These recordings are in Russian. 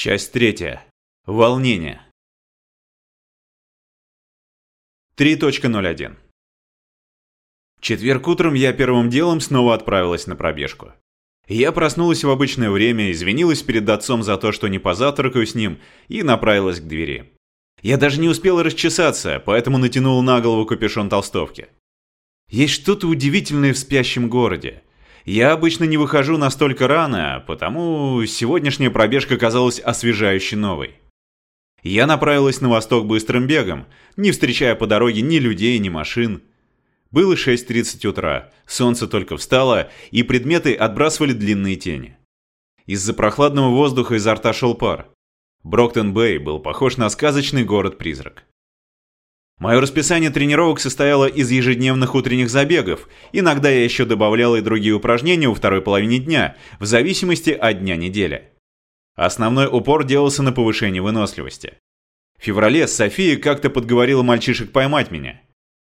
Часть третья. Волнение. 3.01 четверг утром я первым делом снова отправилась на пробежку. Я проснулась в обычное время, извинилась перед отцом за то, что не позавтракаю с ним, и направилась к двери. Я даже не успела расчесаться, поэтому натянула на голову капюшон толстовки. Есть что-то удивительное в спящем городе. Я обычно не выхожу настолько рано, потому сегодняшняя пробежка казалась освежающей новой. Я направилась на восток быстрым бегом, не встречая по дороге ни людей, ни машин. Было 6.30 утра, солнце только встало, и предметы отбрасывали длинные тени. Из-за прохладного воздуха изо рта шел пар. Броктон-Бэй был похож на сказочный город-призрак. Мое расписание тренировок состояло из ежедневных утренних забегов, иногда я еще добавлял и другие упражнения во второй половине дня, в зависимости от дня недели. Основной упор делался на повышение выносливости. В феврале София как-то подговорила мальчишек поймать меня.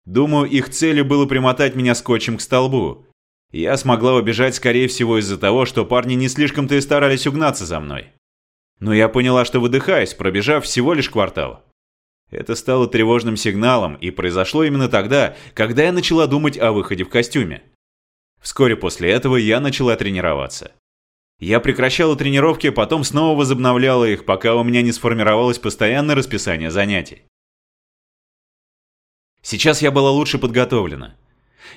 Думаю, их целью было примотать меня скотчем к столбу. Я смогла убежать, скорее всего, из-за того, что парни не слишком-то и старались угнаться за мной. Но я поняла, что выдыхаюсь, пробежав всего лишь квартал. Это стало тревожным сигналом, и произошло именно тогда, когда я начала думать о выходе в костюме. Вскоре после этого я начала тренироваться. Я прекращала тренировки, потом снова возобновляла их, пока у меня не сформировалось постоянное расписание занятий. Сейчас я была лучше подготовлена.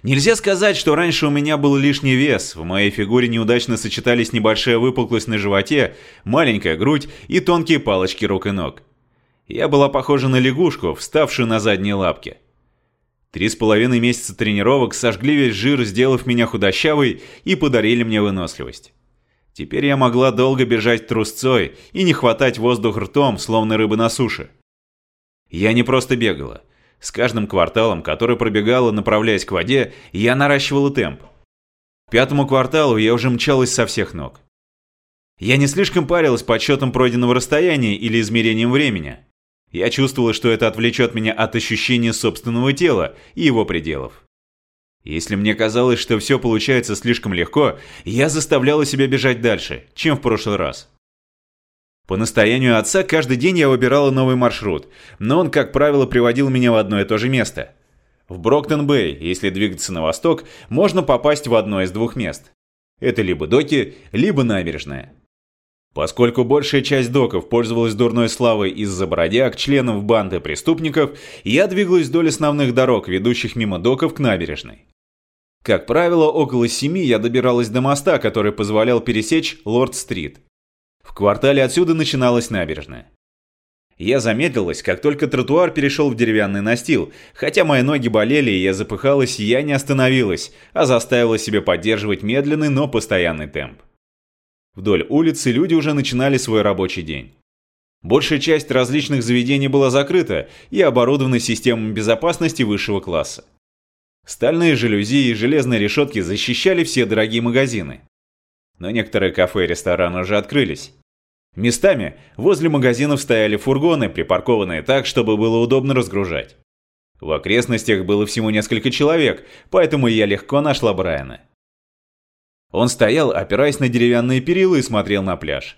Нельзя сказать, что раньше у меня был лишний вес, в моей фигуре неудачно сочетались небольшая выпуклость на животе, маленькая грудь и тонкие палочки рук и ног. Я была похожа на лягушку, вставшую на задние лапки. Три с половиной месяца тренировок сожгли весь жир, сделав меня худощавой и подарили мне выносливость. Теперь я могла долго бежать трусцой и не хватать воздух ртом, словно рыба на суше. Я не просто бегала. С каждым кварталом, который пробегала, направляясь к воде, я наращивала темп. К пятому кварталу я уже мчалась со всех ног. Я не слишком парилась подсчетом пройденного расстояния или измерением времени. Я чувствовала, что это отвлечет меня от ощущения собственного тела и его пределов. Если мне казалось, что все получается слишком легко, я заставляла себя бежать дальше, чем в прошлый раз. По настоянию отца каждый день я выбирала новый маршрут, но он, как правило, приводил меня в одно и то же место. В Броктон-Бэй, если двигаться на восток, можно попасть в одно из двух мест. Это либо доки, либо набережная. Поскольку большая часть доков пользовалась дурной славой из-за бродяг, членов банды преступников, я двигалась вдоль основных дорог, ведущих мимо доков к набережной. Как правило, около семи я добиралась до моста, который позволял пересечь Лорд-стрит. В квартале отсюда начиналась набережная. Я замедлилась, как только тротуар перешел в деревянный настил. Хотя мои ноги болели и я запыхалась, я не остановилась, а заставила себя поддерживать медленный, но постоянный темп. Вдоль улицы люди уже начинали свой рабочий день. Большая часть различных заведений была закрыта и оборудована системами безопасности высшего класса. Стальные жалюзи и железные решетки защищали все дорогие магазины. Но некоторые кафе и рестораны уже открылись. Местами возле магазинов стояли фургоны, припаркованные так, чтобы было удобно разгружать. В окрестностях было всего несколько человек, поэтому я легко нашла Брайана. Он стоял, опираясь на деревянные перила и смотрел на пляж.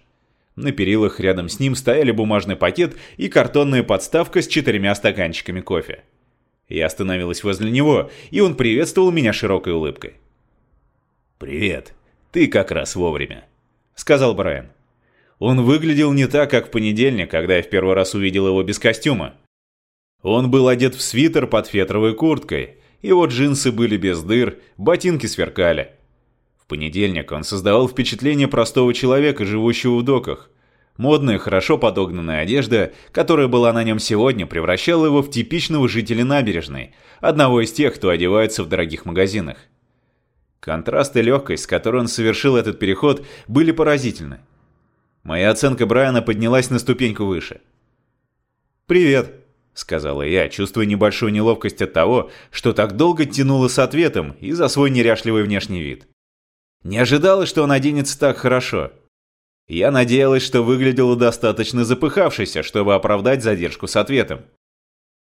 На перилах рядом с ним стояли бумажный пакет и картонная подставка с четырьмя стаканчиками кофе. Я остановилась возле него, и он приветствовал меня широкой улыбкой. «Привет, ты как раз вовремя», — сказал Брайан. Он выглядел не так, как в понедельник, когда я в первый раз увидел его без костюма. Он был одет в свитер под фетровой курткой, его джинсы были без дыр, ботинки сверкали. Понедельник он создавал впечатление простого человека, живущего в доках. Модная, хорошо подогнанная одежда, которая была на нем сегодня, превращала его в типичного жителя набережной, одного из тех, кто одевается в дорогих магазинах. Контраст и легкость, с которой он совершил этот переход, были поразительны. Моя оценка Брайана поднялась на ступеньку выше. «Привет», — сказала я, чувствуя небольшую неловкость от того, что так долго тянула с ответом и за свой неряшливый внешний вид. Не ожидала, что он оденется так хорошо. Я надеялась, что выглядела достаточно запыхавшейся, чтобы оправдать задержку с ответом.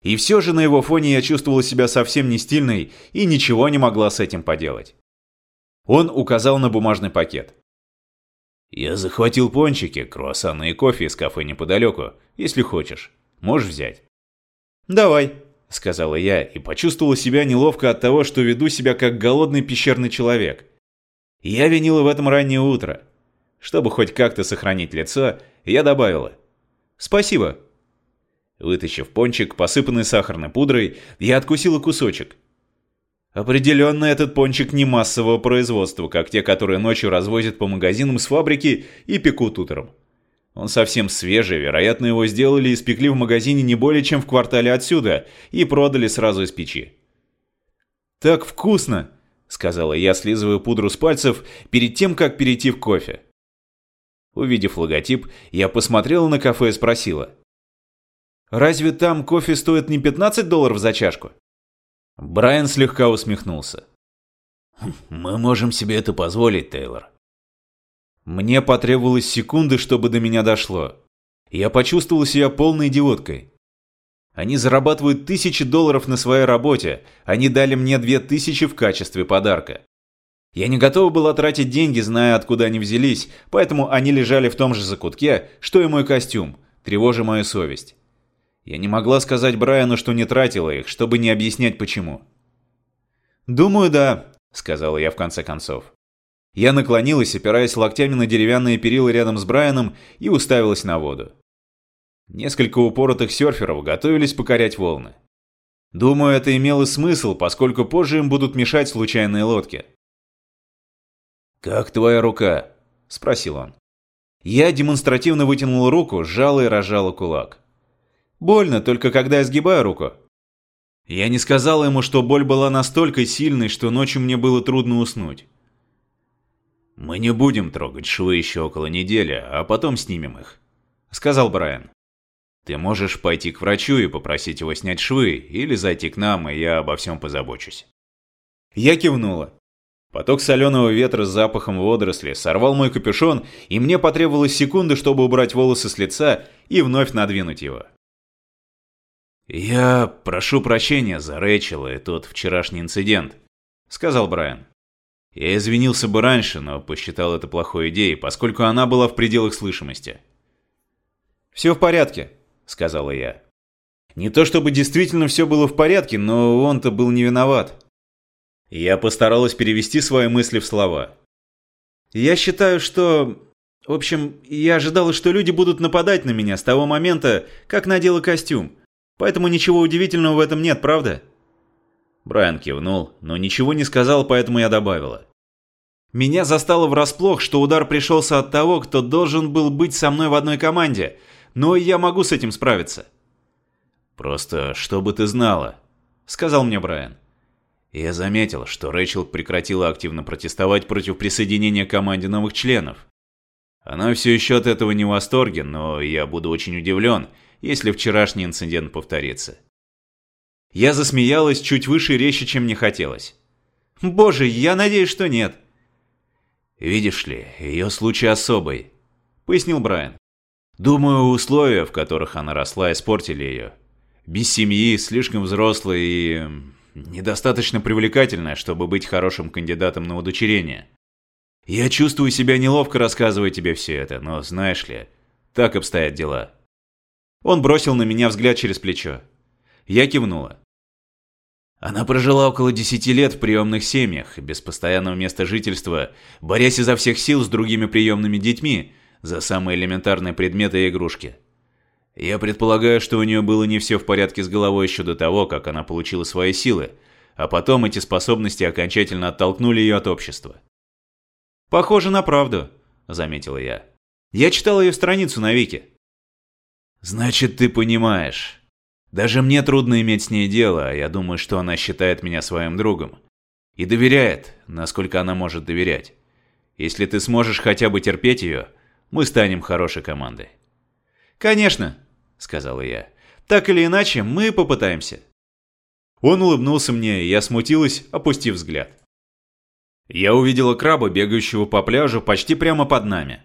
И все же на его фоне я чувствовала себя совсем не стильной и ничего не могла с этим поделать. Он указал на бумажный пакет. «Я захватил пончики, круассаны и кофе из кафе неподалеку, если хочешь. Можешь взять?» «Давай», — сказала я и почувствовала себя неловко от того, что веду себя как голодный пещерный человек. Я винила в этом раннее утро. Чтобы хоть как-то сохранить лицо, я добавила «Спасибо». Вытащив пончик, посыпанный сахарной пудрой, я откусила кусочек. Определенно этот пончик не массового производства, как те, которые ночью развозят по магазинам с фабрики и пекут утром. Он совсем свежий, вероятно, его сделали и испекли в магазине не более чем в квартале отсюда и продали сразу из печи. «Так вкусно!» — сказала я, слизывая пудру с пальцев перед тем, как перейти в кофе. Увидев логотип, я посмотрела на кафе и спросила. «Разве там кофе стоит не 15 долларов за чашку?» Брайан слегка усмехнулся. «Мы можем себе это позволить, Тейлор». Мне потребовалось секунды, чтобы до меня дошло. Я почувствовал себя полной идиоткой. Они зарабатывают тысячи долларов на своей работе, они дали мне две тысячи в качестве подарка. Я не готова была тратить деньги, зная, откуда они взялись, поэтому они лежали в том же закутке, что и мой костюм, тревожа мою совесть. Я не могла сказать Брайану, что не тратила их, чтобы не объяснять почему. «Думаю, да», — сказала я в конце концов. Я наклонилась, опираясь локтями на деревянные перила рядом с Брайаном и уставилась на воду. Несколько упоротых серферов готовились покорять волны. Думаю, это имело смысл, поскольку позже им будут мешать случайные лодки. «Как твоя рука?» – спросил он. Я демонстративно вытянул руку, сжала и разжала кулак. Больно, только когда я сгибаю руку. Я не сказал ему, что боль была настолько сильной, что ночью мне было трудно уснуть. «Мы не будем трогать швы еще около недели, а потом снимем их», — сказал Брайан. «Ты можешь пойти к врачу и попросить его снять швы, или зайти к нам, и я обо всем позабочусь». Я кивнула. Поток соленого ветра с запахом водоросли сорвал мой капюшон, и мне потребовалось секунды, чтобы убрать волосы с лица и вновь надвинуть его. «Я прошу прощения за Рэйчел и тот вчерашний инцидент», — сказал Брайан. Я извинился бы раньше, но посчитал это плохой идеей, поскольку она была в пределах слышимости. «Все в порядке», — сказала я. Не то чтобы действительно все было в порядке, но он-то был не виноват. Я постаралась перевести свои мысли в слова. «Я считаю, что... В общем, я ожидала, что люди будут нападать на меня с того момента, как надела костюм. Поэтому ничего удивительного в этом нет, правда?» Брайан кивнул, но ничего не сказал, поэтому я добавила. «Меня застало врасплох, что удар пришелся от того, кто должен был быть со мной в одной команде, но я могу с этим справиться». «Просто, чтобы ты знала», — сказал мне Брайан. Я заметил, что Рэйчел прекратила активно протестовать против присоединения к команде новых членов. Она все еще от этого не в восторге, но я буду очень удивлен, если вчерашний инцидент повторится. Я засмеялась чуть выше и резче, чем мне хотелось. «Боже, я надеюсь, что нет». «Видишь ли, ее случай особый», — пояснил Брайан. «Думаю, условия, в которых она росла, испортили ее. Без семьи, слишком взрослая и... недостаточно привлекательная, чтобы быть хорошим кандидатом на удочерение. Я чувствую себя неловко рассказывая тебе все это, но знаешь ли, так обстоят дела». Он бросил на меня взгляд через плечо. Я кивнула. Она прожила около десяти лет в приемных семьях, без постоянного места жительства, борясь изо всех сил с другими приемными детьми за самые элементарные предметы и игрушки. Я предполагаю, что у нее было не все в порядке с головой еще до того, как она получила свои силы, а потом эти способности окончательно оттолкнули ее от общества. «Похоже на правду», — заметила я. «Я читал ее страницу на Вике». «Значит, ты понимаешь. Даже мне трудно иметь с ней дело, а я думаю, что она считает меня своим другом. И доверяет, насколько она может доверять. Если ты сможешь хотя бы терпеть ее, мы станем хорошей командой». «Конечно», — сказала я. «Так или иначе, мы попытаемся». Он улыбнулся мне, и я смутилась, опустив взгляд. Я увидела краба, бегающего по пляжу почти прямо под нами.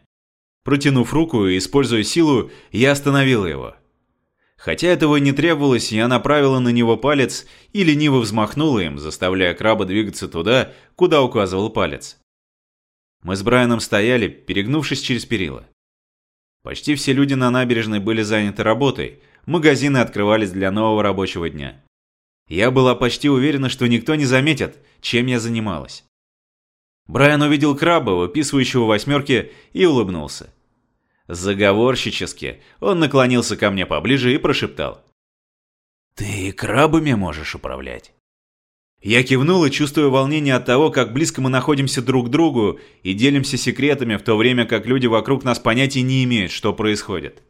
Протянув руку и используя силу, я остановила его. Хотя этого не требовалось, я направила на него палец и лениво взмахнула им, заставляя краба двигаться туда, куда указывал палец. Мы с Брайаном стояли, перегнувшись через перила. Почти все люди на набережной были заняты работой, магазины открывались для нового рабочего дня. Я была почти уверена, что никто не заметит, чем я занималась. Брайан увидел краба, выписывающего восьмерки, и улыбнулся. Заговорщически он наклонился ко мне поближе и прошептал. «Ты крабами можешь управлять?» Я кивнула, чувствуя волнение от того, как близко мы находимся друг к другу и делимся секретами, в то время как люди вокруг нас понятия не имеют, что происходит.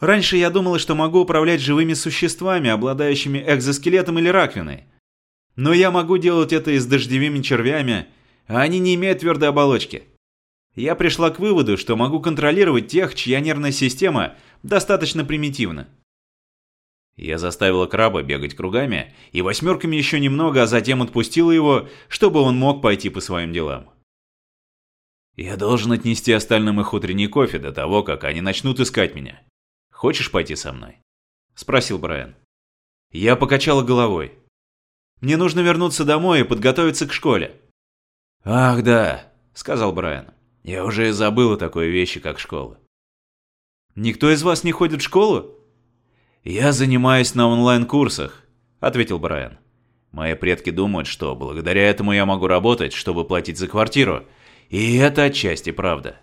Раньше я думала, что могу управлять живыми существами, обладающими экзоскелетом или раковиной. Но я могу делать это и с дождевыми червями, а они не имеют твердой оболочки. Я пришла к выводу, что могу контролировать тех, чья нервная система достаточно примитивна. Я заставила краба бегать кругами и восьмерками еще немного, а затем отпустила его, чтобы он мог пойти по своим делам. Я должен отнести остальным их утренний кофе до того, как они начнут искать меня. Хочешь пойти со мной? Спросил Брайан. Я покачала головой. Мне нужно вернуться домой и подготовиться к школе. Ах да, сказал Брайан. Я уже и забыл о такой вещи, как школа. Никто из вас не ходит в школу? «Я занимаюсь на онлайн-курсах», — ответил Брайан. «Мои предки думают, что благодаря этому я могу работать, чтобы платить за квартиру. И это отчасти правда».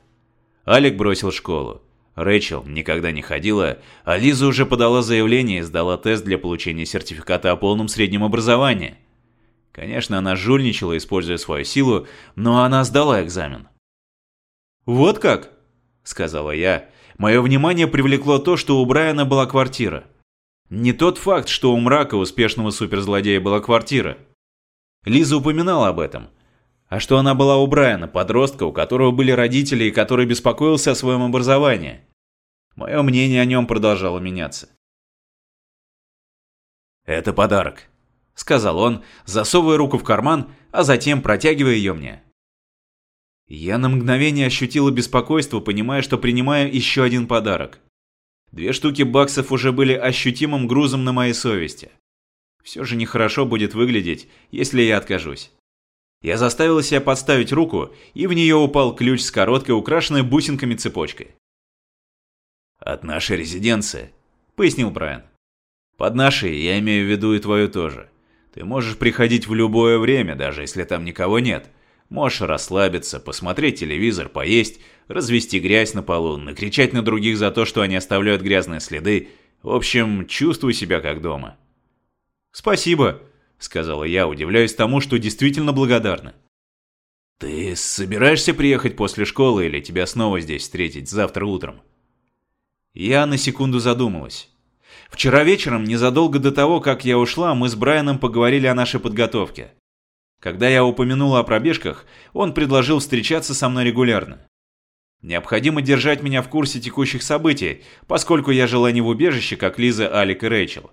Алик бросил школу. Рэйчел никогда не ходила, а Лиза уже подала заявление и сдала тест для получения сертификата о полном среднем образовании. Конечно, она жульничала, используя свою силу, но она сдала экзамен. «Вот как?» – сказала я, мое внимание привлекло то, что у Брайана была квартира. Не тот факт, что у мрака успешного суперзлодея была квартира. Лиза упоминала об этом. А что она была у Брайана, подростка, у которого были родители и который беспокоился о своем образовании. Мое мнение о нем продолжало меняться. «Это подарок», — сказал он, засовывая руку в карман, а затем протягивая ее мне. Я на мгновение ощутила беспокойство, понимая, что принимаю еще один подарок. Две штуки баксов уже были ощутимым грузом на моей совести. Все же нехорошо будет выглядеть, если я откажусь. Я заставила себя подставить руку, и в нее упал ключ с короткой, украшенной бусинками цепочкой. «От нашей резиденции», — пояснил Брайан. «Под нашей я имею в виду и твою тоже. Ты можешь приходить в любое время, даже если там никого нет. Можешь расслабиться, посмотреть телевизор, поесть, развести грязь на полу, накричать на других за то, что они оставляют грязные следы. В общем, чувствуй себя как дома. «Спасибо», — сказала я, удивляясь тому, что действительно благодарна. «Ты собираешься приехать после школы или тебя снова здесь встретить завтра утром?» Я на секунду задумалась. Вчера вечером, незадолго до того, как я ушла, мы с Брайаном поговорили о нашей подготовке. Когда я упомянула о пробежках, он предложил встречаться со мной регулярно. Необходимо держать меня в курсе текущих событий, поскольку я жила не в убежище, как Лиза, Алик и Рэйчел.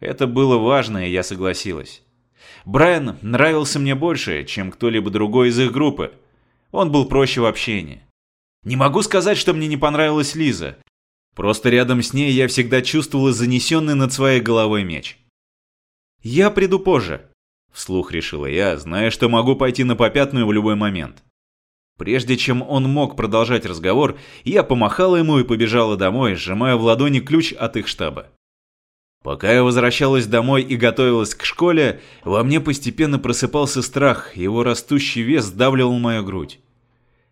Это было важно, и я согласилась. Брайан нравился мне больше, чем кто-либо другой из их группы. Он был проще в общении. Не могу сказать, что мне не понравилась Лиза. Просто рядом с ней я всегда чувствовала занесенный над своей головой меч. «Я приду позже», Вслух решила я, зная, что могу пойти на попятную в любой момент. Прежде чем он мог продолжать разговор, я помахала ему и побежала домой, сжимая в ладони ключ от их штаба. Пока я возвращалась домой и готовилась к школе, во мне постепенно просыпался страх, его растущий вес сдавливал мою грудь.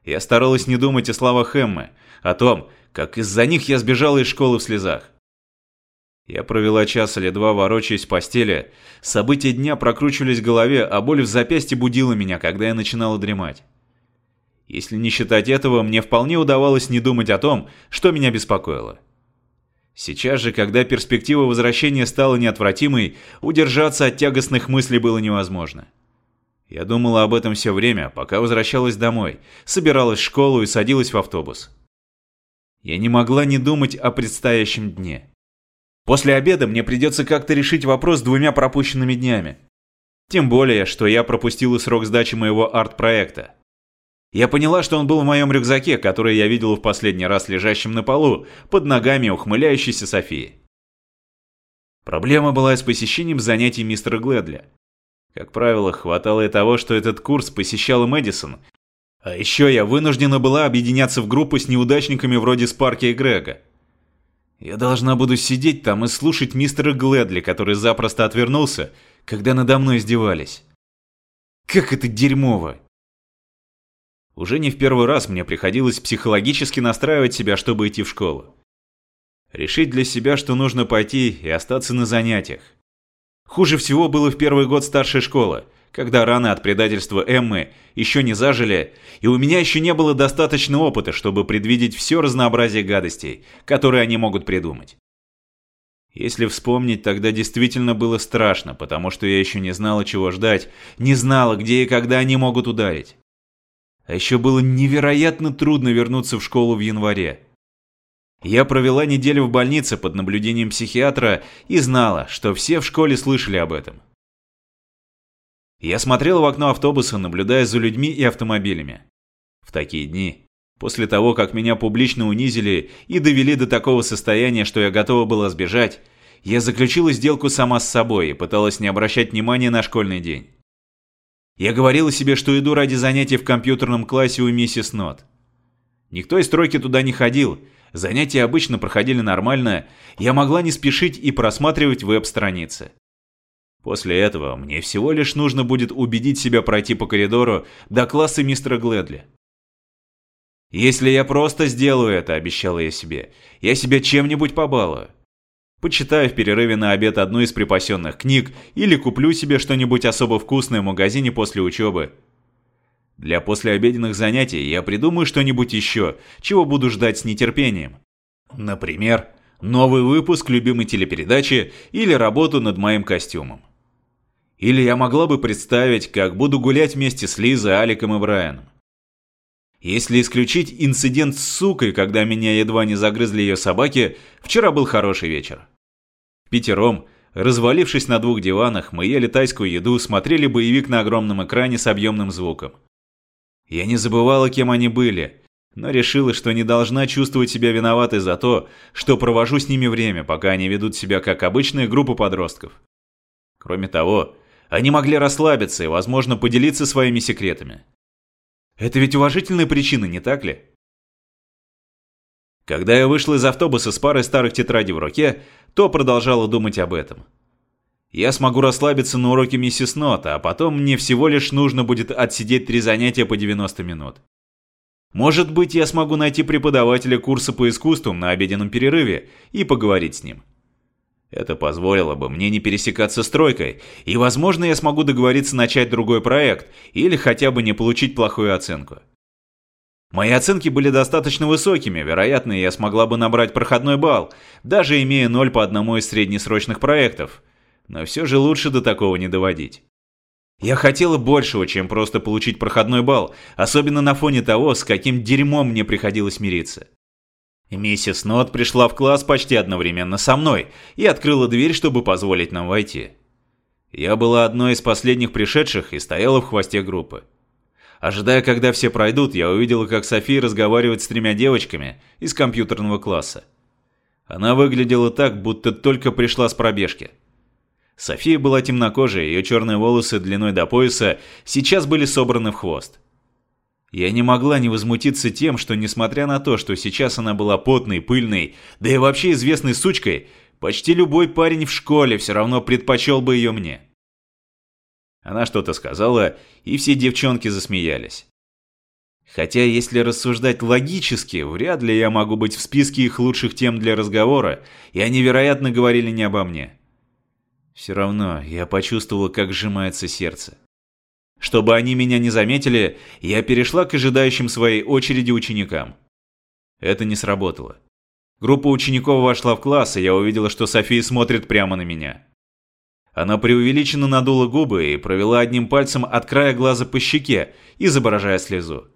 Я старалась не думать о словах Эммы, о том, как из-за них я сбежала из школы в слезах. Я провела час или два, ворочаясь в постели. События дня прокручивались в голове, а боль в запястье будила меня, когда я начинала дремать. Если не считать этого, мне вполне удавалось не думать о том, что меня беспокоило. Сейчас же, когда перспектива возвращения стала неотвратимой, удержаться от тягостных мыслей было невозможно. Я думала об этом все время, пока возвращалась домой, собиралась в школу и садилась в автобус. Я не могла не думать о предстоящем дне. После обеда мне придется как-то решить вопрос с двумя пропущенными днями. Тем более, что я пропустила срок сдачи моего арт-проекта. Я поняла, что он был в моем рюкзаке, который я видела в последний раз лежащим на полу, под ногами ухмыляющейся Софии. Проблема была с посещением занятий мистера Гледля. Как правило, хватало и того, что этот курс посещала Мэдисон, А еще я вынуждена была объединяться в группу с неудачниками вроде Спарки и Грега. Я должна буду сидеть там и слушать мистера Глэдли, который запросто отвернулся, когда надо мной издевались. Как это дерьмово! Уже не в первый раз мне приходилось психологически настраивать себя, чтобы идти в школу. Решить для себя, что нужно пойти и остаться на занятиях. Хуже всего было в первый год старшей школы, когда раны от предательства Эммы еще не зажили, и у меня еще не было достаточно опыта, чтобы предвидеть все разнообразие гадостей, которые они могут придумать. Если вспомнить, тогда действительно было страшно, потому что я еще не знала, чего ждать, не знала, где и когда они могут ударить. А еще было невероятно трудно вернуться в школу в январе. Я провела неделю в больнице под наблюдением психиатра и знала, что все в школе слышали об этом. Я смотрел в окно автобуса, наблюдая за людьми и автомобилями. В такие дни, после того, как меня публично унизили и довели до такого состояния, что я готова была сбежать, я заключила сделку сама с собой и пыталась не обращать внимания на школьный день. Я говорила себе, что иду ради занятий в компьютерном классе у миссис Нот. Никто из тройки туда не ходил, занятия обычно проходили нормально, я могла не спешить и просматривать веб-страницы. После этого мне всего лишь нужно будет убедить себя пройти по коридору до класса мистера Гледли. Если я просто сделаю это, обещала я себе, я себя чем-нибудь побалую. Почитаю в перерыве на обед одну из припасенных книг или куплю себе что-нибудь особо вкусное в магазине после учебы. Для послеобеденных занятий я придумаю что-нибудь еще, чего буду ждать с нетерпением. Например, новый выпуск любимой телепередачи или работу над моим костюмом. Или я могла бы представить, как буду гулять вместе с Лизой, Аликом и Брайаном. Если исключить инцидент с сукой, когда меня едва не загрызли ее собаки, вчера был хороший вечер. Пятером, развалившись на двух диванах, мы ели тайскую еду, смотрели боевик на огромном экране с объемным звуком. Я не забывала, кем они были, но решила, что не должна чувствовать себя виноватой за то, что провожу с ними время, пока они ведут себя как обычная группа подростков. Кроме того, они могли расслабиться и, возможно, поделиться своими секретами. Это ведь уважительные причины, не так ли? Когда я вышла из автобуса с парой старых тетрадей в руке, то продолжала думать об этом. Я смогу расслабиться на уроке миссис Нота, а потом мне всего лишь нужно будет отсидеть три занятия по 90 минут. Может быть, я смогу найти преподавателя курса по искусствам на обеденном перерыве и поговорить с ним. Это позволило бы мне не пересекаться с тройкой, и, возможно, я смогу договориться начать другой проект или хотя бы не получить плохую оценку. Мои оценки были достаточно высокими, вероятно, я смогла бы набрать проходной балл, даже имея ноль по одному из среднесрочных проектов. Но все же лучше до такого не доводить. Я хотела большего, чем просто получить проходной балл, особенно на фоне того, с каким дерьмом мне приходилось мириться. Миссис Нот пришла в класс почти одновременно со мной и открыла дверь, чтобы позволить нам войти. Я была одной из последних пришедших и стояла в хвосте группы. Ожидая, когда все пройдут, я увидела, как София разговаривает с тремя девочками из компьютерного класса. Она выглядела так, будто только пришла с пробежки. София была темнокожей, ее черные волосы длиной до пояса сейчас были собраны в хвост. Я не могла не возмутиться тем, что несмотря на то, что сейчас она была потной, пыльной, да и вообще известной сучкой, почти любой парень в школе все равно предпочел бы ее мне. Она что-то сказала, и все девчонки засмеялись. Хотя, если рассуждать логически, вряд ли я могу быть в списке их лучших тем для разговора, и они, вероятно, говорили не обо мне. Все равно я почувствовала, как сжимается сердце. Чтобы они меня не заметили, я перешла к ожидающим своей очереди ученикам. Это не сработало. Группа учеников вошла в класс, и я увидела, что София смотрит прямо на меня. Она преувеличенно надула губы и провела одним пальцем от края глаза по щеке, изображая слезу.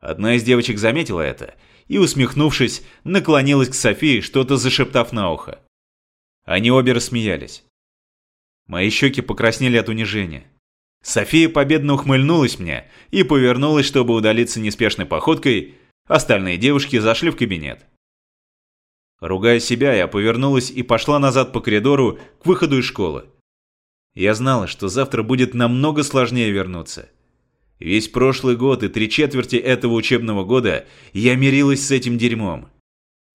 Одна из девочек заметила это и, усмехнувшись, наклонилась к Софии, что-то зашептав на ухо. Они обе рассмеялись. Мои щеки покраснели от унижения. София победно ухмыльнулась мне и повернулась, чтобы удалиться неспешной походкой, остальные девушки зашли в кабинет. Ругая себя, я повернулась и пошла назад по коридору к выходу из школы. Я знала, что завтра будет намного сложнее вернуться. Весь прошлый год и три четверти этого учебного года я мирилась с этим дерьмом.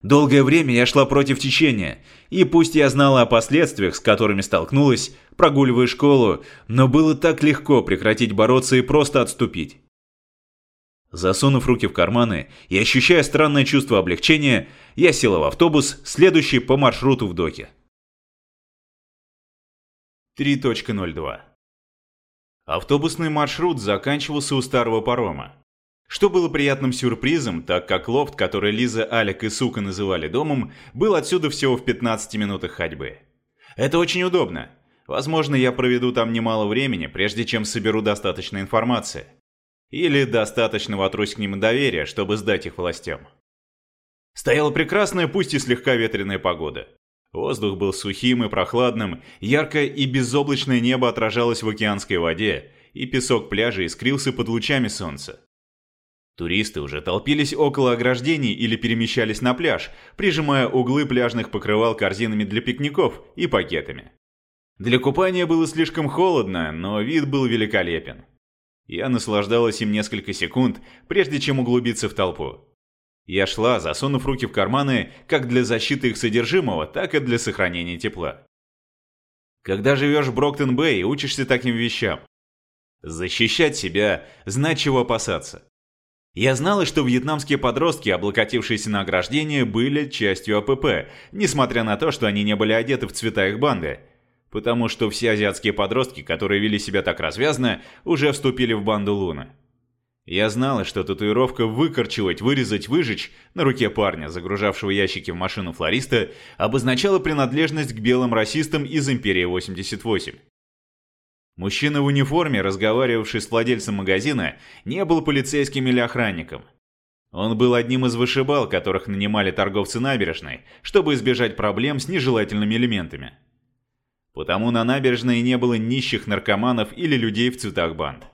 Долгое время я шла против течения, и пусть я знала о последствиях, с которыми столкнулась, прогуливая школу, но было так легко прекратить бороться и просто отступить. Засунув руки в карманы и ощущая странное чувство облегчения, я села в автобус, следующий по маршруту в доке. 3.02 Автобусный маршрут заканчивался у старого парома. Что было приятным сюрпризом, так как лофт, который Лиза, Алик и Сука называли домом, был отсюда всего в 15 минутах ходьбы. Это очень удобно. Возможно, я проведу там немало времени, прежде чем соберу достаточно информации. Или достаточного тросикнего доверия, чтобы сдать их властям. Стояла прекрасная, пусть и слегка ветреная погода. Воздух был сухим и прохладным, яркое и безоблачное небо отражалось в океанской воде, и песок пляжа искрился под лучами солнца. Туристы уже толпились около ограждений или перемещались на пляж, прижимая углы пляжных покрывал корзинами для пикников и пакетами. Для купания было слишком холодно, но вид был великолепен. Я наслаждалась им несколько секунд, прежде чем углубиться в толпу. Я шла, засунув руки в карманы, как для защиты их содержимого, так и для сохранения тепла. Когда живешь в Броктон-Бэй, учишься таким вещам. Защищать себя, знать чего опасаться. Я знала, что вьетнамские подростки, облокотившиеся на ограждение, были частью АПП, несмотря на то, что они не были одеты в цвета их банды – потому что все азиатские подростки, которые вели себя так развязно, уже вступили в банду Луна. Я знала, что татуировка «выкорчевать, вырезать, выжечь» на руке парня, загружавшего ящики в машину флориста, обозначала принадлежность к белым расистам из Империи 88. Мужчина в униформе, разговаривавший с владельцем магазина, не был полицейским или охранником. Он был одним из вышибал, которых нанимали торговцы набережной, чтобы избежать проблем с нежелательными элементами. Потому на набережной не было нищих наркоманов или людей в цветах банд.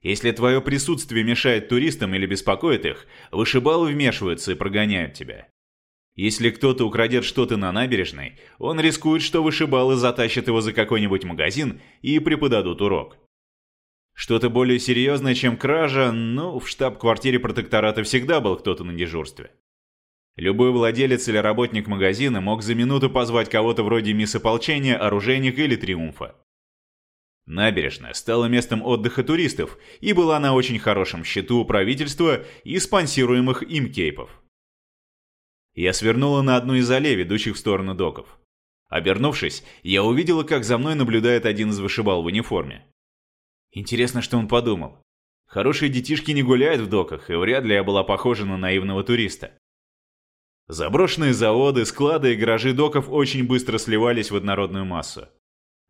Если твое присутствие мешает туристам или беспокоит их, вышибалы вмешиваются и прогоняют тебя. Если кто-то украдет что-то на набережной, он рискует, что вышибалы затащат его за какой-нибудь магазин и преподадут урок. Что-то более серьезное, чем кража, ну, в штаб-квартире протектората всегда был кто-то на дежурстве. Любой владелец или работник магазина мог за минуту позвать кого-то вроде мисс ополчения, оружейника или триумфа. Набережная стала местом отдыха туристов и была на очень хорошем счету правительства и спонсируемых им кейпов. Я свернула на одну из аллей, ведущих в сторону доков. Обернувшись, я увидела, как за мной наблюдает один из вышибал в униформе. Интересно, что он подумал. Хорошие детишки не гуляют в доках, и вряд ли я была похожа на наивного туриста. Заброшенные заводы, склады и гаражи доков очень быстро сливались в однородную массу.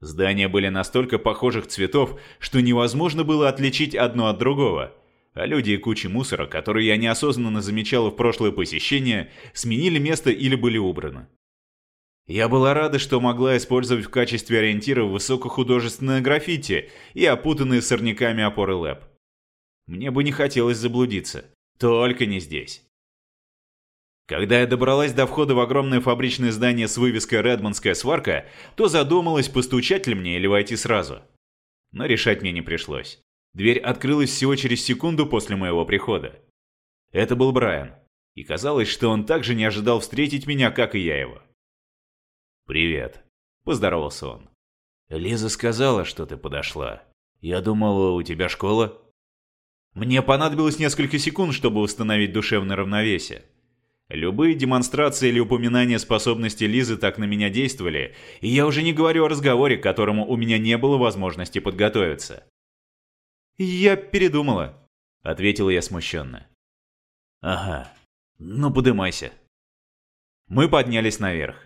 Здания были настолько похожих цветов, что невозможно было отличить одно от другого. А люди и кучи мусора, которые я неосознанно замечала в прошлое посещение, сменили место или были убраны. Я была рада, что могла использовать в качестве ориентира высокохудожественное граффити и опутанные сорняками опоры ЛЭП. Мне бы не хотелось заблудиться. Только не здесь. Когда я добралась до входа в огромное фабричное здание с вывеской «Редмондская сварка», то задумалась, постучать ли мне или войти сразу. Но решать мне не пришлось. Дверь открылась всего через секунду после моего прихода. Это был Брайан. И казалось, что он также не ожидал встретить меня, как и я его. «Привет», – поздоровался он. «Лиза сказала, что ты подошла. Я думал, у тебя школа?» Мне понадобилось несколько секунд, чтобы установить душевное равновесие. Любые демонстрации или упоминания способности Лизы так на меня действовали, и я уже не говорю о разговоре, к которому у меня не было возможности подготовиться. «Я передумала», — ответила я смущенно. «Ага, ну подымайся». Мы поднялись наверх.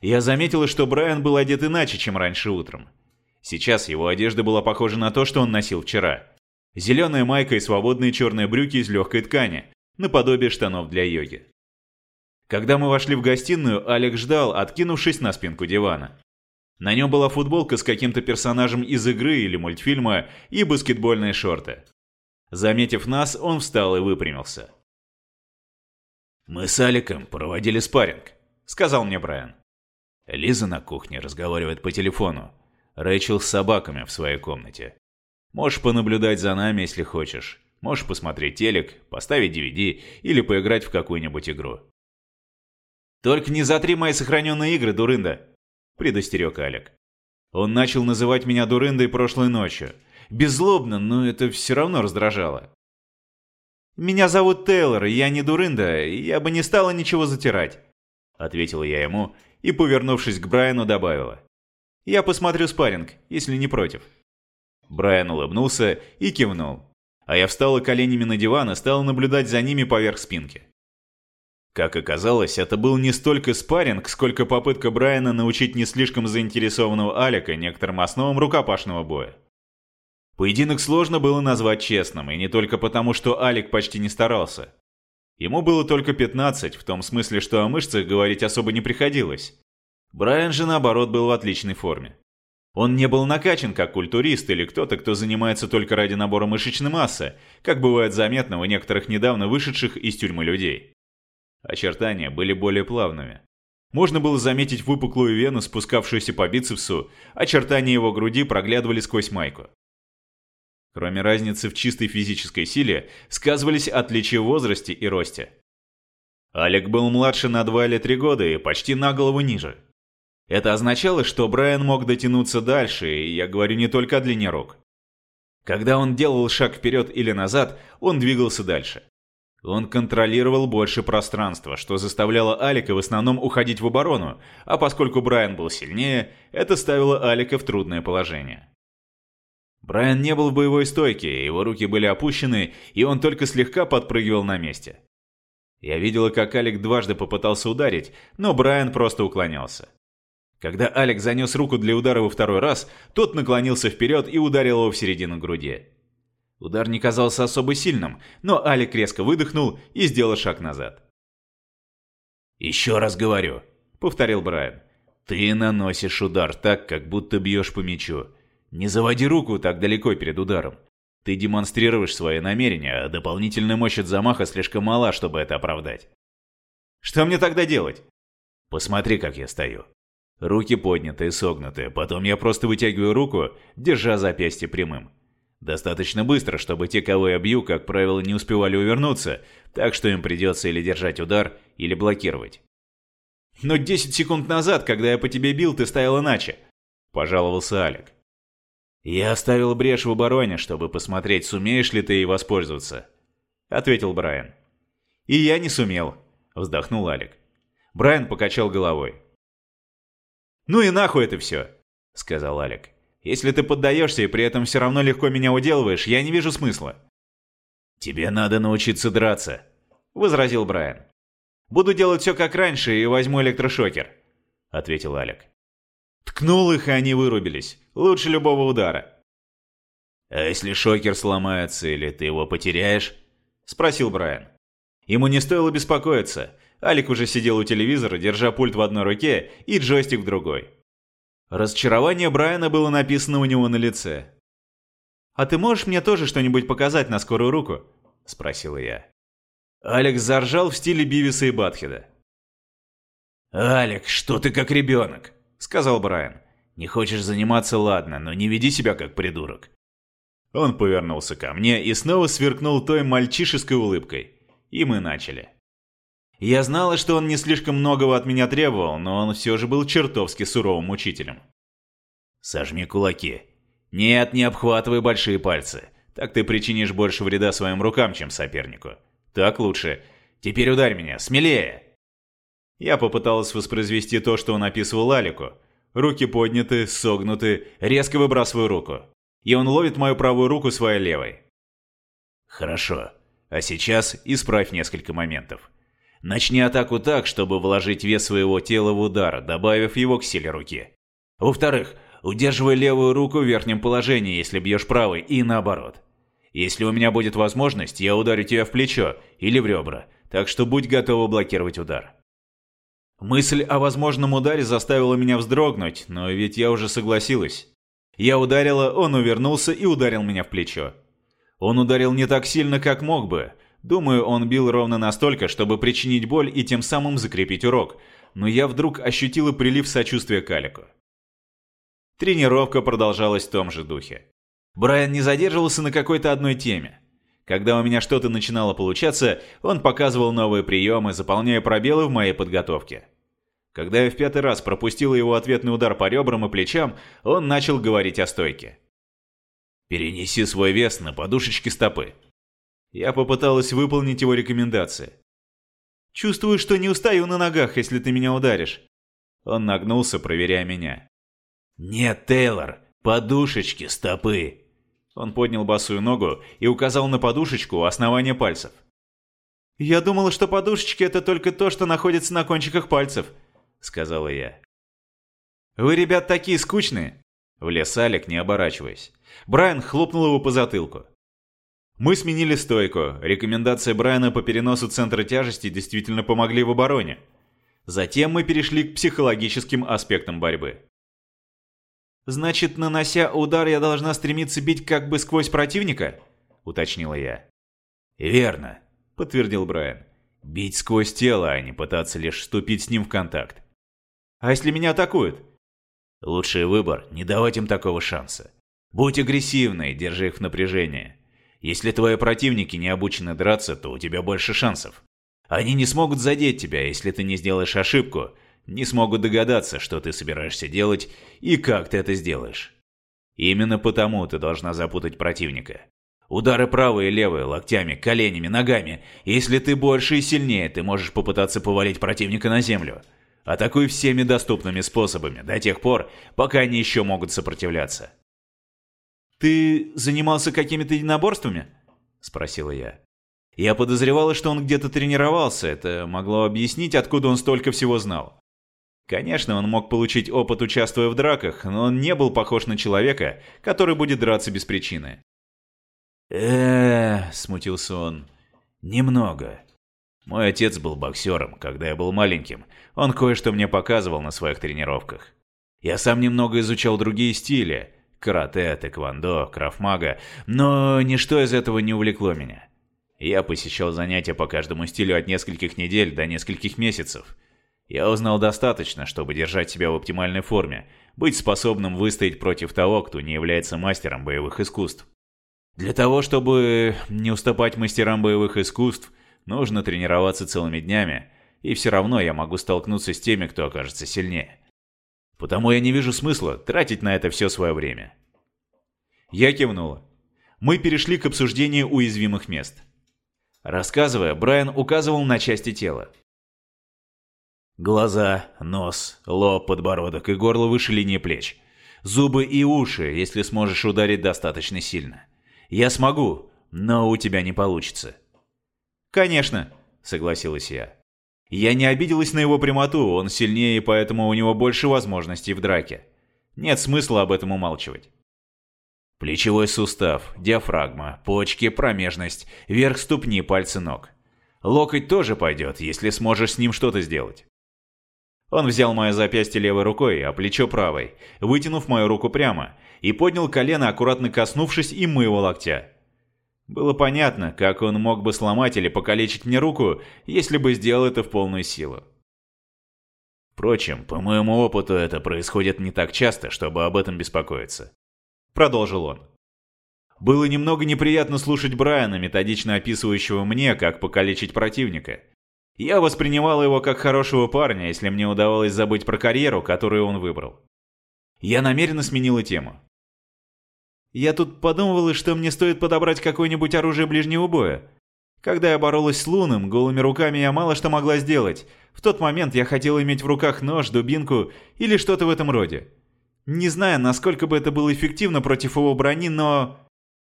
Я заметила, что Брайан был одет иначе, чем раньше утром. Сейчас его одежда была похожа на то, что он носил вчера. Зеленая майка и свободные черные брюки из легкой ткани, наподобие штанов для йоги. Когда мы вошли в гостиную, Алекс ждал, откинувшись на спинку дивана. На нем была футболка с каким-то персонажем из игры или мультфильма и баскетбольные шорты. Заметив нас, он встал и выпрямился. «Мы с Аликом проводили спарринг», — сказал мне Брайан. Лиза на кухне разговаривает по телефону. Рэйчел с собаками в своей комнате. Можешь понаблюдать за нами, если хочешь. Можешь посмотреть телек, поставить DVD или поиграть в какую-нибудь игру. «Только не затри мои сохраненные игры, дурында!» – предостерег Алек. Он начал называть меня дурындой прошлой ночью. Беззлобно, но это все равно раздражало. «Меня зовут Тейлор, я не дурында, я бы не стала ничего затирать», — ответила я ему и, повернувшись к Брайану, добавила. «Я посмотрю спарринг, если не против». Брайан улыбнулся и кивнул, а я встала коленями на диван и стала наблюдать за ними поверх спинки. Как оказалось, это был не столько спарринг, сколько попытка Брайана научить не слишком заинтересованного Алика некоторым основам рукопашного боя. Поединок сложно было назвать честным, и не только потому, что Алик почти не старался. Ему было только 15, в том смысле, что о мышцах говорить особо не приходилось. Брайан же, наоборот, был в отличной форме. Он не был накачан как культурист или кто-то, кто занимается только ради набора мышечной массы, как бывает заметно у некоторых недавно вышедших из тюрьмы людей. Очертания были более плавными. Можно было заметить выпуклую вену, спускавшуюся по бицепсу, очертания его груди проглядывали сквозь майку. Кроме разницы в чистой физической силе, сказывались отличия в возрасте и росте. Алек был младше на 2 или 3 года и почти на голову ниже. Это означало, что Брайан мог дотянуться дальше, и я говорю не только о длине рук. Когда он делал шаг вперед или назад, он двигался дальше. Он контролировал больше пространства, что заставляло Алика в основном уходить в оборону, а поскольку Брайан был сильнее, это ставило Алика в трудное положение. Брайан не был в боевой стойке, его руки были опущены, и он только слегка подпрыгивал на месте. Я видела, как Алик дважды попытался ударить, но Брайан просто уклонялся. Когда Алик занес руку для удара во второй раз, тот наклонился вперед и ударил его в середину груди. Удар не казался особо сильным, но Алик резко выдохнул и сделал шаг назад. «Еще раз говорю», — повторил Брайан. «Ты наносишь удар так, как будто бьешь по мячу. Не заводи руку так далеко перед ударом. Ты демонстрируешь свои намерения, а дополнительная мощь от замаха слишком мала, чтобы это оправдать. Что мне тогда делать? Посмотри, как я стою. Руки подняты и согнуты, потом я просто вытягиваю руку, держа запястье прямым. Достаточно быстро, чтобы те, кого я бью, как правило, не успевали увернуться, так что им придется или держать удар, или блокировать. «Но 10 секунд назад, когда я по тебе бил, ты стоял иначе», – пожаловался Алик. «Я оставил брешь в обороне, чтобы посмотреть, сумеешь ли ты ей воспользоваться», — ответил Брайан. «И я не сумел», — вздохнул Алик. Брайан покачал головой. «Ну и нахуй это все», — сказал Алик. Если ты поддаешься и при этом все равно легко меня уделываешь, я не вижу смысла». «Тебе надо научиться драться», — возразил Брайан. «Буду делать все как раньше и возьму электрошокер», — ответил Алек. Ткнул их, и они вырубились. Лучше любого удара. «А если шокер сломается или ты его потеряешь?» — спросил Брайан. Ему не стоило беспокоиться. Алик уже сидел у телевизора, держа пульт в одной руке и джойстик в другой. Разочарование Брайана было написано у него на лице. «А ты можешь мне тоже что-нибудь показать на скорую руку?» – спросила я. Алекс заржал в стиле Бивиса и Батхеда. «Алек, что ты как ребенок?» – сказал Брайан. «Не хочешь заниматься, ладно, но не веди себя как придурок». Он повернулся ко мне и снова сверкнул той мальчишеской улыбкой. И мы начали. Я знала, что он не слишком многого от меня требовал, но он все же был чертовски суровым учителем. «Сожми кулаки. Нет, не обхватывай большие пальцы. Так ты причинишь больше вреда своим рукам, чем сопернику. Так лучше. Теперь ударь меня. Смелее!» Я попыталась воспроизвести то, что он описывал Алику. Руки подняты, согнуты, резко выбрасываю руку. И он ловит мою правую руку своей левой. Хорошо. А сейчас исправь несколько моментов. Начни атаку так, чтобы вложить вес своего тела в удар, добавив его к силе руки. Во-вторых, удерживай левую руку в верхнем положении, если бьешь правой, и наоборот. Если у меня будет возможность, я ударю тебя в плечо или в ребра, так что будь готова блокировать удар. Мысль о возможном ударе заставила меня вздрогнуть, но ведь я уже согласилась. Я ударила, он увернулся и ударил меня в плечо. Он ударил не так сильно, как мог бы, Думаю, он бил ровно настолько, чтобы причинить боль и тем самым закрепить урок, но я вдруг ощутила прилив сочувствия к Алику. Тренировка продолжалась в том же духе. Брайан не задерживался на какой-то одной теме. Когда у меня что-то начинало получаться, он показывал новые приемы, заполняя пробелы в моей подготовке. Когда я в пятый раз пропустил его ответный удар по ребрам и плечам, он начал говорить о стойке. «Перенеси свой вес на подушечки стопы». Я попыталась выполнить его рекомендации. «Чувствую, что не устаю на ногах, если ты меня ударишь». Он нагнулся, проверяя меня. «Нет, Тейлор, подушечки стопы». Он поднял босую ногу и указал на подушечку у основания пальцев. «Я думала, что подушечки – это только то, что находится на кончиках пальцев», – сказала я. «Вы, ребят, такие скучные!» – влез Алик, не оборачиваясь. Брайан хлопнул его по затылку. Мы сменили стойку. Рекомендации Брайана по переносу центра тяжести действительно помогли в обороне. Затем мы перешли к психологическим аспектам борьбы. «Значит, нанося удар, я должна стремиться бить как бы сквозь противника?» – уточнила я. «Верно», – подтвердил Брайан. «Бить сквозь тело, а не пытаться лишь вступить с ним в контакт». «А если меня атакуют?» «Лучший выбор – не давать им такого шанса. Будь агрессивной, держи их в напряжении. Если твои противники не обучены драться, то у тебя больше шансов. Они не смогут задеть тебя, если ты не сделаешь ошибку, не смогут догадаться, что ты собираешься делать и как ты это сделаешь. Именно потому ты должна запутать противника. Удары правые и левые, локтями, коленями, ногами. Если ты больше и сильнее, ты можешь попытаться повалить противника на землю. Атакуй всеми доступными способами до тех пор, пока они еще могут сопротивляться. «Ты занимался какими-то единоборствами?» – спросила я. Я подозревала, что он где-то тренировался, это могло объяснить, откуда он столько всего знал. Конечно, он мог получить опыт, участвуя в драках, но он не был похож на человека, который будет драться без причины. э смутился он. «Немного. Мой отец был боксером, когда я был маленьким. Он кое-что мне показывал на своих тренировках. Я сам немного изучал другие стили. Карате, тэквондо, крафмага, но ничто из этого не увлекло меня. Я посещал занятия по каждому стилю от нескольких недель до нескольких месяцев – я узнал достаточно, чтобы держать себя в оптимальной форме, быть способным выстоять против того, кто не является мастером боевых искусств. Для того, чтобы не уступать мастерам боевых искусств, нужно тренироваться целыми днями, и все равно я могу столкнуться с теми, кто окажется сильнее. Потому я не вижу смысла тратить на это все свое время. Я кивнула. Мы перешли к обсуждению уязвимых мест. Рассказывая, Брайан указывал на части тела. Глаза, нос, лоб, подбородок и горло выше линии плеч. Зубы и уши, если сможешь ударить достаточно сильно. Я смогу, но у тебя не получится. Конечно, согласилась я. Я не обиделась на его прямоту, он сильнее, и поэтому у него больше возможностей в драке. Нет смысла об этом умалчивать. Плечевой сустав, диафрагма, почки, промежность, верх ступни, пальцы ног. Локоть тоже пойдет, если сможешь с ним что-то сделать. Он взял мое запястье левой рукой, а плечо правой, вытянув мою руку прямо, и поднял колено, аккуратно коснувшись им моего локтя. Было понятно, как он мог бы сломать или покалечить мне руку, если бы сделал это в полную силу. Впрочем, по моему опыту это происходит не так часто, чтобы об этом беспокоиться. Продолжил он. Было немного неприятно слушать Брайана, методично описывающего мне, как покалечить противника. Я воспринимал его как хорошего парня, если мне удавалось забыть про карьеру, которую он выбрал. Я намеренно сменила тему. Я тут подумывала, что мне стоит подобрать какое-нибудь оружие ближнего боя. Когда я боролась с Луном, голыми руками я мало что могла сделать. В тот момент я хотела иметь в руках нож, дубинку или что-то в этом роде. Не знаю, насколько бы это было эффективно против его брони, но...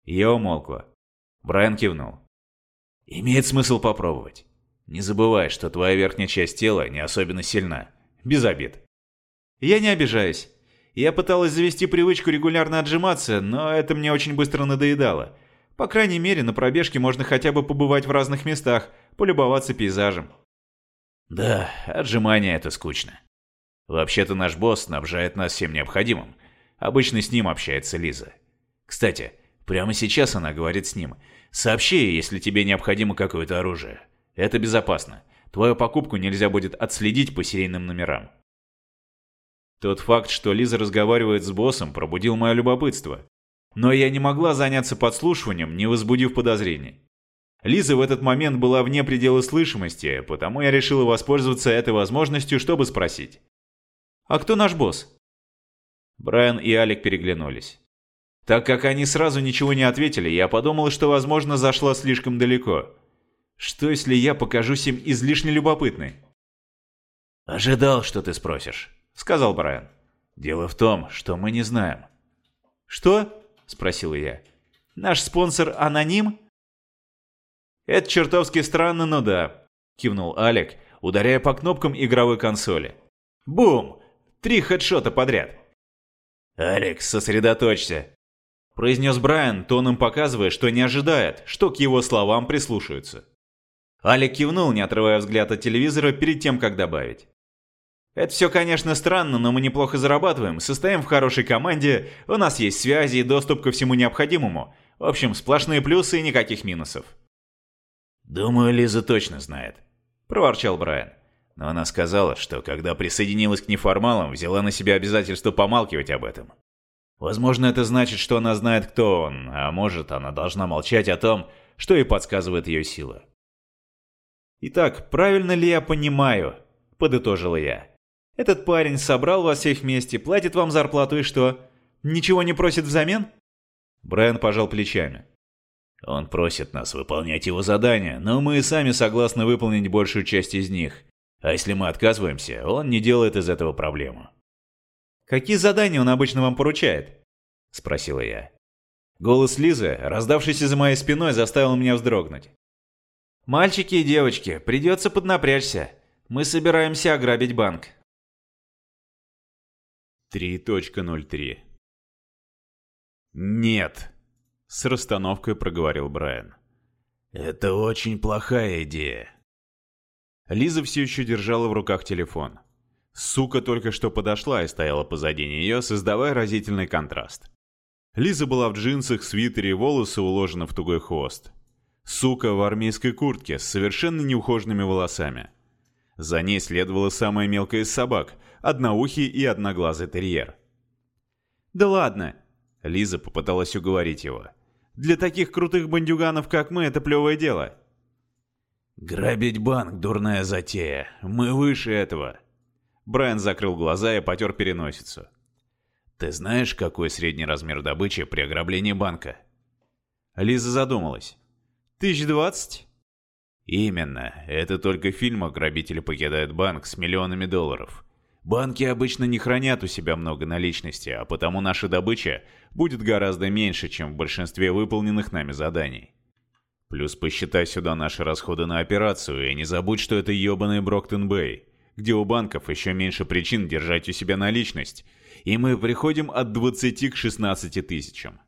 Я умолкла. Брайан кивнул. Имеет смысл попробовать. Не забывай, что твоя верхняя часть тела не особенно сильна. Без обид. Я не обижаюсь. Я пыталась завести привычку регулярно отжиматься, но это мне очень быстро надоедало. По крайней мере, на пробежке можно хотя бы побывать в разных местах, полюбоваться пейзажем. Да, отжимания это скучно. Вообще-то наш босс снабжает нас всем необходимым. Обычно с ним общается Лиза. Кстати, прямо сейчас она говорит с ним. Сообщи, если тебе необходимо какое-то оружие. Это безопасно. Твою покупку нельзя будет отследить по серийным номерам. Тот факт, что Лиза разговаривает с боссом, пробудил мое любопытство. Но я не могла заняться подслушиванием, не возбудив подозрений. Лиза в этот момент была вне предела слышимости, потому я решила воспользоваться этой возможностью, чтобы спросить. «А кто наш босс?» Брайан и Алик переглянулись. Так как они сразу ничего не ответили, я подумал, что, возможно, зашла слишком далеко. Что, если я покажусь им излишне любопытной? «Ожидал, что ты спросишь», — сказал Брайан. «Дело в том, что мы не знаем». «Что?» — спросил я. «Наш спонсор аноним?» «Это чертовски странно, но да», — кивнул Алек, ударяя по кнопкам игровой консоли. «Бум! Три хедшота подряд!» «Алекс, сосредоточься!» — произнес Брайан, тоном показывая, что не ожидает, что к его словам прислушаются. Алек кивнул, не отрывая взгляд от телевизора перед тем, как добавить. Это все, конечно, странно, но мы неплохо зарабатываем, состоим в хорошей команде, у нас есть связи и доступ ко всему необходимому. В общем, сплошные плюсы и никаких минусов. «Думаю, Лиза точно знает», – проворчал Брайан. Но она сказала, что когда присоединилась к неформалам, взяла на себя обязательство помалкивать об этом. Возможно, это значит, что она знает, кто он, а может, она должна молчать о том, что ей подсказывает ее сила. «Итак, правильно ли я понимаю?» – подытожила я. Этот парень собрал вас всех вместе, платит вам зарплату и что? Ничего не просит взамен?» Брайан пожал плечами. «Он просит нас выполнять его задания, но мы сами согласны выполнить большую часть из них. А если мы отказываемся, он не делает из этого проблему». «Какие задания он обычно вам поручает?» – спросила я. Голос Лизы, раздавшийся за моей спиной, заставил меня вздрогнуть. «Мальчики и девочки, придется поднапрячься. Мы собираемся ограбить банк. 3.03 «Нет», — с расстановкой проговорил Брайан. «Это очень плохая идея». Лиза все еще держала в руках телефон. Сука только что подошла и стояла позади нее, создавая разительный контраст. Лиза была в джинсах, свитере, волосы уложены в тугой хвост. Сука в армейской куртке с совершенно неухоженными волосами. За ней следовала самая мелкая из собак, одноухий и одноглазый терьер. «Да ладно!» — Лиза попыталась уговорить его. «Для таких крутых бандюганов, как мы, это плевое дело!» «Грабить банк — дурная затея. Мы выше этого!» Брайан закрыл глаза и потер переносицу. «Ты знаешь, какой средний размер добычи при ограблении банка?» Лиза задумалась. «Тысяч двадцать?» Именно. Это только в фильмах грабители покидают банк с миллионами долларов. Банки обычно не хранят у себя много наличности, а потому наша добыча будет гораздо меньше, чем в большинстве выполненных нами заданий. Плюс посчитай сюда наши расходы на операцию, и не забудь, что это ебаный Броктон-Бэй, где у банков еще меньше причин держать у себя наличность, и мы приходим от 20 к 16 тысячам.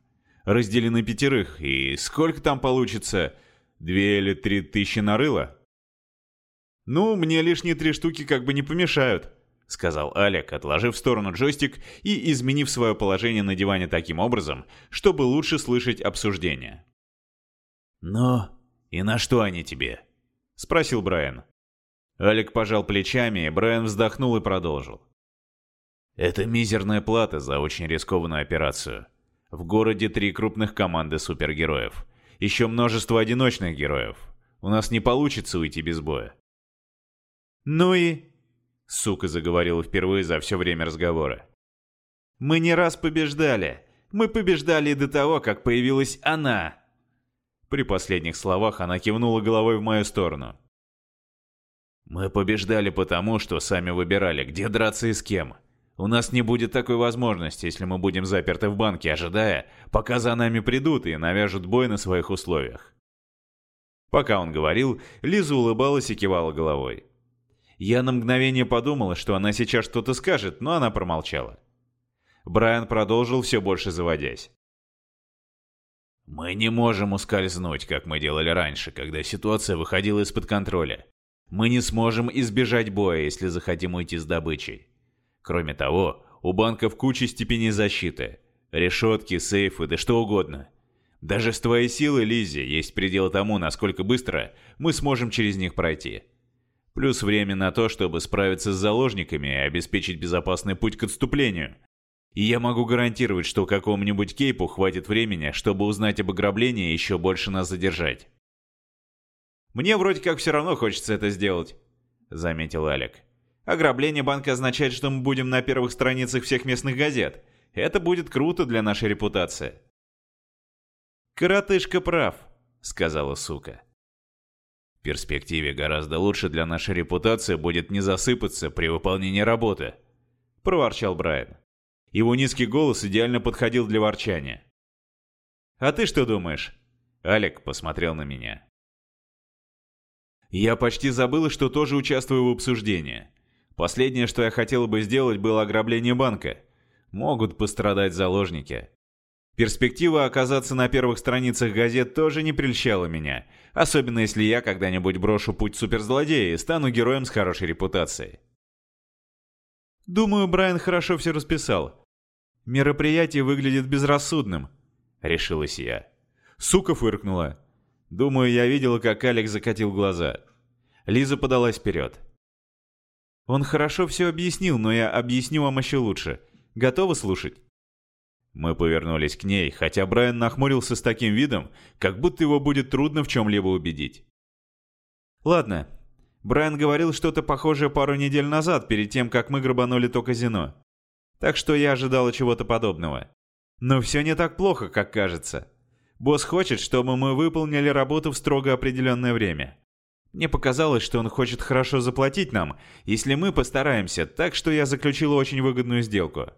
Раздели на пятерых, и сколько там получится – Две или три тысячи нарыло?» «Ну, мне лишние три штуки как бы не помешают», — сказал Алек, отложив в сторону джойстик и изменив свое положение на диване таким образом, чтобы лучше слышать обсуждение. «Ну, и на что они тебе?» — спросил Брайан. Алек пожал плечами, и Брайан вздохнул и продолжил. «Это мизерная плата за очень рискованную операцию. В городе три крупных команды супергероев — еще множество одиночных героев. У нас не получится уйти без боя. Ну и... Сука заговорила впервые за все время разговора. Мы не раз побеждали. Мы побеждали до того, как появилась она. При последних словах она кивнула головой в мою сторону. Мы побеждали потому, что сами выбирали, где драться и с кем. У нас не будет такой возможности, если мы будем заперты в банке, ожидая, пока за нами придут и навяжут бой на своих условиях. Пока он говорил, Лиза улыбалась и кивала головой. Я на мгновение подумала, что она сейчас что-то скажет, но она промолчала. Брайан продолжил все больше заводясь. «Мы не можем ускользнуть, как мы делали раньше, когда ситуация выходила из-под контроля. Мы не сможем избежать боя, если захотим уйти с добычей. Кроме того, у банков куча степеней защиты. Решетки, сейфы, да что угодно. Даже с твоей силой, Лиззи, есть предел тому, насколько быстро мы сможем через них пройти. Плюс время на то, чтобы справиться с заложниками и обеспечить безопасный путь к отступлению. И я могу гарантировать, что какому-нибудь Кейпу хватит времени, чтобы узнать об ограблении и еще больше нас задержать. «Мне вроде как все равно хочется это сделать», — заметил Алек. «Ограбление банка означает, что мы будем на первых страницах всех местных газет. Это будет круто для нашей репутации». «Коротышка прав», — сказала сука. Перспективе гораздо лучше для нашей репутации будет не засыпаться при выполнении работы, проворчал Брайан. Его низкий голос идеально подходил для ворчания. «А ты что думаешь?» Алек посмотрел на меня. Я почти забыл, что тоже участвую в обсуждении. Последнее, что я хотел бы сделать, было ограбление банка. Могут пострадать заложники. Перспектива оказаться на первых страницах газет тоже не прельщала меня, особенно если я когда-нибудь брошу путь суперзлодея и стану героем с хорошей репутацией. Думаю, Брайан хорошо все расписал. Мероприятие выглядит безрассудным, решилась я. Сука фыркнула. Думаю, я видела, как Алекс закатил глаза. Лиза подалась вперед. Он хорошо все объяснил, но я объясню вам еще лучше. Готовы слушать? Мы повернулись к ней, хотя Брайан нахмурился с таким видом, как будто его будет трудно в чем-либо убедить. Ладно. Брайан говорил что-то похожее пару недель назад, перед тем, как мы грабанули то казино. Так что я ожидала чего-то подобного. Но все не так плохо, как кажется. Босс хочет, чтобы мы выполнили работу в строго определенное время. Мне показалось, что он хочет хорошо заплатить нам, если мы постараемся, так что я заключила очень выгодную сделку.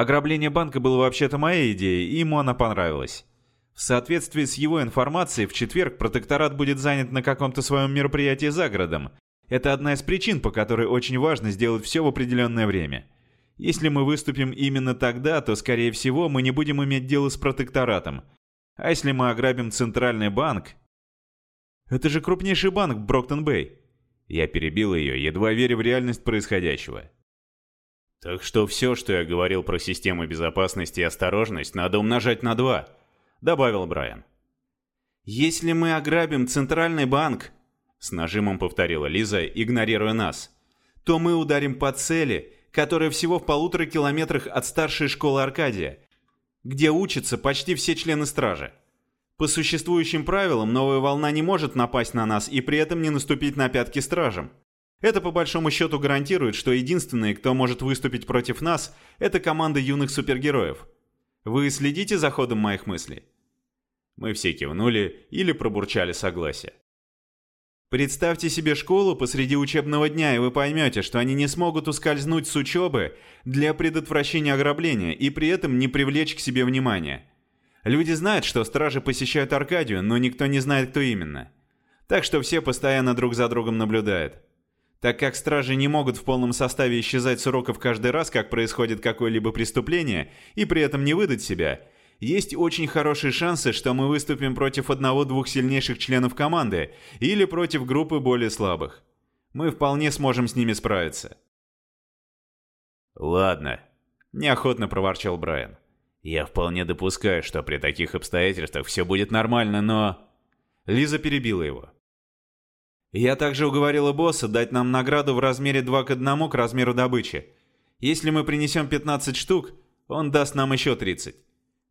Ограбление банка было вообще-то моей идеей, и ему она понравилась. В соответствии с его информацией, в четверг протекторат будет занят на каком-то своем мероприятии за городом. Это одна из причин, по которой очень важно сделать все в определенное время. Если мы выступим именно тогда, то, скорее всего, мы не будем иметь дело с протекторатом. А если мы ограбим центральный банк... Это же крупнейший банк Броктон-Бэй. Я перебил ее, едва веря в реальность происходящего. Так что все, что я говорил про систему безопасности и осторожность, надо умножать на два, добавил Брайан. Если мы ограбим центральный банк, с нажимом повторила Лиза, игнорируя нас, то мы ударим по цели, которая всего в полутора километрах от старшей школы Аркадия, где учатся почти все члены стражи. По существующим правилам, новая волна не может напасть на нас и при этом не наступить на пятки стражам. Это по большому счету гарантирует, что единственные, кто может выступить против нас, это команда юных супергероев. Вы следите за ходом моих мыслей? Мы все кивнули или пробурчали согласие. Представьте себе школу посреди учебного дня, и вы поймете, что они не смогут ускользнуть с учебы для предотвращения ограбления и при этом не привлечь к себе внимания. Люди знают, что стражи посещают Аркадию, но никто не знает, кто именно. Так что все постоянно друг за другом наблюдают. Так как стражи не могут в полном составе исчезать с уроков каждый раз, как происходит какое-либо преступление, и при этом не выдать себя, есть очень хорошие шансы, что мы выступим против одного-двух сильнейших членов команды или против группы более слабых. Мы вполне сможем с ними справиться. «Ладно», – неохотно проворчал Брайан. «Я вполне допускаю, что при таких обстоятельствах все будет нормально, но...» Лиза перебила его. Я также уговорила босса дать нам награду в размере 2 к 1 к размеру добычи. Если мы принесем 15 штук, он даст нам еще 30.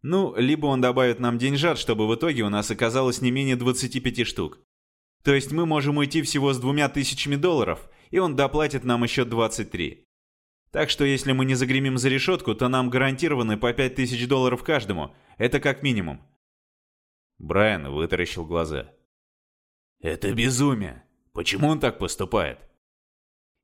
Ну, либо он добавит нам деньжат, чтобы в итоге у нас оказалось не менее 25 штук. То есть мы можем уйти всего с двумя тысячами долларов, и он доплатит нам еще 23. Так что если мы не загремим за решетку, то нам гарантированы по 5000 долларов каждому. Это как минимум. Брайан вытаращил глаза. «Это безумие. Почему он так поступает?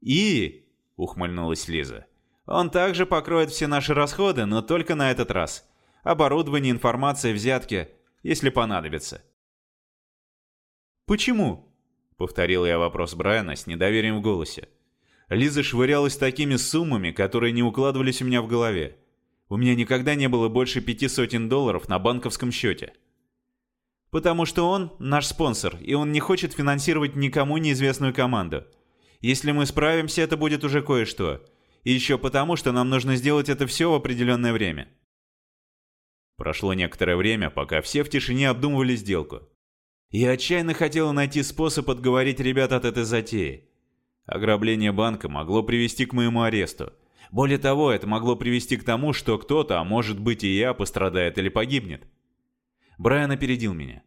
И, ухмыльнулась Лиза, он также покроет все наши расходы, но только на этот раз. Оборудование, информация, взятки, если понадобится. Почему? Повторил я вопрос Брайана с недоверием в голосе. Лиза швырялась такими суммами, которые не укладывались у меня в голове. У меня никогда не было больше пяти сотен долларов на банковском счете. Потому что он наш спонсор, и он не хочет финансировать никому неизвестную команду. Если мы справимся, это будет уже кое-что. И еще потому, что нам нужно сделать это все в определенное время. Прошло некоторое время, пока все в тишине обдумывали сделку. Я отчаянно хотела найти способ отговорить ребят от этой затеи. Ограбление банка могло привести к моему аресту. Более того, это могло привести к тому, что кто-то, а может быть и я, пострадает или погибнет. Брайан опередил меня.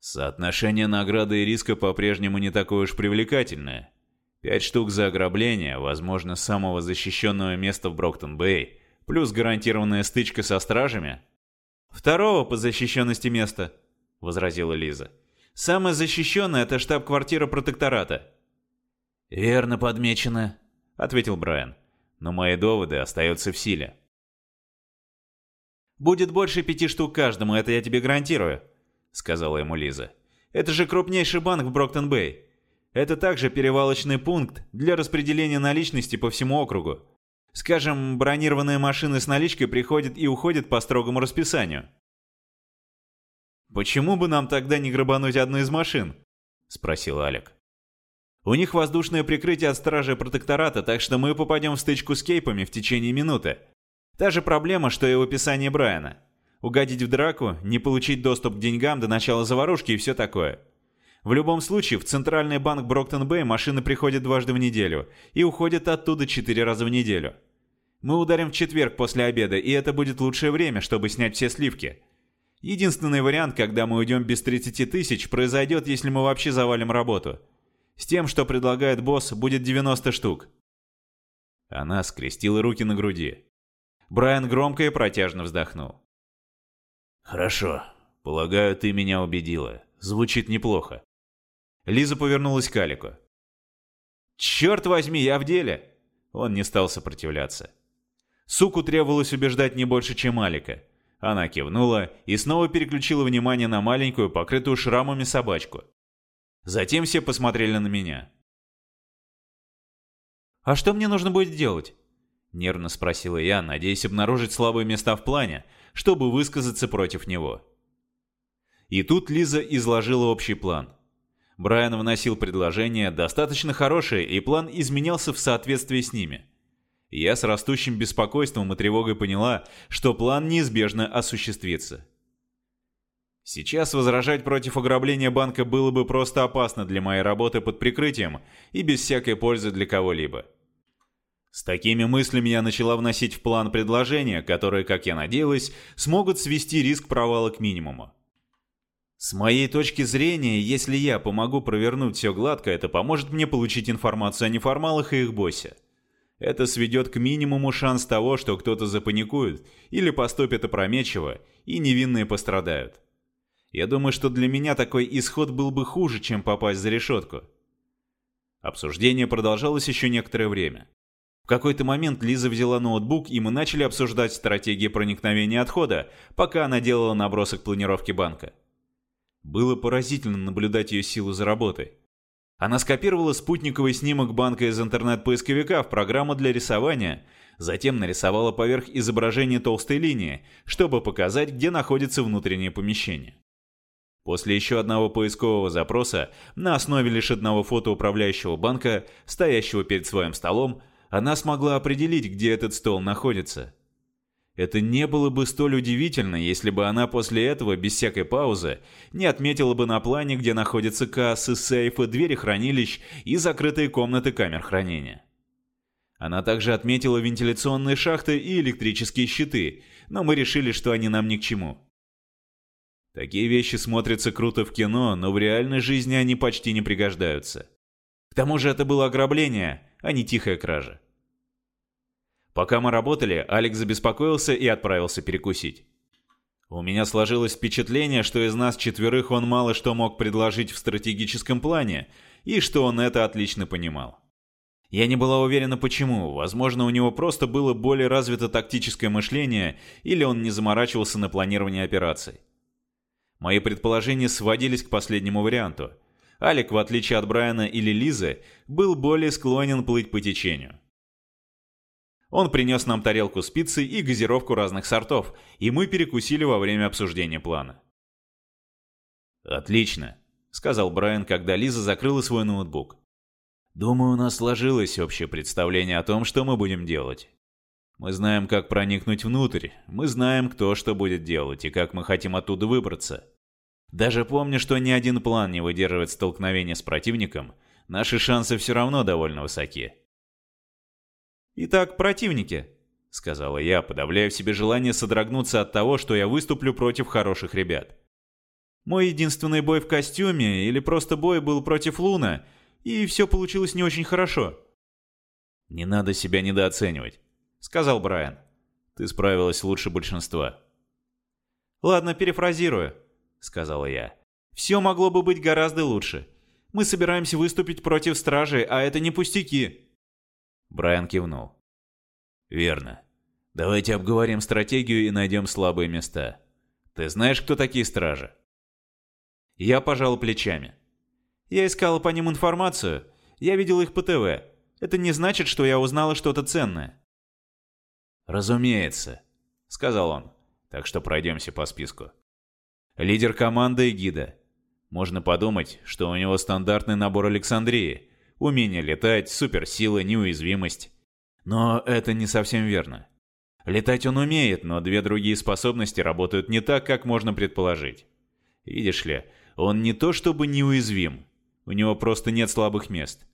Соотношение награды и риска по-прежнему не такое уж привлекательное. Пять штук за ограбление, возможно, самого защищенного места в Броктон-Бэй, плюс гарантированная стычка со стражами. «Второго по защищенности места», — возразила Лиза. «Самое защищенное — это штаб-квартира протектората». «Верно подмечено», — ответил Брайан. «Но мои доводы остаются в силе». «Будет больше пяти штук каждому, это я тебе гарантирую», — сказала ему Лиза. «Это же крупнейший банк в Броктон-Бэй. Это также перевалочный пункт для распределения наличности по всему округу. Скажем, бронированные машины с наличкой приходят и уходят по строгому расписанию». «Почему бы нам тогда не грабануть одну из машин?» — спросил Алек. У них воздушное прикрытие от стражи протектората, так что мы попадем в стычку с кейпами в течение минуты. Та же проблема, что и в описании Брайана. Угодить в драку, не получить доступ к деньгам до начала заварушки и все такое. В любом случае, в Центральный банк Броктон-Бэй машины приходят дважды в неделю и уходят оттуда четыре раза в неделю. Мы ударим в четверг после обеда, и это будет лучшее время, чтобы снять все сливки. Единственный вариант, когда мы уйдем без 30 тысяч, произойдет, если мы вообще завалим работу – с тем, что предлагает босс, будет 90 штук». Она скрестила руки на груди. Брайан громко и протяжно вздохнул. «Хорошо. Полагаю, ты меня убедила. Звучит неплохо». Лиза повернулась к Алику. «Черт возьми, я в деле!» Он не стал сопротивляться. Суку требовалось убеждать не больше, чем Алика. Она кивнула и снова переключила внимание на маленькую, покрытую шрамами собачку. Затем все посмотрели на меня. «А что мне нужно будет делать?» Нервно спросила я, надеясь обнаружить слабые места в плане, чтобы высказаться против него. И тут Лиза изложила общий план. Брайан вносил предложения, достаточно хорошие, и план изменялся в соответствии с ними. Я с растущим беспокойством и тревогой поняла, что план неизбежно осуществится. Сейчас возражать против ограбления банка было бы просто опасно для моей работы под прикрытием и без всякой пользы для кого-либо. С такими мыслями я начала вносить в план предложения, которые, как я надеялась, смогут свести риск провала к минимуму. С моей точки зрения, если я помогу провернуть все гладко, это поможет мне получить информацию о неформалах и их боссе. Это сведет к минимуму шанс того, что кто-то запаникует или поступит опрометчиво, и невинные пострадают. Я думаю, что для меня такой исход был бы хуже, чем попасть за решетку. Обсуждение продолжалось еще некоторое время. В какой-то момент Лиза взяла ноутбук, и мы начали обсуждать стратегии проникновения отхода, пока она делала набросок планировки банка. Было поразительно наблюдать ее силу за работой. Она скопировала спутниковый снимок банка из интернет-поисковика в программу для рисования, затем нарисовала поверх изображение толстой линии, чтобы показать, где находится внутреннее помещение. После еще одного поискового запроса, на основе лишь одного фото управляющего банка, стоящего перед своим столом, она смогла определить, где этот стол находится. Это не было бы столь удивительно, если бы она после этого, без всякой паузы, не отметила бы на плане, где находятся кассы, сейфы, двери хранилищ и закрытые комнаты камер хранения. Она также отметила вентиляционные шахты и электрические щиты, но мы решили, что они нам ни к чему. Такие вещи смотрятся круто в кино, но в реальной жизни они почти не пригождаются. К тому же это было ограбление, а не тихая кража. Пока мы работали, Алекс забеспокоился и отправился перекусить. У меня сложилось впечатление, что из нас четверых он мало что мог предложить в стратегическом плане, и что он это отлично понимал. Я не была уверена почему, возможно у него просто было более развито тактическое мышление, или он не заморачивался на планирование операций. Мои предположения сводились к последнему варианту. Алик, в отличие от Брайана или Лизы, был более склонен плыть по течению. Он принес нам тарелку с пиццей и газировку разных сортов, и мы перекусили во время обсуждения плана. «Отлично», — сказал Брайан, когда Лиза закрыла свой ноутбук. «Думаю, у нас сложилось общее представление о том, что мы будем делать. Мы знаем, как проникнуть внутрь, мы знаем, кто что будет делать и как мы хотим оттуда выбраться. Даже помня, что ни один план не выдерживает столкновения с противником, наши шансы все равно довольно высоки. «Итак, противники», — сказала я, подавляя в себе желание содрогнуться от того, что я выступлю против хороших ребят. Мой единственный бой в костюме или просто бой был против Луна, и все получилось не очень хорошо. «Не надо себя недооценивать», — сказал Брайан. «Ты справилась лучше большинства». «Ладно, перефразирую», — сказала я. «Все могло бы быть гораздо лучше. Мы собираемся выступить против стражей, а это не пустяки». Брайан кивнул. «Верно. Давайте обговорим стратегию и найдем слабые места. Ты знаешь, кто такие стражи?» Я пожал плечами. Я искала по ним информацию. Я видел их по ТВ. Это не значит, что я узнала что-то ценное. «Разумеется», — сказал он. «Так что пройдемся по списку. Лидер команды и гида. Можно подумать, что у него стандартный набор Александрии. Умение летать, суперсила, неуязвимость. Но это не совсем верно. Летать он умеет, но две другие способности работают не так, как можно предположить. Видишь ли, он не то чтобы неуязвим, у него просто нет слабых мест.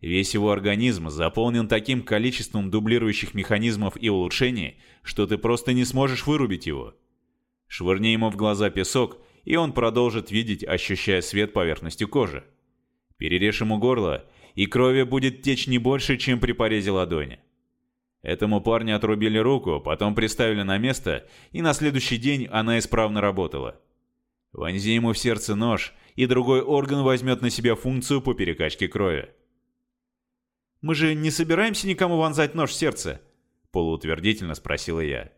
Весь его организм заполнен таким количеством дублирующих механизмов и улучшений, что ты просто не сможешь вырубить его. Швырни ему в глаза песок, и он продолжит видеть, ощущая свет поверхностью кожи. Перережь ему горло, и крови будет течь не больше, чем при порезе ладони. Этому парню отрубили руку, потом приставили на место, и на следующий день она исправно работала. Вонзи ему в сердце нож, и другой орган возьмет на себя функцию по перекачке крови. «Мы же не собираемся никому вонзать нож в сердце?» – полуутвердительно спросила я.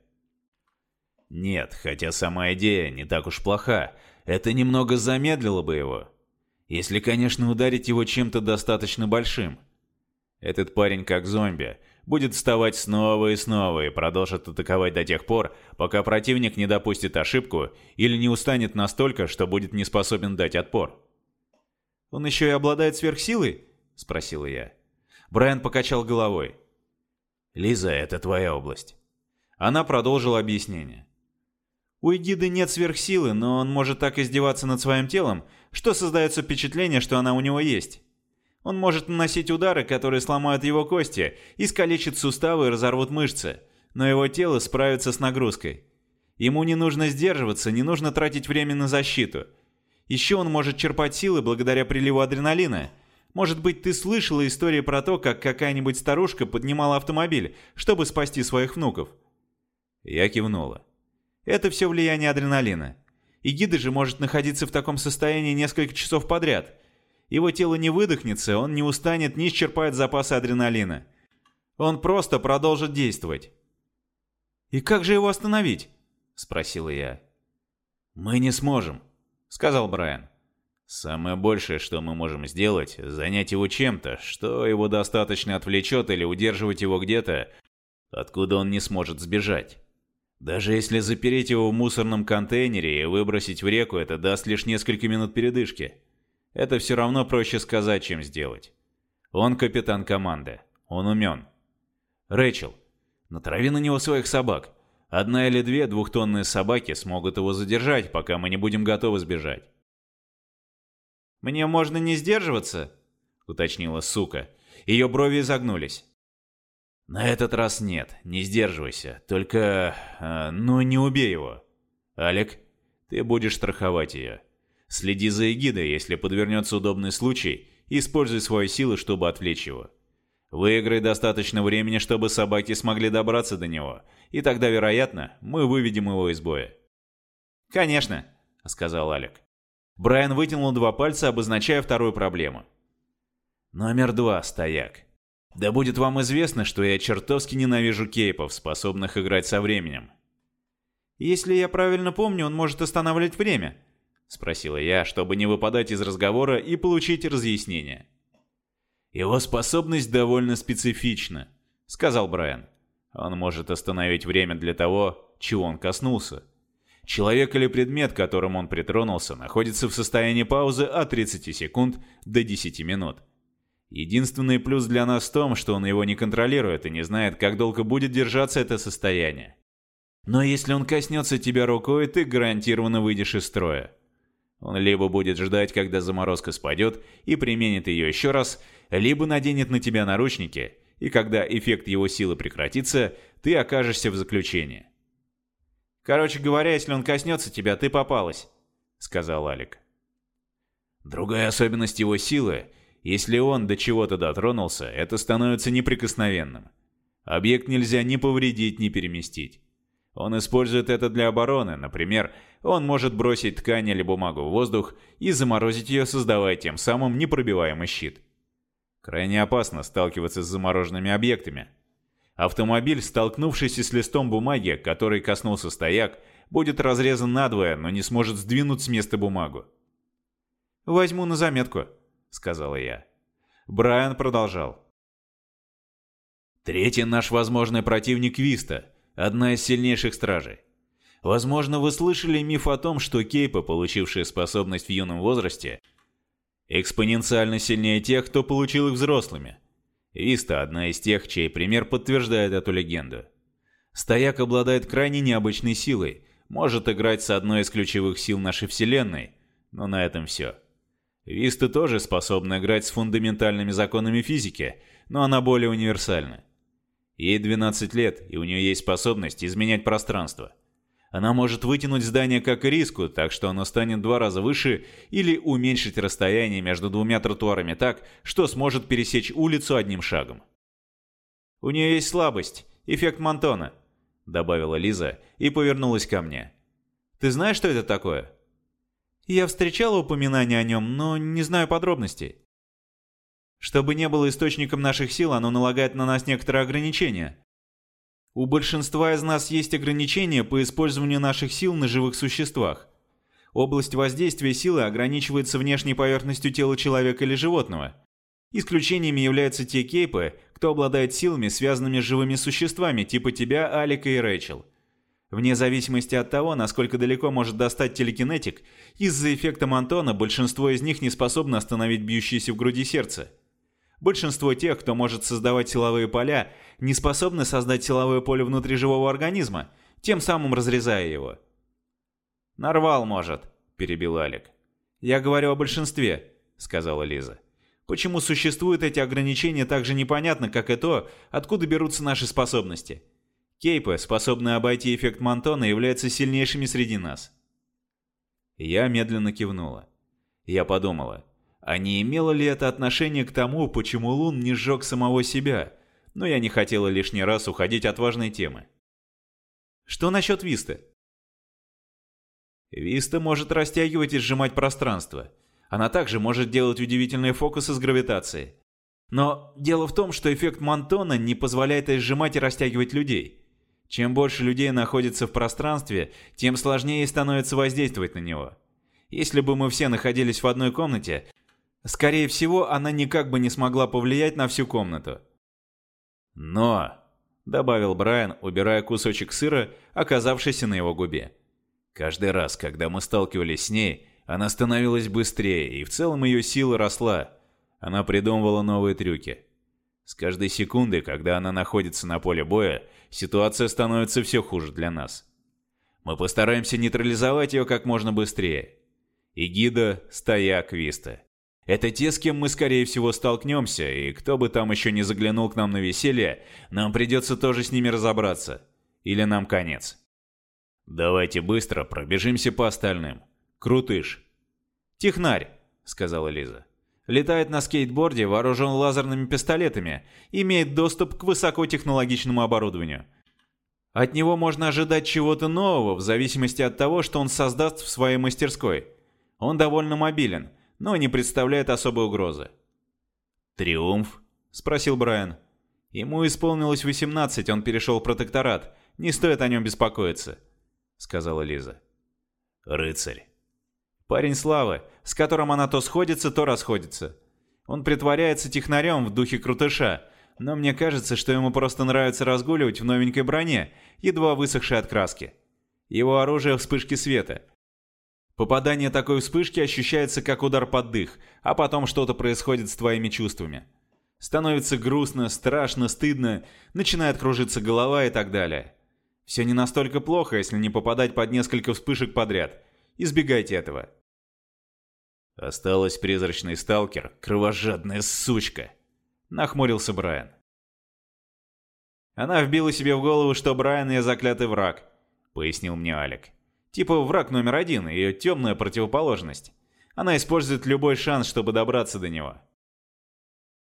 «Нет, хотя сама идея не так уж плоха. Это немного замедлило бы его. Если, конечно, ударить его чем-то достаточно большим. Этот парень как зомби – будет вставать снова и снова и продолжит атаковать до тех пор, пока противник не допустит ошибку или не устанет настолько, что будет не способен дать отпор. «Он еще и обладает сверхсилой?» – спросила я. Брайан покачал головой. «Лиза, это твоя область». Она продолжила объяснение. У Эгиды нет сверхсилы, но он может так издеваться над своим телом, что создается впечатление, что она у него есть. Он может наносить удары, которые сломают его кости, искалечат суставы и разорвут мышцы, но его тело справится с нагрузкой. Ему не нужно сдерживаться, не нужно тратить время на защиту. Еще он может черпать силы благодаря приливу адреналина. Может быть, ты слышала истории про то, как какая-нибудь старушка поднимала автомобиль, чтобы спасти своих внуков? Я кивнула. Это все влияние адреналина. И гида же может находиться в таком состоянии несколько часов подряд – его тело не выдохнется, он не устанет, не исчерпает запасы адреналина. Он просто продолжит действовать. «И как же его остановить?» – спросила я. «Мы не сможем», – сказал Брайан. «Самое большее, что мы можем сделать, занять его чем-то, что его достаточно отвлечет или удерживать его где-то, откуда он не сможет сбежать. Даже если запереть его в мусорном контейнере и выбросить в реку, это даст лишь несколько минут передышки. Это все равно проще сказать, чем сделать. Он капитан команды. Он умен. Рэйчел, натрави на него своих собак. Одна или две двухтонные собаки смогут его задержать, пока мы не будем готовы сбежать. «Мне можно не сдерживаться?» — уточнила сука. Ее брови изогнулись. «На этот раз нет, не сдерживайся. Только... Э, ну, не убей его. Алек, ты будешь страховать ее. Следи за эгидой, если подвернется удобный случай, используй свои силы, чтобы отвлечь его. Выиграй достаточно времени, чтобы собаки смогли добраться до него, и тогда, вероятно, мы выведем его из боя. «Конечно», — сказал Алек. Брайан вытянул два пальца, обозначая вторую проблему. «Номер два, стояк. Да будет вам известно, что я чертовски ненавижу кейпов, способных играть со временем». «Если я правильно помню, он может останавливать время», — спросила я, чтобы не выпадать из разговора и получить разъяснение. «Его способность довольно специфична», — сказал Брайан. «Он может остановить время для того, чего он коснулся. Человек или предмет, к которому он притронулся, находится в состоянии паузы от 30 секунд до 10 минут. Единственный плюс для нас в том, что он его не контролирует и не знает, как долго будет держаться это состояние. Но если он коснется тебя рукой, ты гарантированно выйдешь из строя. Он либо будет ждать, когда заморозка спадет, и применит ее еще раз, либо наденет на тебя наручники и когда эффект его силы прекратится, ты окажешься в заключении. «Короче говоря, если он коснется тебя, ты попалась», — сказал Алик. Другая особенность его силы — если он до чего-то дотронулся, это становится неприкосновенным. Объект нельзя ни повредить, ни переместить. Он использует это для обороны, например, он может бросить ткань или бумагу в воздух и заморозить ее, создавая тем самым непробиваемый щит. Крайне опасно сталкиваться с замороженными объектами. Автомобиль, столкнувшийся с листом бумаги, который коснулся стояк, будет разрезан надвое, но не сможет сдвинуть с места бумагу. «Возьму на заметку», — сказала я. Брайан продолжал. Третий наш возможный противник Виста, одна из сильнейших стражей. Возможно, вы слышали миф о том, что кейпы, получившие способность в юном возрасте, экспоненциально сильнее тех, кто получил их взрослыми. Виста – одна из тех, чей пример подтверждает эту легенду. Стояк обладает крайне необычной силой, может играть с одной из ключевых сил нашей Вселенной, но на этом все. Виста тоже способна играть с фундаментальными законами физики, но она более универсальна. Ей 12 лет, и у нее есть способность изменять пространство. Она может вытянуть здание как риску, так что оно станет два раза выше, или уменьшить расстояние между двумя тротуарами так, что сможет пересечь улицу одним шагом. «У нее есть слабость, эффект Монтона», — добавила Лиза и повернулась ко мне. «Ты знаешь, что это такое?» «Я встречала упоминания о нем, но не знаю подробностей». Чтобы не было источником наших сил, оно налагает на нас некоторые ограничения. У большинства из нас есть ограничения по использованию наших сил на живых существах. Область воздействия силы ограничивается внешней поверхностью тела человека или животного. Исключениями являются те кейпы, кто обладает силами, связанными с живыми существами, типа тебя, Алика и Рэйчел. Вне зависимости от того, насколько далеко может достать телекинетик, из-за эффекта Монтона большинство из них не способно остановить бьющееся в груди сердце. Большинство тех, кто может создавать силовые поля, не способны создать силовое поле внутри живого организма, тем самым разрезая его. «Нарвал может», — перебил Алик. «Я говорю о большинстве», — сказала Лиза. «Почему существуют эти ограничения так же непонятно, как и то, откуда берутся наши способности? Кейпы, способные обойти эффект Монтона, являются сильнейшими среди нас». Я медленно кивнула. Я подумала, а не имело ли это отношение к тому, почему Лун не сжег самого себя? Но я не хотела лишний раз уходить от важной темы. Что насчет Висты? Виста может растягивать и сжимать пространство. Она также может делать удивительные фокусы с гравитацией. Но дело в том, что эффект Монтона не позволяет ей сжимать и растягивать людей. Чем больше людей находится в пространстве, тем сложнее становится воздействовать на него. Если бы мы все находились в одной комнате, Скорее всего, она никак бы не смогла повлиять на всю комнату. «Но», — добавил Брайан, убирая кусочек сыра, оказавшийся на его губе. «Каждый раз, когда мы сталкивались с ней, она становилась быстрее, и в целом ее сила росла. Она придумывала новые трюки. С каждой секундой, когда она находится на поле боя, ситуация становится все хуже для нас. Мы постараемся нейтрализовать ее как можно быстрее. Игида, Стояк, Виста. Это те, с кем мы, скорее всего, столкнемся, и кто бы там еще не заглянул к нам на веселье, нам придется тоже с ними разобраться. Или нам конец. Давайте быстро пробежимся по остальным. Крутыш. Технарь, сказала Лиза. Летает на скейтборде, вооружен лазерными пистолетами, имеет доступ к высокотехнологичному оборудованию. От него можно ожидать чего-то нового в зависимости от того, что он создаст в своей мастерской. Он довольно мобилен – но не представляет особой угрозы. «Триумф?» – спросил Брайан. «Ему исполнилось 18, он перешел в протекторат. Не стоит о нем беспокоиться», – сказала Лиза. «Рыцарь». «Парень славы, с которым она то сходится, то расходится. Он притворяется технарем в духе крутыша, но мне кажется, что ему просто нравится разгуливать в новенькой броне, едва высохшей от краски. Его оружие – вспышки света – Попадание такой вспышки ощущается как удар под дых, а потом что-то происходит с твоими чувствами. Становится грустно, страшно, стыдно, начинает кружиться голова и так далее. Все не настолько плохо, если не попадать под несколько вспышек подряд. Избегайте этого. Осталась призрачный сталкер, кровожадная сучка. Нахмурился Брайан. Она вбила себе в голову, что Брайан ее заклятый враг, пояснил мне Алик. Типа враг номер один, ее темная противоположность. Она использует любой шанс, чтобы добраться до него.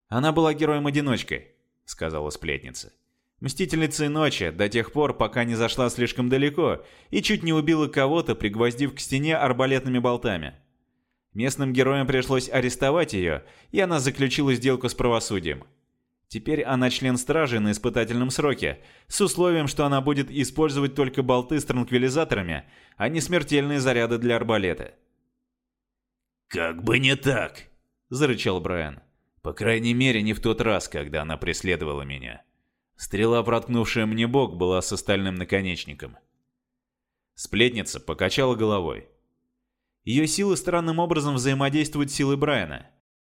Она была героем-одиночкой, сказала сплетница. Мстительницей ночи до тех пор, пока не зашла слишком далеко и чуть не убила кого-то, пригвоздив к стене арбалетными болтами. Местным героям пришлось арестовать ее, и она заключила сделку с правосудием. Теперь она член стражи на испытательном сроке, с условием, что она будет использовать только болты с транквилизаторами, а не смертельные заряды для арбалета. «Как бы не так!» – зарычал Брайан. «По крайней мере, не в тот раз, когда она преследовала меня. Стрела, проткнувшая мне бок, была с остальным наконечником». Сплетница покачала головой. Ее силы странным образом взаимодействуют с силой Брайана.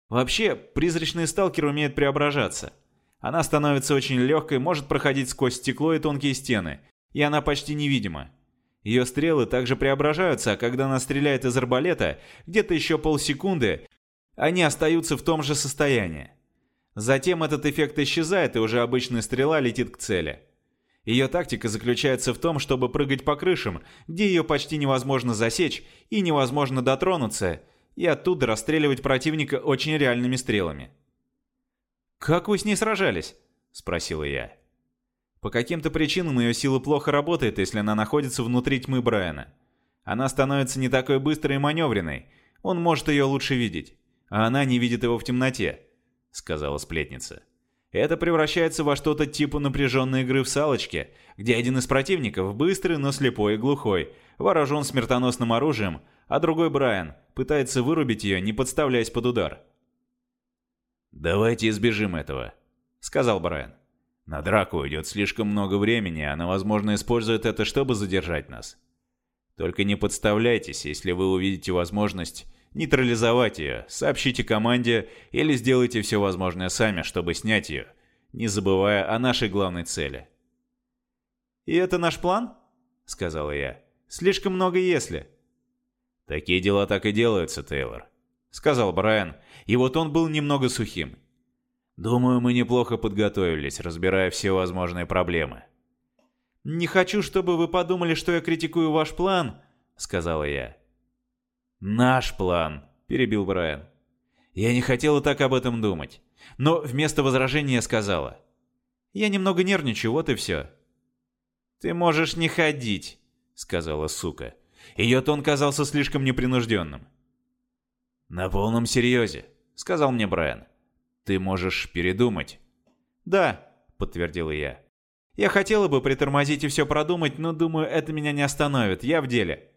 Вообще, призрачный сталкер умеет преображаться. Она становится очень легкой, может проходить сквозь стекло и тонкие стены, и она почти невидима. Ее стрелы также преображаются, а когда она стреляет из арбалета, где-то еще полсекунды, они остаются в том же состоянии. Затем этот эффект исчезает, и уже обычная стрела летит к цели. Ее тактика заключается в том, чтобы прыгать по крышам, где ее почти невозможно засечь и невозможно дотронуться, и оттуда расстреливать противника очень реальными стрелами. «Как вы с ней сражались?» – спросила я. По каким-то причинам ее сила плохо работает, если она находится внутри тьмы Брайана. Она становится не такой быстрой и маневренной, он может ее лучше видеть, а она не видит его в темноте, — сказала сплетница. Это превращается во что-то типа напряженной игры в салочке, где один из противников быстрый, но слепой и глухой, вооружен смертоносным оружием, а другой Брайан пытается вырубить ее, не подставляясь под удар. «Давайте избежим этого», — сказал Брайан. «На драку уйдет слишком много времени, она, возможно, использует это, чтобы задержать нас. Только не подставляйтесь, если вы увидите возможность нейтрализовать ее, сообщите команде или сделайте все возможное сами, чтобы снять ее, не забывая о нашей главной цели. «И это наш план?» — сказала я. «Слишком много «если». «Такие дела так и делаются, Тейлор», — сказал Брайан, и вот он был немного сухим. «Думаю, мы неплохо подготовились, разбирая все возможные проблемы». «Не хочу, чтобы вы подумали, что я критикую ваш план», — сказала я. «Наш план», — перебил Брайан. Я не хотела так об этом думать. Но вместо возражения сказала. «Я немного нервничаю, вот и все». «Ты можешь не ходить», — сказала сука. Ее тон казался слишком непринужденным. «На полном серьезе», — сказал мне Брайан. «Ты можешь передумать». «Да», — подтвердила я. «Я хотела бы притормозить и все продумать, но думаю, это меня не остановит. Я в деле».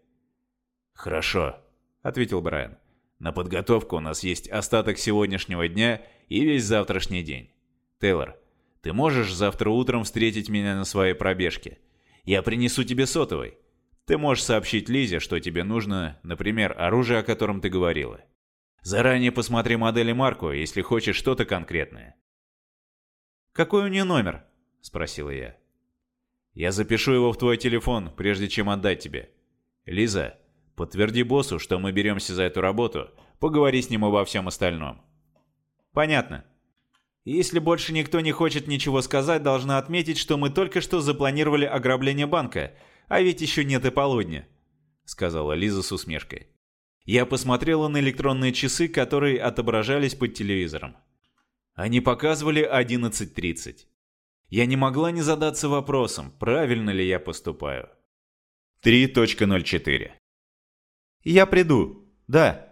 «Хорошо», ответил Брайан. «На подготовку у нас есть остаток сегодняшнего дня и весь завтрашний день. Тейлор, ты можешь завтра утром встретить меня на своей пробежке? Я принесу тебе сотовый. Ты можешь сообщить Лизе, что тебе нужно, например, оружие, о котором ты говорила. Заранее посмотри модель и марку, если хочешь что-то конкретное». «Какой у нее номер?» – спросила я. «Я запишу его в твой телефон, прежде чем отдать тебе. Лиза, Подтверди боссу, что мы беремся за эту работу, поговори с ним обо всем остальном. Понятно. Если больше никто не хочет ничего сказать, должна отметить, что мы только что запланировали ограбление банка, а ведь еще нет и полудня, сказала Лиза с усмешкой. Я посмотрела на электронные часы, которые отображались под телевизором. Они показывали 11.30. Я не могла не задаться вопросом, правильно ли я поступаю. 3.04 «Я приду. Да».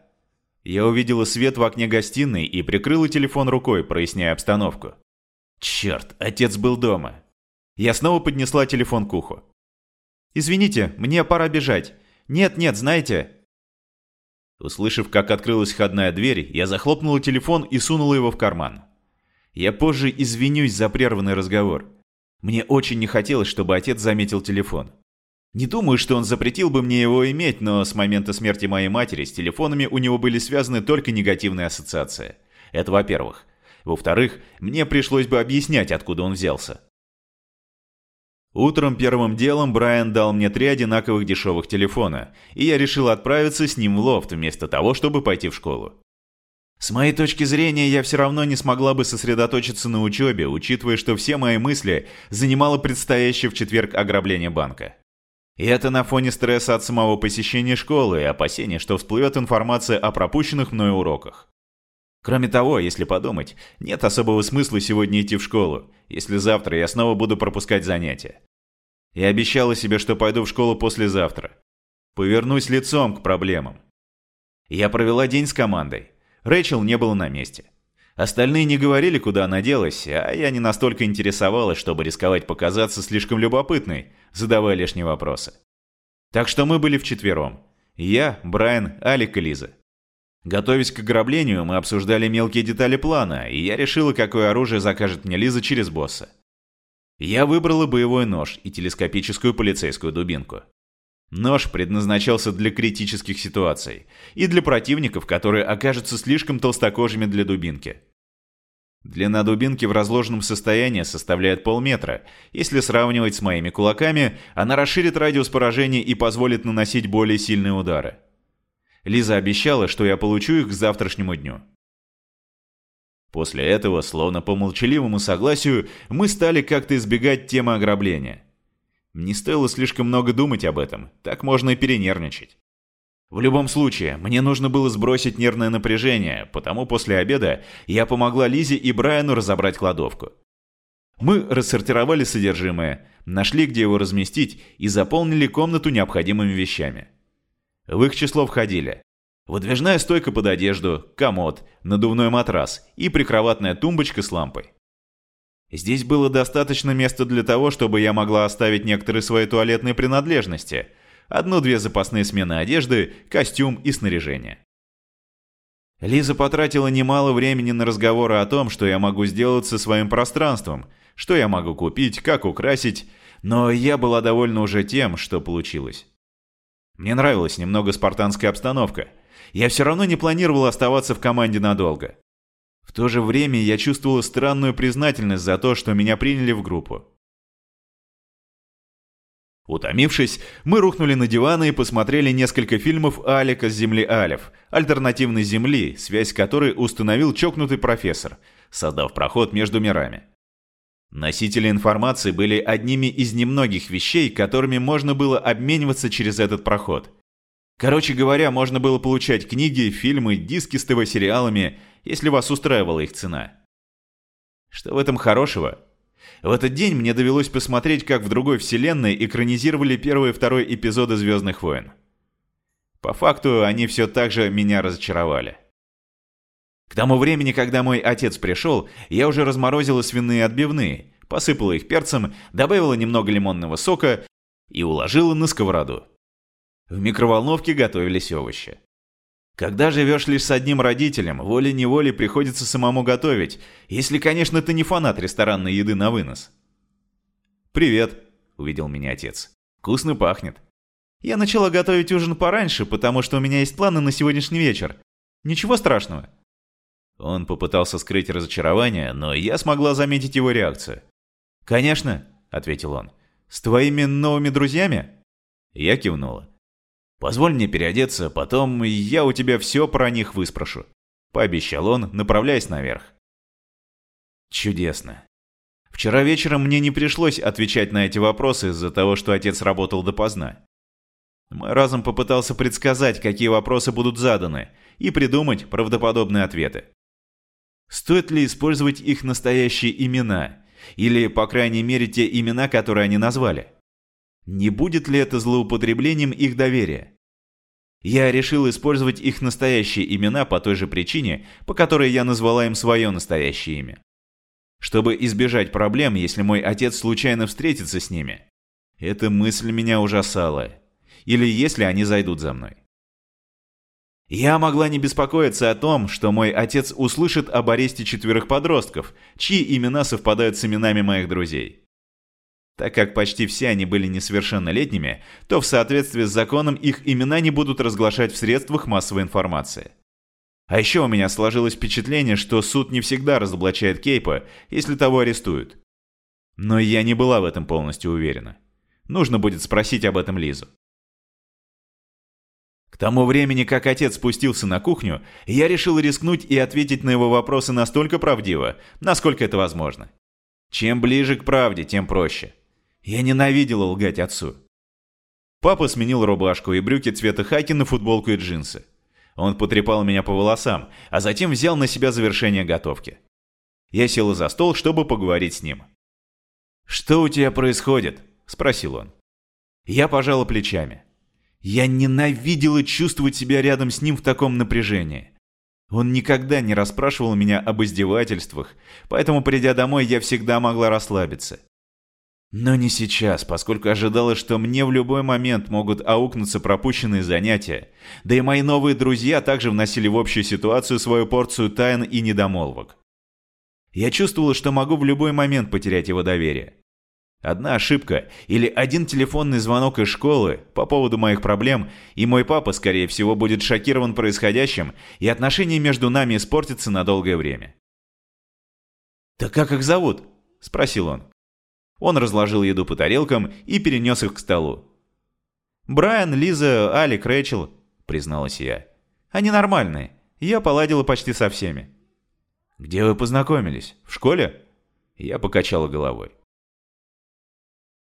Я увидела свет в окне гостиной и прикрыла телефон рукой, проясняя обстановку. Черт, отец был дома. Я снова поднесла телефон к уху. «Извините, мне пора бежать. Нет-нет, знаете...» Услышав, как открылась входная дверь, я захлопнула телефон и сунула его в карман. Я позже извинюсь за прерванный разговор. Мне очень не хотелось, чтобы отец заметил телефон. Не думаю, что он запретил бы мне его иметь, но с момента смерти моей матери с телефонами у него были связаны только негативные ассоциации. Это во-первых. Во-вторых, мне пришлось бы объяснять, откуда он взялся. Утром первым делом Брайан дал мне три одинаковых дешевых телефона, и я решил отправиться с ним в лофт вместо того, чтобы пойти в школу. С моей точки зрения, я все равно не смогла бы сосредоточиться на учебе, учитывая, что все мои мысли занимало предстоящее в четверг ограбление банка. И это на фоне стресса от самого посещения школы и опасения, что всплывет информация о пропущенных мной уроках. Кроме того, если подумать, нет особого смысла сегодня идти в школу, если завтра я снова буду пропускать занятия. Я обещала себе, что пойду в школу послезавтра. Повернусь лицом к проблемам. Я провела день с командой. Рэйчел не было на месте. Остальные не говорили, куда она делась, а я не настолько интересовалась, чтобы рисковать показаться слишком любопытной, задавая лишние вопросы. Так что мы были вчетвером. Я, Брайан, Алик и Лиза. Готовясь к ограблению, мы обсуждали мелкие детали плана, и я решила, какое оружие закажет мне Лиза через босса. Я выбрала боевой нож и телескопическую полицейскую дубинку. Нож предназначался для критических ситуаций и для противников, которые окажутся слишком толстокожими для дубинки. Длина дубинки в разложенном состоянии составляет полметра. Если сравнивать с моими кулаками, она расширит радиус поражения и позволит наносить более сильные удары. Лиза обещала, что я получу их к завтрашнему дню. После этого, словно по молчаливому согласию, мы стали как-то избегать темы ограбления. Не стоило слишком много думать об этом, так можно и перенервничать. В любом случае, мне нужно было сбросить нервное напряжение, потому после обеда я помогла Лизе и Брайану разобрать кладовку. Мы рассортировали содержимое, нашли, где его разместить, и заполнили комнату необходимыми вещами. В их число входили выдвижная стойка под одежду, комод, надувной матрас и прикроватная тумбочка с лампой. Здесь было достаточно места для того, чтобы я могла оставить некоторые свои туалетные принадлежности. Одну-две запасные смены одежды, костюм и снаряжение. Лиза потратила немало времени на разговоры о том, что я могу сделать со своим пространством, что я могу купить, как украсить, но я была довольна уже тем, что получилось. Мне нравилась немного спартанская обстановка. Я все равно не планировал оставаться в команде надолго. В то же время я чувствовала странную признательность за то, что меня приняли в группу. Утомившись, мы рухнули на диваны и посмотрели несколько фильмов Алика с Земли Алев, альтернативной Земли, связь которой установил чокнутый профессор, создав проход между мирами. Носители информации были одними из немногих вещей, которыми можно было обмениваться через этот проход. Короче говоря, можно было получать книги, фильмы, диски с ТВ-сериалами если вас устраивала их цена. Что в этом хорошего? В этот день мне довелось посмотреть, как в другой вселенной экранизировали первый и второй эпизоды «Звездных войн». По факту, они все так же меня разочаровали. К тому времени, когда мой отец пришел, я уже разморозила свиные отбивные, посыпала их перцем, добавила немного лимонного сока и уложила на сковороду. В микроволновке готовились овощи. Когда живешь лишь с одним родителем, волей-неволей приходится самому готовить, если, конечно, ты не фанат ресторанной еды на вынос. «Привет», — увидел меня отец. «Вкусно пахнет». «Я начала готовить ужин пораньше, потому что у меня есть планы на сегодняшний вечер. Ничего страшного». Он попытался скрыть разочарование, но я смогла заметить его реакцию. «Конечно», — ответил он. «С твоими новыми друзьями?» Я кивнула. Позволь мне переодеться, потом я у тебя все про них выспрошу», — пообещал он, направляясь наверх. Чудесно. Вчера вечером мне не пришлось отвечать на эти вопросы из-за того, что отец работал допоздна. Мой разум попытался предсказать, какие вопросы будут заданы, и придумать правдоподобные ответы. Стоит ли использовать их настоящие имена, или, по крайней мере, те имена, которые они назвали? Не будет ли это злоупотреблением их доверия? Я решил использовать их настоящие имена по той же причине, по которой я назвала им свое настоящее имя. Чтобы избежать проблем, если мой отец случайно встретится с ними. Эта мысль меня ужасала. Или если они зайдут за мной. Я могла не беспокоиться о том, что мой отец услышит об аресте четверых подростков, чьи имена совпадают с именами моих друзей. Так как почти все они были несовершеннолетними, то в соответствии с законом их имена не будут разглашать в средствах массовой информации. А еще у меня сложилось впечатление, что суд не всегда разоблачает Кейпа, если того арестуют. Но я не была в этом полностью уверена. Нужно будет спросить об этом Лизу. К тому времени, как отец спустился на кухню, я решил рискнуть и ответить на его вопросы настолько правдиво, насколько это возможно. Чем ближе к правде, тем проще. Я ненавидел лгать отцу. Папа сменил рубашку и брюки цвета хаки на футболку и джинсы. Он потрепал меня по волосам, а затем взял на себя завершение готовки. Я сел за стол, чтобы поговорить с ним. «Что у тебя происходит?» – спросил он. Я пожала плечами. Я ненавидела чувствовать себя рядом с ним в таком напряжении. Он никогда не расспрашивал меня об издевательствах, поэтому, придя домой, я всегда могла расслабиться. Но не сейчас, поскольку ожидала, что мне в любой момент могут аукнуться пропущенные занятия, да и мои новые друзья также вносили в общую ситуацию свою порцию тайн и недомолвок. Я чувствовала, что могу в любой момент потерять его доверие. Одна ошибка или один телефонный звонок из школы по поводу моих проблем, и мой папа, скорее всего, будет шокирован происходящим, и отношения между нами испортятся на долгое время. «Так как их зовут?» – спросил он. Он разложил еду по тарелкам и перенес их к столу. «Брайан, Лиза, Алик, Рэчел», – призналась я. «Они нормальные. Я поладила почти со всеми». «Где вы познакомились? В школе?» Я покачала головой.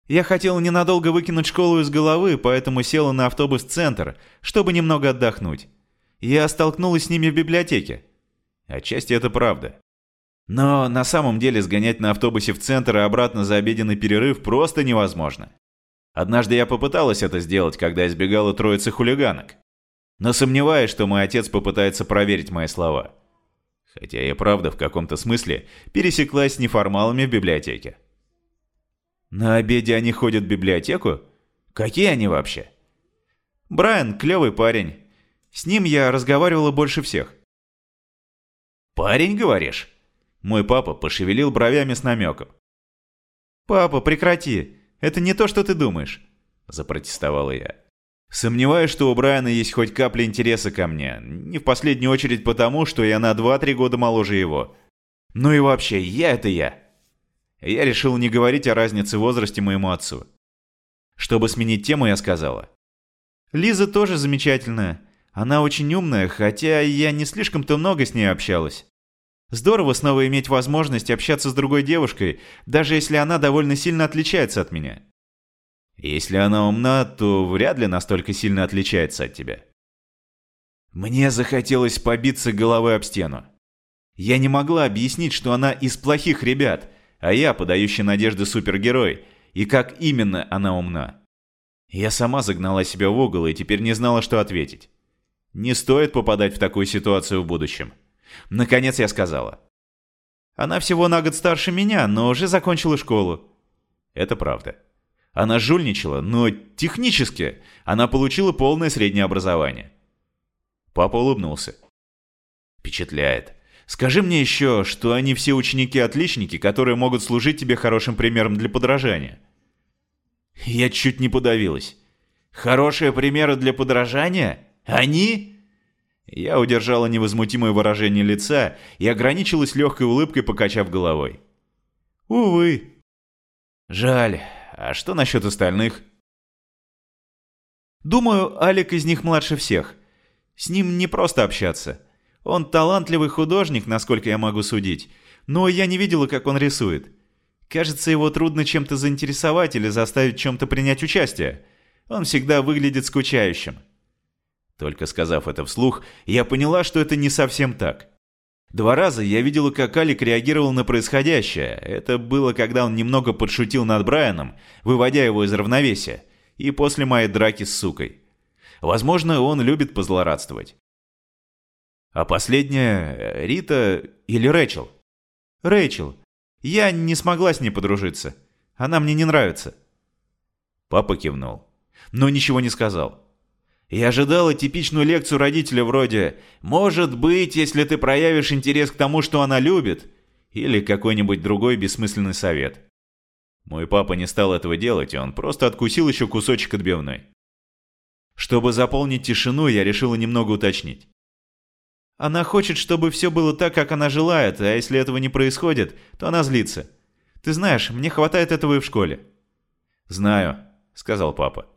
Я хотела ненадолго выкинуть школу из головы, поэтому села на автобус в центр, чтобы немного отдохнуть. Я столкнулась с ними в библиотеке. Отчасти это правда. Но на самом деле сгонять на автобусе в центр и обратно за обеденный перерыв просто невозможно. Однажды я попыталась это сделать, когда избегала троицы хулиганок. Но сомневаюсь, что мой отец попытается проверить мои слова. Хотя я правда в каком-то смысле пересеклась с неформалами в библиотеке. На обеде они ходят в библиотеку? Какие они вообще? Брайан клевый парень. С ним я разговаривала больше всех. Парень, говоришь? Мой папа пошевелил бровями с намеком. «Папа, прекрати! Это не то, что ты думаешь!» Запротестовала я. Сомневаюсь, что у Брайана есть хоть капля интереса ко мне. Не в последнюю очередь потому, что я на 2-3 года моложе его. Ну и вообще, я это я. Я решил не говорить о разнице в возрасте моему отцу. Чтобы сменить тему, я сказала. «Лиза тоже замечательная. Она очень умная, хотя я не слишком-то много с ней общалась. Здорово снова иметь возможность общаться с другой девушкой, даже если она довольно сильно отличается от меня. Если она умна, то вряд ли настолько сильно отличается от тебя. Мне захотелось побиться головой об стену. Я не могла объяснить, что она из плохих ребят – а я подающий надежды супергерой, и как именно она умна. Я сама загнала себя в угол и теперь не знала, что ответить. Не стоит попадать в такую ситуацию в будущем. Наконец я сказала. Она всего на год старше меня, но уже закончила школу. Это правда. Она жульничала, но технически она получила полное среднее образование. Папа улыбнулся. Впечатляет. Скажи мне еще, что они все ученики-отличники, которые могут служить тебе хорошим примером для подражания. Я чуть не подавилась. Хорошие примеры для подражания? Они? Я удержала невозмутимое выражение лица и ограничилась легкой улыбкой, покачав головой. Увы. Жаль. А что насчет остальных? Думаю, Алик из них младше всех. С ним не просто общаться. Он талантливый художник, насколько я могу судить, но я не видела, как он рисует. Кажется, его трудно чем-то заинтересовать или заставить чем-то принять участие. Он всегда выглядит скучающим. Только сказав это вслух, я поняла, что это не совсем так. Два раза я видела, как Алик реагировал на происходящее. Это было, когда он немного подшутил над Брайаном, выводя его из равновесия, и после моей драки с сукой. Возможно, он любит позлорадствовать. А последняя Рита или Рэчел? Рэйчел. Я не смогла с ней подружиться. Она мне не нравится. Папа кивнул, но ничего не сказал. Я ожидала типичную лекцию родителя вроде «Может быть, если ты проявишь интерес к тому, что она любит», или какой-нибудь другой бессмысленный совет. Мой папа не стал этого делать, и он просто откусил еще кусочек отбивной. Чтобы заполнить тишину, я решила немного уточнить. Она хочет, чтобы все было так, как она желает, а если этого не происходит, то она злится. Ты знаешь, мне хватает этого и в школе». «Знаю», — сказал папа.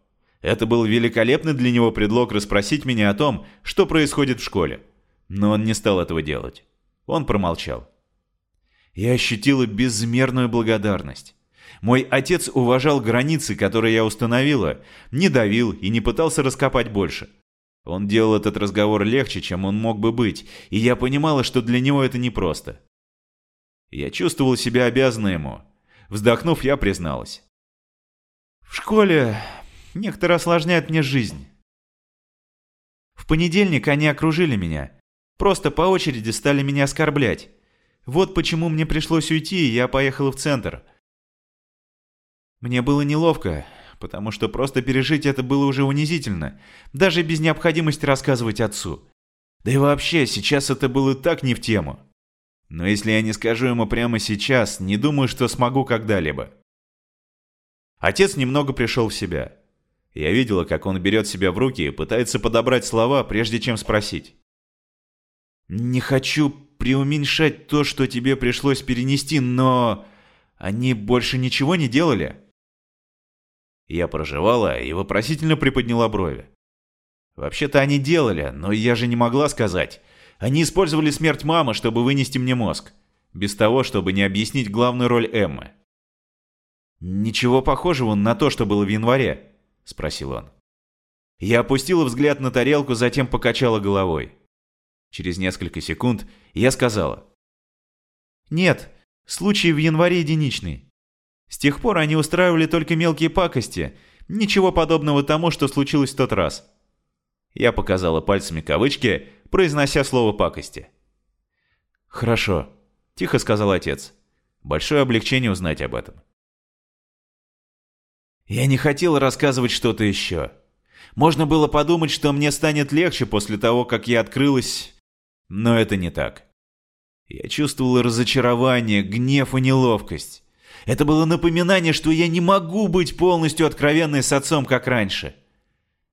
Это был великолепный для него предлог расспросить меня о том, что происходит в школе. Но он не стал этого делать. Он промолчал. Я ощутила безмерную благодарность. Мой отец уважал границы, которые я установила, не давил и не пытался раскопать больше. Он делал этот разговор легче, чем он мог бы быть, и я понимала, что для него это непросто. Я чувствовал себя обязанной ему. Вздохнув, я призналась. В школе некоторые осложняют мне жизнь. В понедельник они окружили меня. Просто по очереди стали меня оскорблять. Вот почему мне пришлось уйти, и я поехала в центр. Мне было неловко, потому что просто пережить это было уже унизительно, даже без необходимости рассказывать отцу. Да и вообще, сейчас это было так не в тему. Но если я не скажу ему прямо сейчас, не думаю, что смогу когда-либо. Отец немного пришел в себя. Я видела, как он берет себя в руки и пытается подобрать слова, прежде чем спросить. «Не хочу преуменьшать то, что тебе пришлось перенести, но... Они больше ничего не делали?» Я проживала и вопросительно приподняла брови. «Вообще-то они делали, но я же не могла сказать. Они использовали смерть мамы, чтобы вынести мне мозг. Без того, чтобы не объяснить главную роль Эммы. «Ничего похожего на то, что было в январе?» – спросил он. Я опустила взгляд на тарелку, затем покачала головой. Через несколько секунд я сказала. «Нет, случай в январе единичный. С тех пор они устраивали только мелкие пакости, ничего подобного тому, что случилось в тот раз». Я показала пальцами кавычки, произнося слово «пакости». «Хорошо», — тихо сказал отец. «Большое облегчение узнать об этом». Я не хотел рассказывать что-то еще. Можно было подумать, что мне станет легче после того, как я открылась, но это не так. Я чувствовал разочарование, гнев и неловкость. Это было напоминание, что я не могу быть полностью откровенной с отцом, как раньше.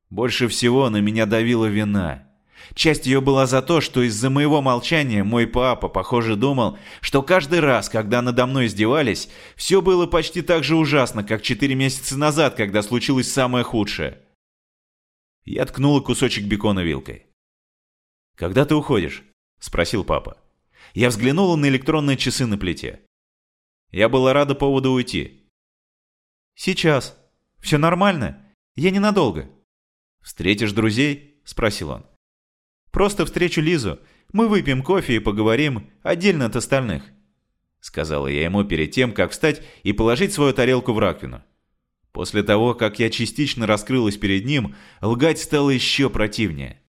Больше всего на меня давила вина. Часть ее была за то, что из-за моего молчания мой папа, похоже, думал, что каждый раз, когда надо мной издевались, все было почти так же ужасно, как четыре месяца назад, когда случилось самое худшее. Я ткнула кусочек бекона вилкой. «Когда ты уходишь?» – спросил папа. Я взглянула на электронные часы на плите. Я была рада поводу уйти. «Сейчас. Все нормально. Я ненадолго». «Встретишь друзей?» – спросил он. Просто встречу Лизу. Мы выпьем кофе и поговорим отдельно от остальных», — сказала я ему перед тем, как встать и положить свою тарелку в раковину. После того, как я частично раскрылась перед ним, лгать стало еще противнее.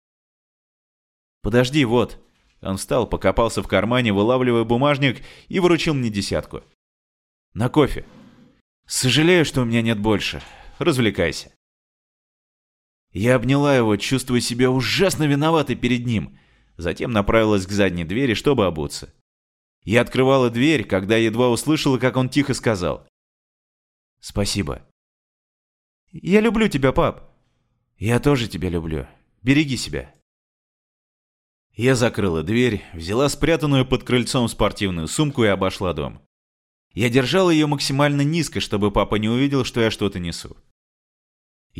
«Подожди, вот». Он встал, покопался в кармане, вылавливая бумажник и выручил мне десятку. «На кофе. Сожалею, что у меня нет больше. Развлекайся». Я обняла его, чувствуя себя ужасно виноватой перед ним. Затем направилась к задней двери, чтобы обуться. Я открывала дверь, когда едва услышала, как он тихо сказал. «Спасибо». «Я люблю тебя, пап». «Я тоже тебя люблю. Береги себя». Я закрыла дверь, взяла спрятанную под крыльцом спортивную сумку и обошла дом. Я держала ее максимально низко, чтобы папа не увидел, что я что-то несу.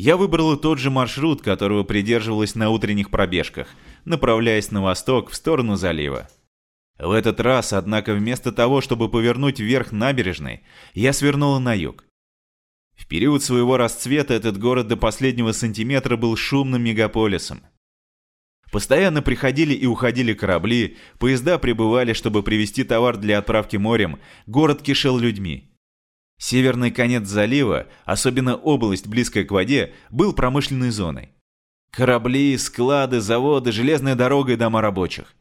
Я выбрала тот же маршрут, которого придерживалась на утренних пробежках, направляясь на восток в сторону залива. В этот раз, однако, вместо того, чтобы повернуть вверх набережной, я свернула на юг. В период своего расцвета этот город до последнего сантиметра был шумным мегаполисом. Постоянно приходили и уходили корабли, поезда прибывали, чтобы привезти товар для отправки морем, город кишел людьми. Северный конец залива, особенно область, близкая к воде, был промышленной зоной. Корабли, склады, заводы, железная дорога и дома рабочих.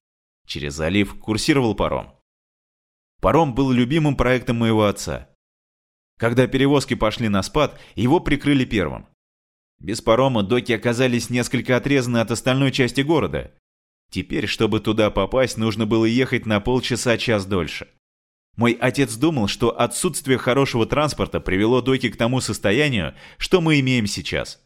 Через залив курсировал паром. Паром был любимым проектом моего отца. Когда перевозки пошли на спад, его прикрыли первым. Без парома доки оказались несколько отрезаны от остальной части города. Теперь, чтобы туда попасть, нужно было ехать на полчаса-час дольше. Мой отец думал, что отсутствие хорошего транспорта привело доки к тому состоянию, что мы имеем сейчас.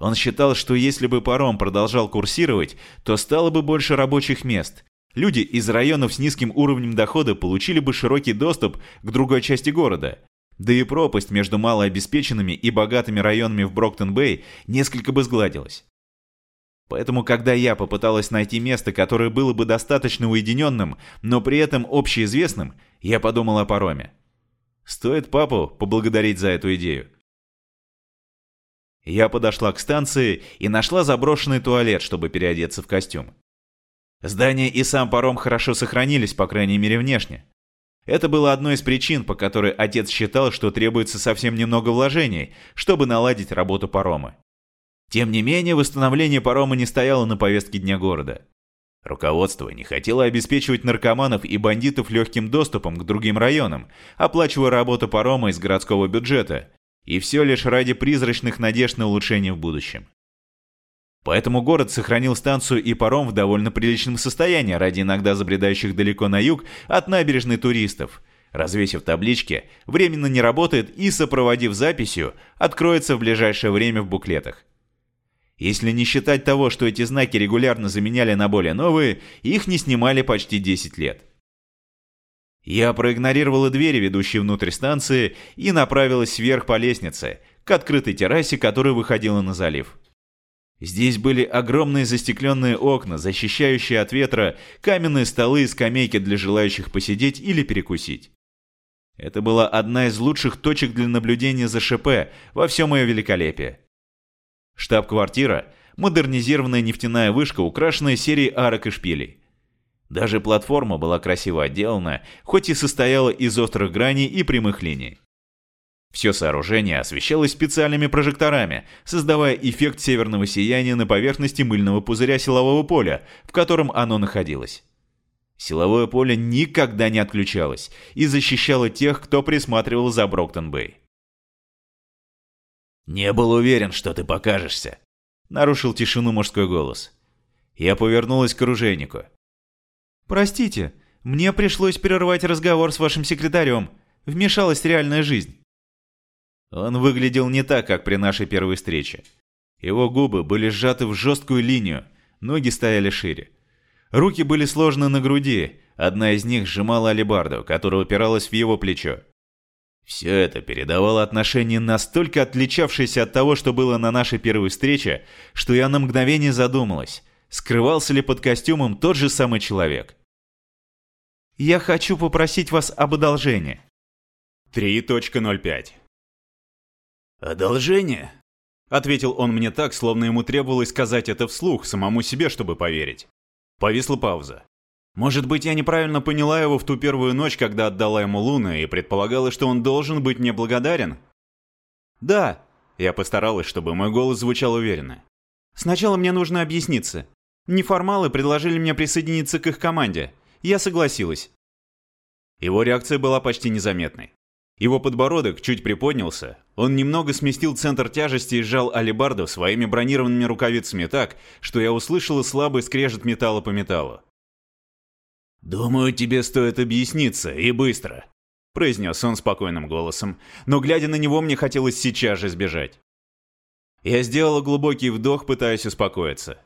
Он считал, что если бы паром продолжал курсировать, то стало бы больше рабочих мест. Люди из районов с низким уровнем дохода получили бы широкий доступ к другой части города. Да и пропасть между малообеспеченными и богатыми районами в Броктон-Бэй несколько бы сгладилась. Поэтому, когда я попыталась найти место, которое было бы достаточно уединенным, но при этом общеизвестным, я подумал о пароме. Стоит папу поблагодарить за эту идею. Я подошла к станции и нашла заброшенный туалет, чтобы переодеться в костюм. Здание и сам паром хорошо сохранились, по крайней мере внешне. Это было одной из причин, по которой отец считал, что требуется совсем немного вложений, чтобы наладить работу парома. Тем не менее, восстановление парома не стояло на повестке дня города. Руководство не хотело обеспечивать наркоманов и бандитов легким доступом к другим районам, оплачивая работу парома из городского бюджета, и все лишь ради призрачных надежд на улучшение в будущем. Поэтому город сохранил станцию и паром в довольно приличном состоянии ради иногда забредающих далеко на юг от набережной туристов, развесив таблички «Временно не работает» и сопроводив записью «Откроется в ближайшее время в буклетах». Если не считать того, что эти знаки регулярно заменяли на более новые, их не снимали почти 10 лет. Я проигнорировала двери, ведущие внутрь станции, и направилась вверх по лестнице, к открытой террасе, которая выходила на залив. Здесь были огромные застекленные окна, защищающие от ветра, каменные столы и скамейки для желающих посидеть или перекусить. Это была одна из лучших точек для наблюдения за ШП во всем ее великолепии. Штаб-квартира – модернизированная нефтяная вышка, украшенная серией арок и шпилей. Даже платформа была красиво отделана, хоть и состояла из острых граней и прямых линий. Все сооружение освещалось специальными прожекторами, создавая эффект северного сияния на поверхности мыльного пузыря силового поля, в котором оно находилось. Силовое поле никогда не отключалось и защищало тех, кто присматривал за Броктон-Бэй. «Не был уверен, что ты покажешься», — нарушил тишину мужской голос. Я повернулась к оружейнику. «Простите, мне пришлось прервать разговор с вашим секретарем. Вмешалась реальная жизнь». Он выглядел не так, как при нашей первой встрече. Его губы были сжаты в жесткую линию, ноги стояли шире. Руки были сложены на груди, одна из них сжимала алебарду, которая упиралась в его плечо. Все это передавало отношение настолько отличавшееся от того, что было на нашей первой встрече, что я на мгновение задумалась, скрывался ли под костюмом тот же самый человек. «Я хочу попросить вас об одолжении». 3.05 «Одолжение?» — ответил он мне так, словно ему требовалось сказать это вслух, самому себе, чтобы поверить. Повисла пауза. Может быть, я неправильно поняла его в ту первую ночь, когда отдала ему луны, и предполагала, что он должен быть мне благодарен? «Да», — я постаралась, чтобы мой голос звучал уверенно. «Сначала мне нужно объясниться. Неформалы предложили мне присоединиться к их команде. Я согласилась». Его реакция была почти незаметной. Его подбородок чуть приподнялся, он немного сместил центр тяжести и сжал алебарду своими бронированными рукавицами так, что я услышала слабый скрежет металла по металлу. «Думаю, тебе стоит объясниться, и быстро», — произнес он спокойным голосом, но, глядя на него, мне хотелось сейчас же сбежать. Я сделала глубокий вдох, пытаясь успокоиться.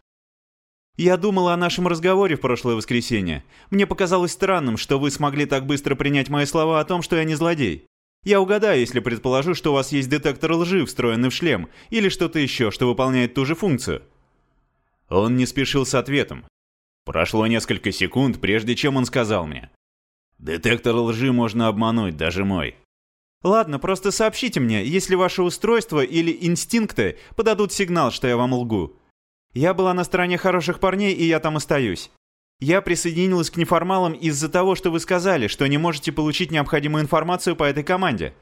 «Я думала о нашем разговоре в прошлое воскресенье. Мне показалось странным, что вы смогли так быстро принять мои слова о том, что я не злодей. Я угадаю, если предположу, что у вас есть детектор лжи, встроенный в шлем, или что-то еще, что выполняет ту же функцию». Он не спешил с ответом, Прошло несколько секунд, прежде чем он сказал мне. «Детектор лжи можно обмануть, даже мой». «Ладно, просто сообщите мне, если ваше устройство или инстинкты подадут сигнал, что я вам лгу. Я была на стороне хороших парней, и я там остаюсь. Я присоединилась к неформалам из-за того, что вы сказали, что не можете получить необходимую информацию по этой команде.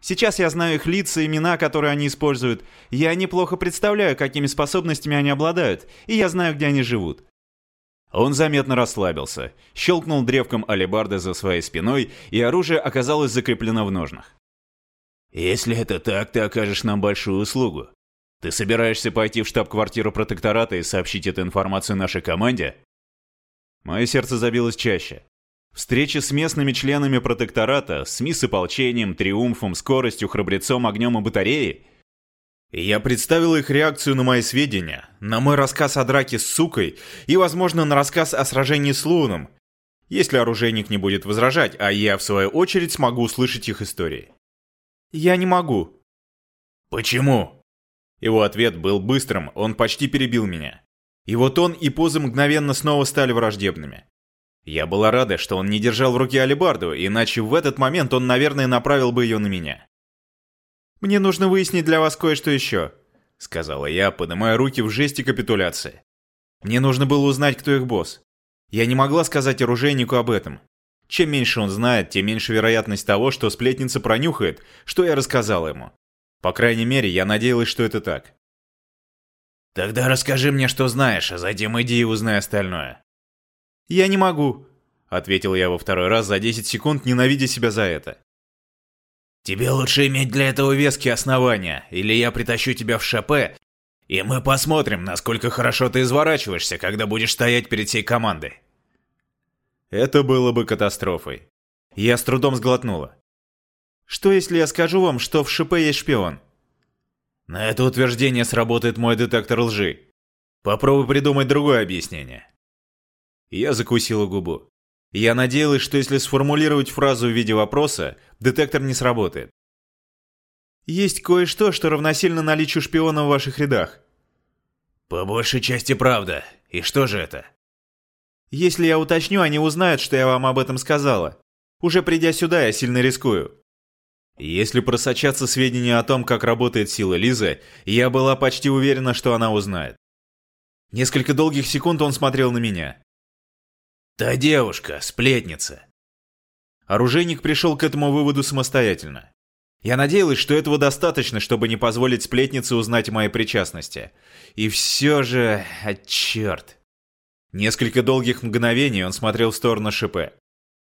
Сейчас я знаю их лица, имена, которые они используют. Я неплохо представляю, какими способностями они обладают, и я знаю, где они живут. Он заметно расслабился, щелкнул древком алебарды за своей спиной, и оружие оказалось закреплено в ножнах. «Если это так, ты окажешь нам большую услугу. Ты собираешься пойти в штаб-квартиру протектората и сообщить эту информацию нашей команде?» Мое сердце забилось чаще. Встречи с местными членами протектората, СМИ с ополчением, триумфом, скоростью, храбрецом, огнем и батареей — я представил их реакцию на мои сведения, на мой рассказ о драке с сукой и, возможно, на рассказ о сражении с Луном, если оружейник не будет возражать, а я, в свою очередь, смогу услышать их истории. «Я не могу». «Почему?» Его ответ был быстрым, он почти перебил меня. Его тон и позы мгновенно снова стали враждебными. Я была рада, что он не держал в руке алебарду, иначе в этот момент он, наверное, направил бы ее на меня. «Мне нужно выяснить для вас кое-что еще», — сказала я, поднимая руки в жесте капитуляции. Мне нужно было узнать, кто их босс. Я не могла сказать оружейнику об этом. Чем меньше он знает, тем меньше вероятность того, что сплетница пронюхает, что я рассказал ему. По крайней мере, я надеялась, что это так. «Тогда расскажи мне, что знаешь, а затем иди и узнай остальное». «Я не могу», — ответил я во второй раз за 10 секунд, ненавидя себя за это. «Тебе лучше иметь для этого веские основания, или я притащу тебя в шапе, и мы посмотрим, насколько хорошо ты изворачиваешься, когда будешь стоять перед всей командой». Это было бы катастрофой. Я с трудом сглотнула. Что если я скажу вам, что в ШП есть шпион? На это утверждение сработает мой детектор лжи. Попробуй придумать другое объяснение. Я закусила губу. Я надеялась, что если сформулировать фразу в виде вопроса, детектор не сработает. Есть кое-что, что равносильно наличию шпиона в ваших рядах. По большей части правда. И что же это? Если я уточню, они узнают, что я вам об этом сказала. Уже придя сюда, я сильно рискую. Если просочатся сведения о том, как работает сила Лизы, я была почти уверена, что она узнает. Несколько долгих секунд он смотрел на меня. «Та девушка, сплетница». Оружейник пришел к этому выводу самостоятельно. Я надеялась, что этого достаточно, чтобы не позволить сплетнице узнать о моей причастности. И все же... А, черт. Несколько долгих мгновений он смотрел в сторону ШП.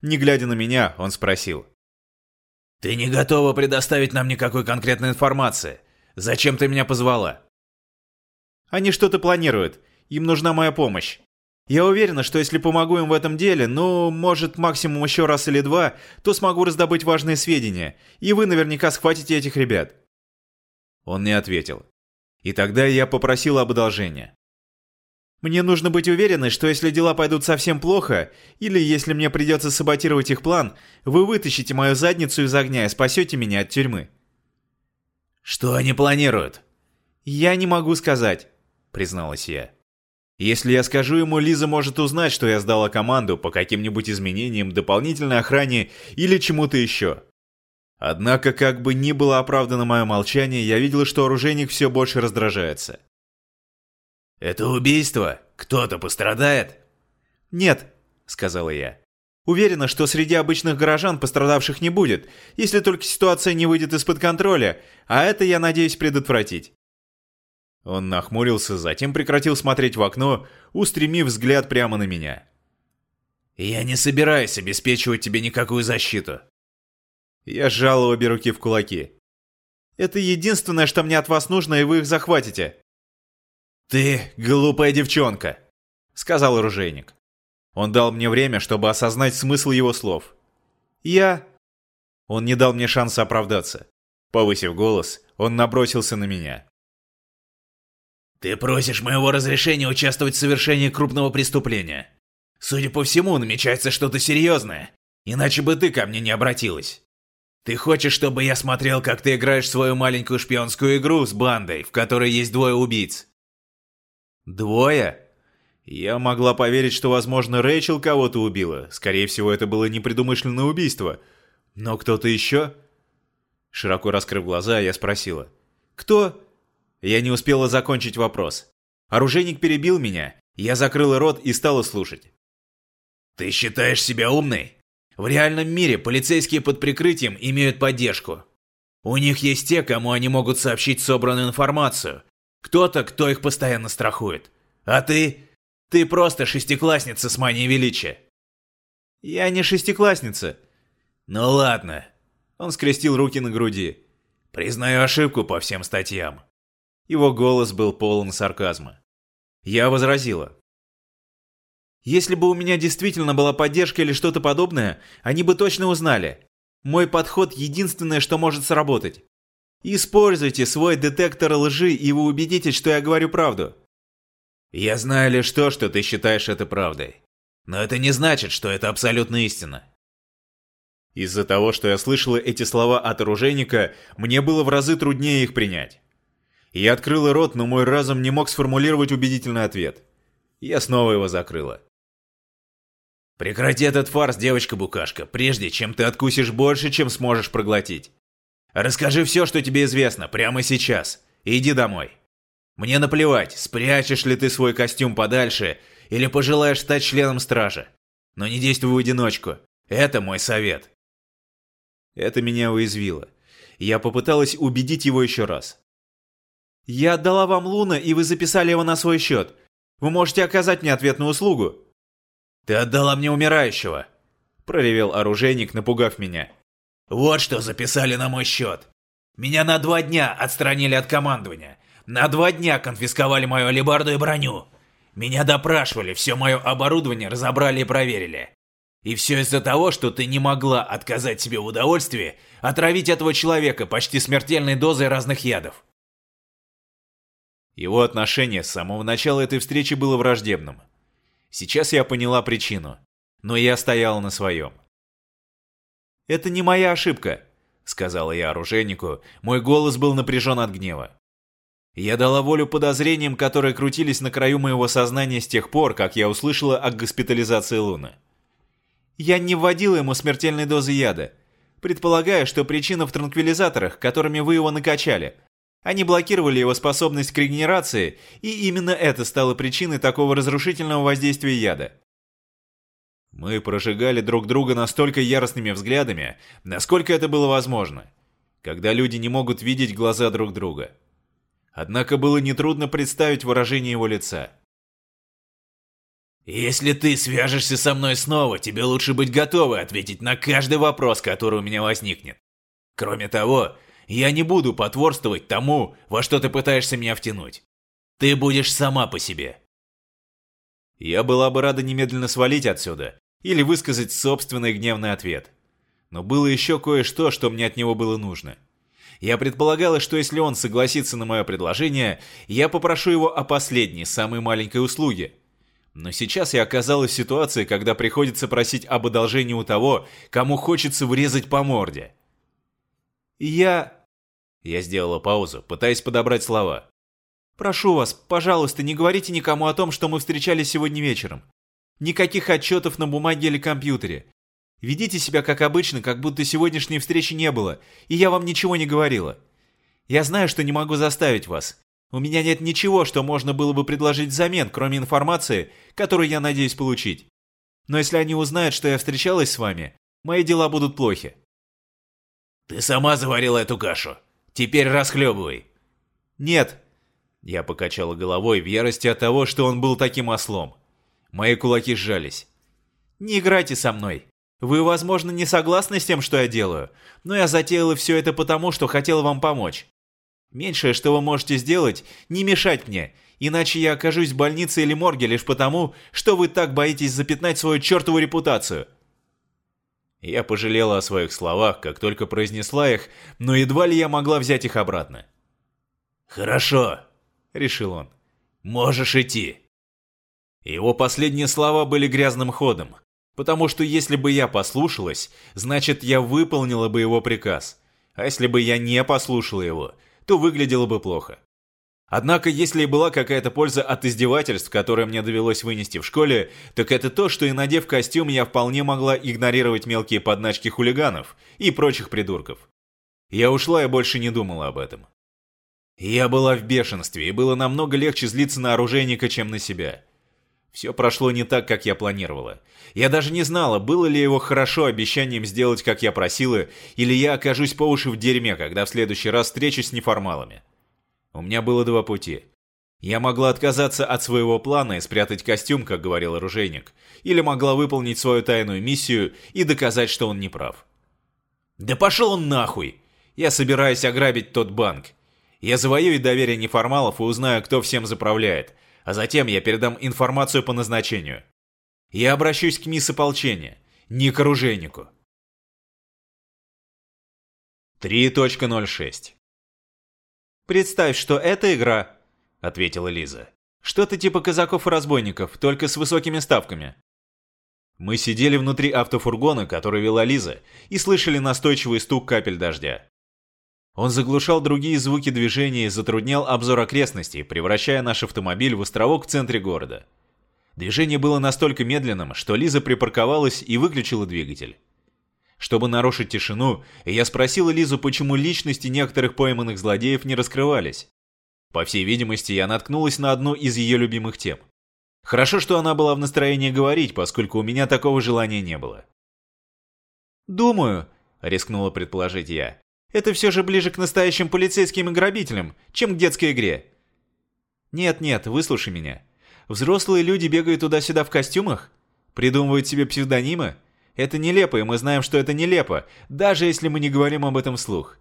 Не глядя на меня, он спросил. «Ты не готова предоставить нам никакой конкретной информации. Зачем ты меня позвала?» «Они что-то планируют. Им нужна моя помощь. Я уверена, что если помогу им в этом деле, ну, может, максимум еще раз или два, то смогу раздобыть важные сведения, и вы наверняка схватите этих ребят». Он не ответил. И тогда я попросил об одолжении. Мне нужно быть уверенной, что если дела пойдут совсем плохо, или если мне придется саботировать их план, вы вытащите мою задницу из огня и спасете меня от тюрьмы. Что они планируют? Я не могу сказать, призналась я. Если я скажу ему, Лиза может узнать, что я сдала команду по каким-нибудь изменениям, дополнительной охране или чему-то еще. Однако, как бы ни было оправдано мое молчание, я видела, что оружейник все больше раздражается. «Это убийство? Кто-то пострадает?» «Нет», — сказала я. «Уверена, что среди обычных горожан пострадавших не будет, если только ситуация не выйдет из-под контроля, а это я надеюсь предотвратить». Он нахмурился, затем прекратил смотреть в окно, устремив взгляд прямо на меня. «Я не собираюсь обеспечивать тебе никакую защиту». Я сжал обе руки в кулаки. «Это единственное, что мне от вас нужно, и вы их захватите». «Ты глупая девчонка», — сказал оружейник. Он дал мне время, чтобы осознать смысл его слов. «Я...» Он не дал мне шанса оправдаться. Повысив голос, он набросился на меня. «Ты просишь моего разрешения участвовать в совершении крупного преступления. Судя по всему, намечается что-то серьезное, иначе бы ты ко мне не обратилась. Ты хочешь, чтобы я смотрел, как ты играешь свою маленькую шпионскую игру с бандой, в которой есть двое убийц? Двое? Я могла поверить, что, возможно, Рэйчел кого-то убила. Скорее всего, это было непредумышленное убийство. Но кто-то еще? Широко раскрыв глаза, я спросила. «Кто?» Я не успела закончить вопрос. Оружейник перебил меня, я закрыла рот и стала слушать. «Ты считаешь себя умной? В реальном мире полицейские под прикрытием имеют поддержку. У них есть те, кому они могут сообщить собранную информацию, кто-то, кто их постоянно страхует. А ты? Ты просто шестиклассница с манией величия. Я не шестиклассница. Ну ладно. Он скрестил руки на груди. Признаю ошибку по всем статьям. Его голос был полон сарказма. Я возразила. Если бы у меня действительно была поддержка или что-то подобное, они бы точно узнали. Мой подход единственное, что может сработать. Используйте свой детектор лжи, и вы убедитесь, что я говорю правду. Я знаю лишь то, что ты считаешь это правдой. Но это не значит, что это абсолютно истина. Из-за того, что я слышала эти слова от оружейника, мне было в разы труднее их принять. Я открыла рот, но мой разум не мог сформулировать убедительный ответ. Я снова его закрыла. «Прекрати этот фарс, девочка-букашка, прежде чем ты откусишь больше, чем сможешь проглотить. Расскажи все, что тебе известно, прямо сейчас, иди домой. Мне наплевать, спрячешь ли ты свой костюм подальше или пожелаешь стать членом стражи. Но не действуй в одиночку. Это мой совет. Это меня уязвило. Я попыталась убедить его еще раз. «Я отдала вам Луна, и вы записали его на свой счет. Вы можете оказать мне ответную услугу». «Ты отдала мне умирающего», – проревел оружейник, напугав меня. «Вот что записали на мой счет. Меня на два дня отстранили от командования. На два дня конфисковали мою алебарду и броню. Меня допрашивали, все мое оборудование разобрали и проверили. И все из-за того, что ты не могла отказать себе в удовольствии отравить этого человека почти смертельной дозой разных ядов. Его отношение с самого начала этой встречи было враждебным. Сейчас я поняла причину, но я стояла на своем. «Это не моя ошибка», — сказала я оружейнику, мой голос был напряжен от гнева. Я дала волю подозрениям, которые крутились на краю моего сознания с тех пор, как я услышала о госпитализации Луны. Я не вводила ему смертельной дозы яда. Предполагаю, что причина в транквилизаторах, которыми вы его накачали. Они блокировали его способность к регенерации, и именно это стало причиной такого разрушительного воздействия яда. Мы прожигали друг друга настолько яростными взглядами, насколько это было возможно, когда люди не могут видеть глаза друг друга. Однако было нетрудно представить выражение его лица. «Если ты свяжешься со мной снова, тебе лучше быть готовой ответить на каждый вопрос, который у меня возникнет. Кроме того, я не буду потворствовать тому, во что ты пытаешься меня втянуть. Ты будешь сама по себе». Я была бы рада немедленно свалить отсюда или высказать собственный гневный ответ. Но было еще кое-что, что мне от него было нужно. Я предполагала, что если он согласится на мое предложение, я попрошу его о последней, самой маленькой услуге – но сейчас я оказалась в ситуации, когда приходится просить об одолжении у того, кому хочется врезать по морде. Я... Я сделала паузу, пытаясь подобрать слова. «Прошу вас, пожалуйста, не говорите никому о том, что мы встречались сегодня вечером. Никаких отчетов на бумаге или компьютере. Ведите себя как обычно, как будто сегодняшней встречи не было, и я вам ничего не говорила. Я знаю, что не могу заставить вас, у меня нет ничего, что можно было бы предложить взамен, кроме информации, которую я надеюсь получить. Но если они узнают, что я встречалась с вами, мои дела будут плохи. Ты сама заварила эту кашу. Теперь расхлебывай. Нет. Я покачала головой в ярости от того, что он был таким ослом. Мои кулаки сжались. Не играйте со мной. Вы, возможно, не согласны с тем, что я делаю, но я затеяла все это потому, что хотела вам помочь. Меньшее, что вы можете сделать, не мешать мне, иначе я окажусь в больнице или морге лишь потому, что вы так боитесь запятнать свою чертову репутацию. Я пожалела о своих словах, как только произнесла их, но едва ли я могла взять их обратно. «Хорошо», — решил он. «Можешь идти». Его последние слова были грязным ходом, потому что если бы я послушалась, значит, я выполнила бы его приказ. А если бы я не послушала его, то выглядело бы плохо. Однако, если и была какая-то польза от издевательств, которые мне довелось вынести в школе, так это то, что и надев костюм, я вполне могла игнорировать мелкие подначки хулиганов и прочих придурков. Я ушла и больше не думала об этом. Я была в бешенстве, и было намного легче злиться на оружейника, чем на себя. Все прошло не так, как я планировала. Я даже не знала, было ли его хорошо обещанием сделать, как я просила, или я окажусь по уши в дерьме, когда в следующий раз встречусь с неформалами. У меня было два пути. Я могла отказаться от своего плана и спрятать костюм, как говорил оружейник, или могла выполнить свою тайную миссию и доказать, что он не прав. Да пошел он нахуй! Я собираюсь ограбить тот банк. Я завоюю доверие неформалов и узнаю, кто всем заправляет, а затем я передам информацию по назначению. Я обращусь к мисс ополчения, не к оружейнику. 3.06 «Представь, что это игра», — ответила Лиза. «Что-то типа казаков и разбойников, только с высокими ставками». Мы сидели внутри автофургона, который вела Лиза, и слышали настойчивый стук капель дождя. Он заглушал другие звуки движения и затруднял обзор окрестностей, превращая наш автомобиль в островок в центре города. Движение было настолько медленным, что Лиза припарковалась и выключила двигатель. Чтобы нарушить тишину, я спросила Лизу, почему личности некоторых пойманных злодеев не раскрывались. По всей видимости, я наткнулась на одну из ее любимых тем. Хорошо, что она была в настроении говорить, поскольку у меня такого желания не было. «Думаю», — рискнула предположить я, — «это все же ближе к настоящим полицейским и грабителям, чем к детской игре». «Нет-нет, выслушай меня. Взрослые люди бегают туда-сюда в костюмах? Придумывают себе псевдонимы? Это нелепо, и мы знаем, что это нелепо, даже если мы не говорим об этом вслух.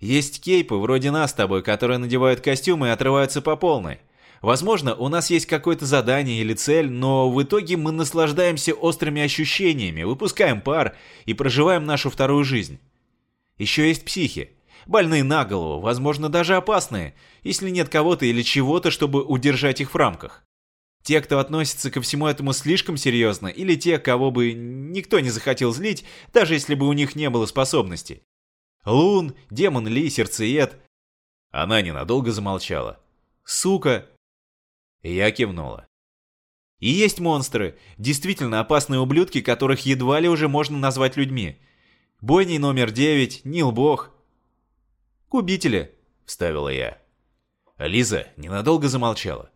Есть кейпы, вроде нас с тобой, которые надевают костюмы и отрываются по полной. Возможно, у нас есть какое-то задание или цель, но в итоге мы наслаждаемся острыми ощущениями, выпускаем пар и проживаем нашу вторую жизнь. Еще есть психи. Больные на голову, возможно, даже опасные, если нет кого-то или чего-то, чтобы удержать их в рамках. Те, кто относится ко всему этому слишком серьезно, или те, кого бы никто не захотел злить, даже если бы у них не было способностей. Лун, демон Ли, сердцеед. Она ненадолго замолчала. Сука, я кивнула. И есть монстры, действительно опасные ублюдки, которых едва ли уже можно назвать людьми. Бойни номер девять, Нил Бог. «Губители», — вставила я. Лиза ненадолго замолчала.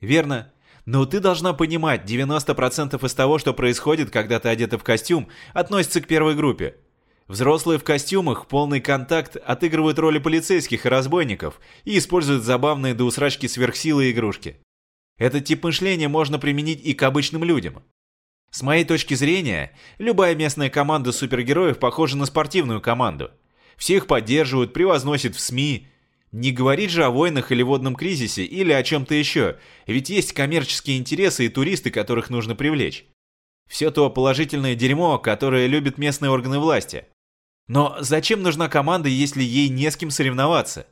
«Верно. Но ты должна понимать, 90% из того, что происходит, когда ты одета в костюм, относится к первой группе. Взрослые в костюмах, полный контакт, отыгрывают роли полицейских и разбойников и используют забавные до усрачки сверхсилы и игрушки. Этот тип мышления можно применить и к обычным людям. С моей точки зрения, любая местная команда супергероев похожа на спортивную команду. Все их поддерживают, превозносят в СМИ. Не говорить же о войнах или водном кризисе, или о чем-то еще, ведь есть коммерческие интересы и туристы, которых нужно привлечь. Все то положительное дерьмо, которое любят местные органы власти. Но зачем нужна команда, если ей не с кем соревноваться?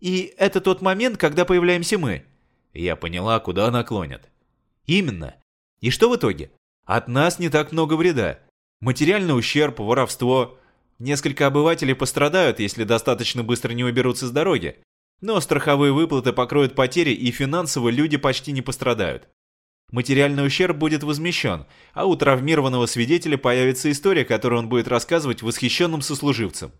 И это тот момент, когда появляемся мы. Я поняла, куда она клонит. Именно. И что в итоге? От нас не так много вреда. Материальный ущерб, воровство. Несколько обывателей пострадают, если достаточно быстро не уберутся с дороги. Но страховые выплаты покроют потери, и финансово люди почти не пострадают. Материальный ущерб будет возмещен, а у травмированного свидетеля появится история, которую он будет рассказывать восхищенным сослуживцам.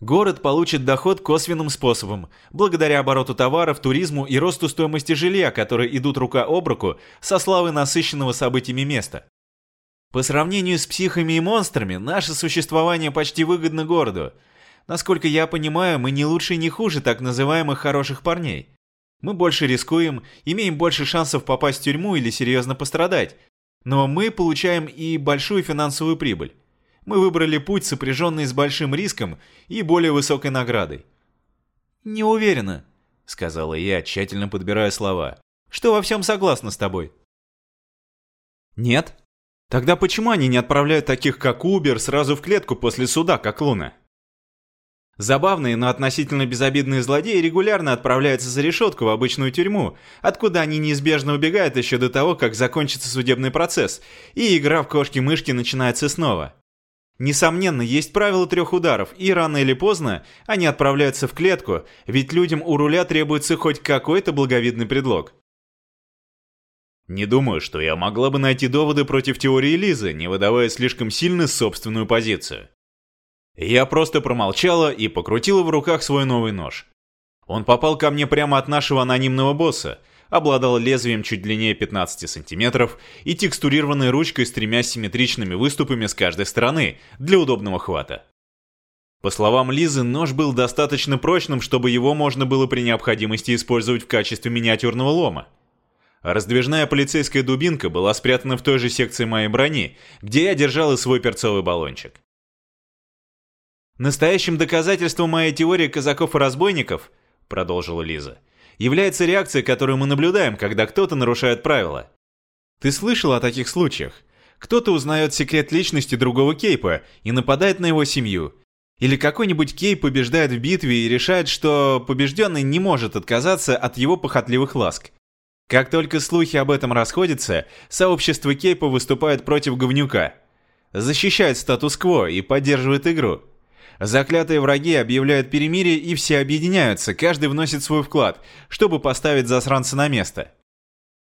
Город получит доход косвенным способом, благодаря обороту товаров, туризму и росту стоимости жилья, которые идут рука об руку со славой насыщенного событиями места. По сравнению с психами и монстрами, наше существование почти выгодно городу. Насколько я понимаю, мы не лучше и не хуже так называемых хороших парней. Мы больше рискуем, имеем больше шансов попасть в тюрьму или серьезно пострадать. Но мы получаем и большую финансовую прибыль. Мы выбрали путь, сопряженный с большим риском и более высокой наградой. «Не уверена», — сказала я, тщательно подбирая слова, — «что во всем согласна с тобой». «Нет? Тогда почему они не отправляют таких, как Убер, сразу в клетку после суда, как Луна?» Забавные, но относительно безобидные злодеи регулярно отправляются за решетку в обычную тюрьму, откуда они неизбежно убегают еще до того, как закончится судебный процесс, и игра в кошки-мышки начинается снова. Несомненно, есть правило трех ударов, и рано или поздно они отправляются в клетку, ведь людям у руля требуется хоть какой-то благовидный предлог. Не думаю, что я могла бы найти доводы против теории Лизы, не выдавая слишком сильно собственную позицию. Я просто промолчала и покрутила в руках свой новый нож. Он попал ко мне прямо от нашего анонимного босса, обладал лезвием чуть длиннее 15 сантиметров и текстурированной ручкой с тремя симметричными выступами с каждой стороны для удобного хвата. По словам Лизы, нож был достаточно прочным, чтобы его можно было при необходимости использовать в качестве миниатюрного лома. Раздвижная полицейская дубинка была спрятана в той же секции моей брони, где я держал и свой перцовый баллончик. Настоящим доказательством моей теории казаков и разбойников, продолжила Лиза, является реакция, которую мы наблюдаем, когда кто-то нарушает правила. Ты слышал о таких случаях? Кто-то узнает секрет личности другого Кейпа и нападает на его семью. Или какой-нибудь Кейп побеждает в битве и решает, что побежденный не может отказаться от его похотливых ласк. Как только слухи об этом расходятся, сообщество Кейпа выступает против говнюка. Защищает статус-кво и поддерживает игру. Заклятые враги объявляют перемирие и все объединяются, каждый вносит свой вклад, чтобы поставить засранца на место.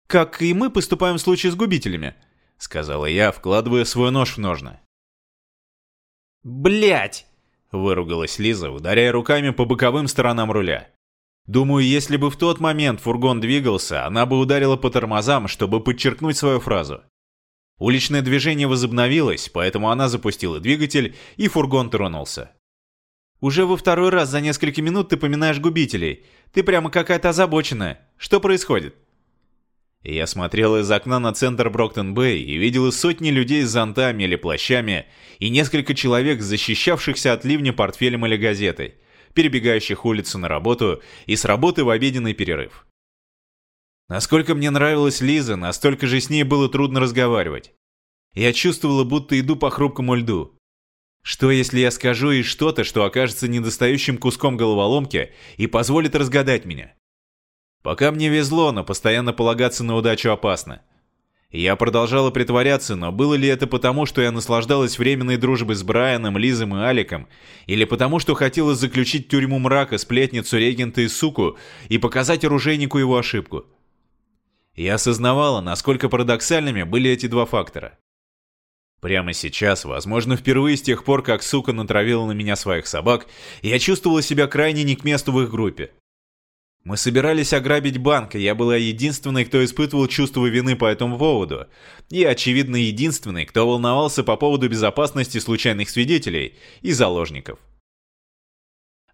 «Как и мы поступаем в случае с губителями», — сказала я, вкладывая свой нож в ножны. Блять! выругалась Лиза, ударяя руками по боковым сторонам руля. Думаю, если бы в тот момент фургон двигался, она бы ударила по тормозам, чтобы подчеркнуть свою фразу. Уличное движение возобновилось, поэтому она запустила двигатель, и фургон тронулся. «Уже во второй раз за несколько минут ты поминаешь губителей. Ты прямо какая-то озабоченная. Что происходит?» Я смотрел из окна на центр Броктон-Бэй и видел сотни людей с зонтами или плащами и несколько человек, защищавшихся от ливня портфелем или газетой – перебегающих улицу на работу и с работы в обеденный перерыв. Насколько мне нравилась Лиза, настолько же с ней было трудно разговаривать. Я чувствовала, будто иду по хрупкому льду. Что если я скажу ей что-то, что окажется недостающим куском головоломки и позволит разгадать меня? Пока мне везло, но постоянно полагаться на удачу опасно. Я продолжала притворяться, но было ли это потому, что я наслаждалась временной дружбой с Брайаном, Лизом и Аликом, или потому, что хотела заключить тюрьму мрака, сплетницу, регента и суку и показать оружейнику его ошибку? Я осознавала, насколько парадоксальными были эти два фактора. Прямо сейчас, возможно, впервые с тех пор, как сука натравила на меня своих собак, я чувствовала себя крайне не к месту в их группе. Мы собирались ограбить банк, и я была единственной, кто испытывал чувство вины по этому поводу. И, очевидно, единственной, кто волновался по поводу безопасности случайных свидетелей и заложников.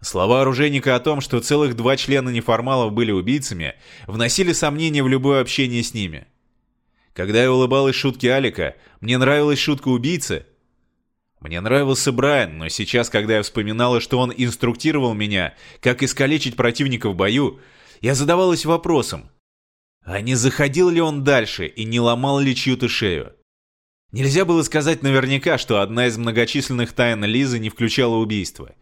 Слова оружейника о том, что целых два члена неформалов были убийцами, вносили сомнения в любое общение с ними. Когда я улыбалась шутке Алика, мне нравилась шутка убийцы, мне нравился Брайан, но сейчас, когда я вспоминала, что он инструктировал меня, как искалечить противника в бою, я задавалась вопросом, а не заходил ли он дальше и не ломал ли чью-то шею? Нельзя было сказать наверняка, что одна из многочисленных тайн Лизы не включала убийство.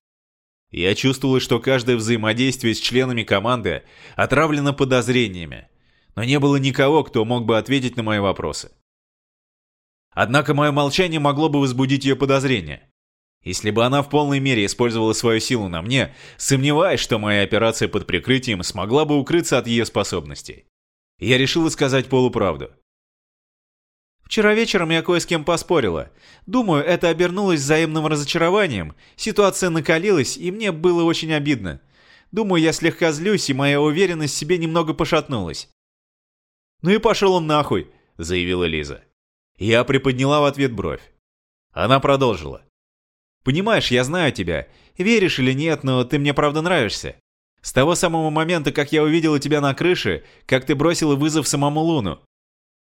Я чувствовала, что каждое взаимодействие с членами команды отравлено подозрениями, но не было никого, кто мог бы ответить на мои вопросы. Однако мое молчание могло бы возбудить ее подозрения. Если бы она в полной мере использовала свою силу на мне, сомневаюсь, что моя операция под прикрытием смогла бы укрыться от ее способностей. Я решила сказать полуправду. Вчера вечером я кое с кем поспорила. Думаю, это обернулось взаимным разочарованием. Ситуация накалилась, и мне было очень обидно. Думаю, я слегка злюсь, и моя уверенность в себе немного пошатнулась. «Ну и пошел он нахуй», — заявила Лиза. Я приподняла в ответ бровь. Она продолжила. «Понимаешь, я знаю тебя. Веришь или нет, но ты мне правда нравишься. С того самого момента, как я увидела тебя на крыше, как ты бросила вызов самому Луну.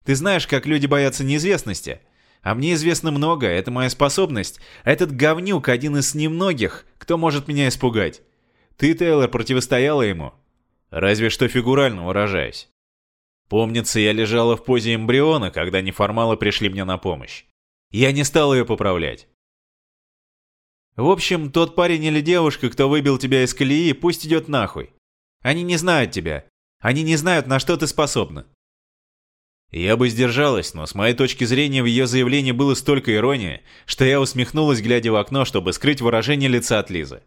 Ты знаешь, как люди боятся неизвестности. А мне известно много, это моя способность. Этот говнюк один из немногих, кто может меня испугать. Ты, Тейлор, противостояла ему. Разве что фигурально выражаясь. Помнится, я лежала в позе эмбриона, когда неформалы пришли мне на помощь. Я не стал ее поправлять. В общем, тот парень или девушка, кто выбил тебя из колеи, пусть идет нахуй. Они не знают тебя. Они не знают, на что ты способна. Я бы сдержалась, но с моей точки зрения в ее заявлении было столько иронии, что я усмехнулась, глядя в окно, чтобы скрыть выражение лица от Лизы.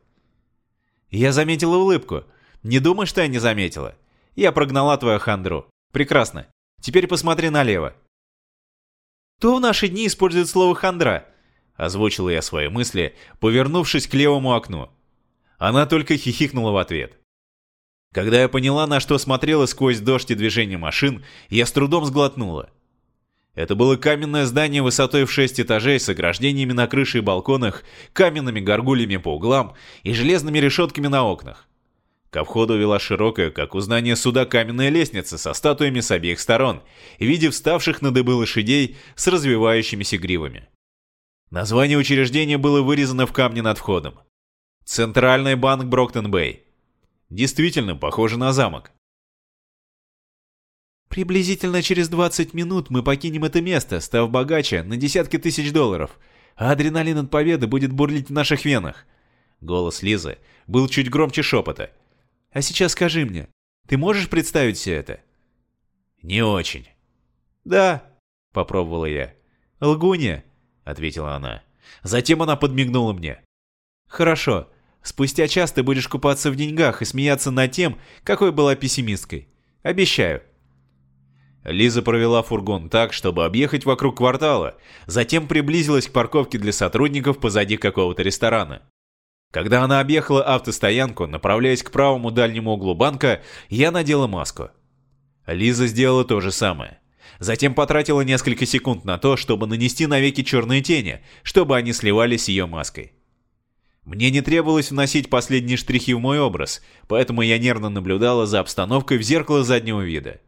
Я заметила улыбку. Не думай, что я не заметила. Я прогнала твою хандру. Прекрасно. Теперь посмотри налево. Кто в наши дни использует слово «хандра»? Озвучила я свои мысли, повернувшись к левому окну. Она только хихикнула в ответ. Когда я поняла, на что смотрела сквозь дождь и движение машин, я с трудом сглотнула. Это было каменное здание высотой в шесть этажей с ограждениями на крыше и балконах, каменными горгульями по углам и железными решетками на окнах. Ко входу вела широкая, как узнание суда, каменная лестница со статуями с обеих сторон, в виде вставших на дыбы лошадей с развивающимися гривами. Название учреждения было вырезано в камне над входом. Центральный банк Броктон-Бэй. Действительно, похоже на замок. Приблизительно через 20 минут мы покинем это место, став богаче на десятки тысяч долларов, а адреналин от победы будет бурлить в наших венах. Голос Лизы был чуть громче шепота, а сейчас скажи мне, ты можешь представить все это?» «Не очень». «Да», — попробовала я. «Лгунья», — ответила она. Затем она подмигнула мне. «Хорошо. Спустя час ты будешь купаться в деньгах и смеяться над тем, какой была пессимисткой. Обещаю». Лиза провела фургон так, чтобы объехать вокруг квартала, затем приблизилась к парковке для сотрудников позади какого-то ресторана. Когда она объехала автостоянку, направляясь к правому дальнему углу банка, я надела маску. Лиза сделала то же самое. Затем потратила несколько секунд на то, чтобы нанести навеки черные тени, чтобы они сливались с ее маской. Мне не требовалось вносить последние штрихи в мой образ, поэтому я нервно наблюдала за обстановкой в зеркало заднего вида.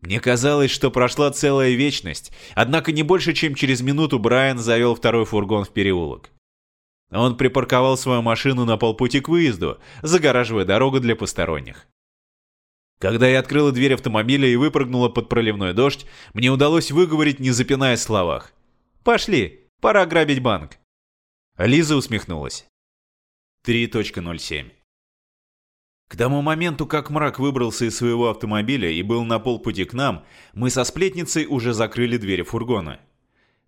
Мне казалось, что прошла целая вечность, однако не больше, чем через минуту Брайан завел второй фургон в переулок. Он припарковал свою машину на полпути к выезду, загораживая дорогу для посторонних. Когда я открыла дверь автомобиля и выпрыгнула под проливной дождь, мне удалось выговорить, не запинаясь в словах. «Пошли, пора грабить банк». Лиза усмехнулась. 3.07 К тому моменту, как мрак выбрался из своего автомобиля и был на полпути к нам, мы со сплетницей уже закрыли двери фургона.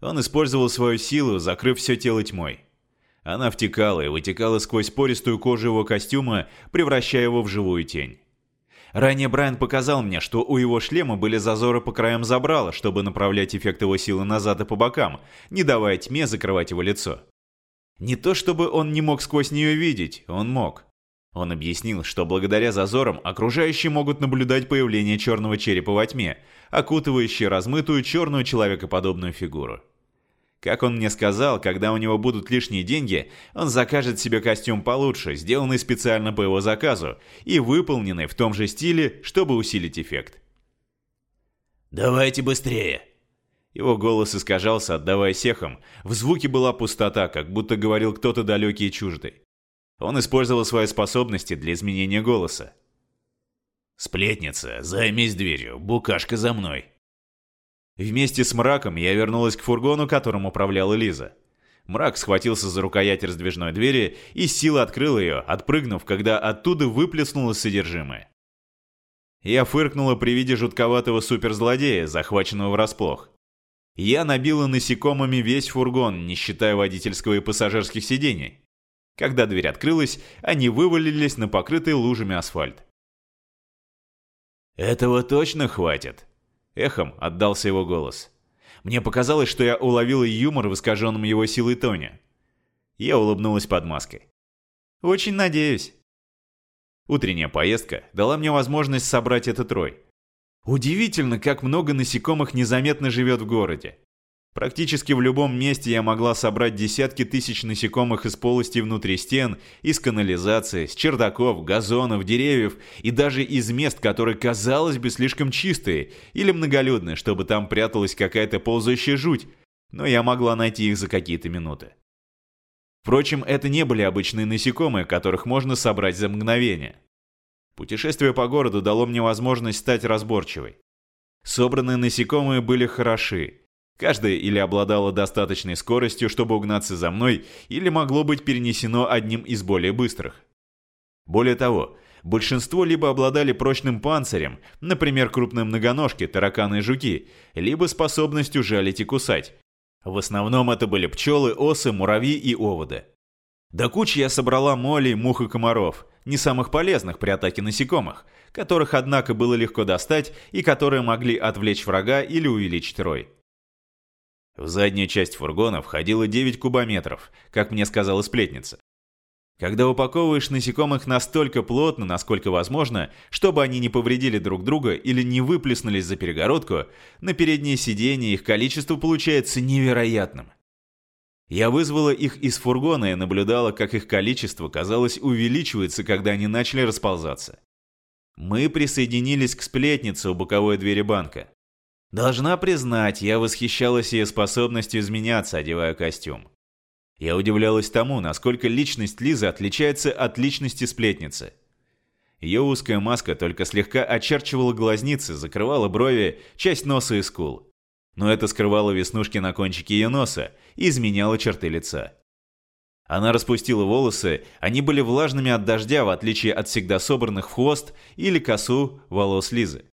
Он использовал свою силу, закрыв все тело тьмой. Она втекала и вытекала сквозь пористую кожу его костюма, превращая его в живую тень. Ранее Брайан показал мне, что у его шлема были зазоры по краям забрала, чтобы направлять эффект его силы назад и по бокам, не давая тьме закрывать его лицо. Не то чтобы он не мог сквозь нее видеть, он мог. Он объяснил, что благодаря зазорам окружающие могут наблюдать появление черного черепа во тьме, окутывающей размытую черную человекоподобную фигуру. Как он мне сказал, когда у него будут лишние деньги, он закажет себе костюм получше, сделанный специально по его заказу и выполненный в том же стиле, чтобы усилить эффект. «Давайте быстрее!» Его голос искажался, отдавая сехам. В звуке была пустота, как будто говорил кто-то далекий и чуждый. Он использовал свои способности для изменения голоса. «Сплетница, займись дверью, букашка за мной!» Вместе с мраком я вернулась к фургону, которым управляла Лиза. Мрак схватился за рукоять раздвижной двери и силой открыл ее, отпрыгнув, когда оттуда выплеснулось содержимое. Я фыркнула при виде жутковатого суперзлодея, захваченного врасплох. Я набила насекомыми весь фургон, не считая водительского и пассажирских сидений. Когда дверь открылась, они вывалились на покрытый лужами асфальт. «Этого точно хватит?» Эхом отдался его голос. Мне показалось, что я уловила юмор в искаженном его силой тоне. Я улыбнулась под маской. «Очень надеюсь». Утренняя поездка дала мне возможность собрать этот рой. Удивительно, как много насекомых незаметно живет в городе. Практически в любом месте я могла собрать десятки тысяч насекомых из полости внутри стен, из канализации, с чердаков, газонов, деревьев и даже из мест, которые, казалось бы, слишком чистые или многолюдные, чтобы там пряталась какая-то ползающая жуть, но я могла найти их за какие-то минуты. Впрочем, это не были обычные насекомые, которых можно собрать за мгновение. Путешествие по городу дало мне возможность стать разборчивой. Собранные насекомые были хороши, Каждое или обладало достаточной скоростью, чтобы угнаться за мной, или могло быть перенесено одним из более быстрых. Более того, большинство либо обладали прочным панцирем, например, крупные многоножки, тараканы и жуки, либо способностью жалить и кусать. В основном это были пчелы, осы, муравьи и оводы. До кучи я собрала молей, мух и комаров, не самых полезных при атаке насекомых, которых, однако, было легко достать и которые могли отвлечь врага или увеличить рой. В заднюю часть фургона входило 9 кубометров, как мне сказала сплетница. Когда упаковываешь насекомых настолько плотно, насколько возможно, чтобы они не повредили друг друга или не выплеснулись за перегородку, на переднее сиденье их количество получается невероятным. Я вызвала их из фургона и наблюдала, как их количество, казалось, увеличивается, когда они начали расползаться. Мы присоединились к сплетнице у боковой двери банка. Должна признать, я восхищалась ее способностью изменяться, одевая костюм. Я удивлялась тому, насколько личность Лизы отличается от личности сплетницы. Ее узкая маска только слегка очерчивала глазницы, закрывала брови, часть носа и скул. Но это скрывало веснушки на кончике ее носа и изменяло черты лица. Она распустила волосы, они были влажными от дождя, в отличие от всегда собранных в хвост или косу волос Лизы.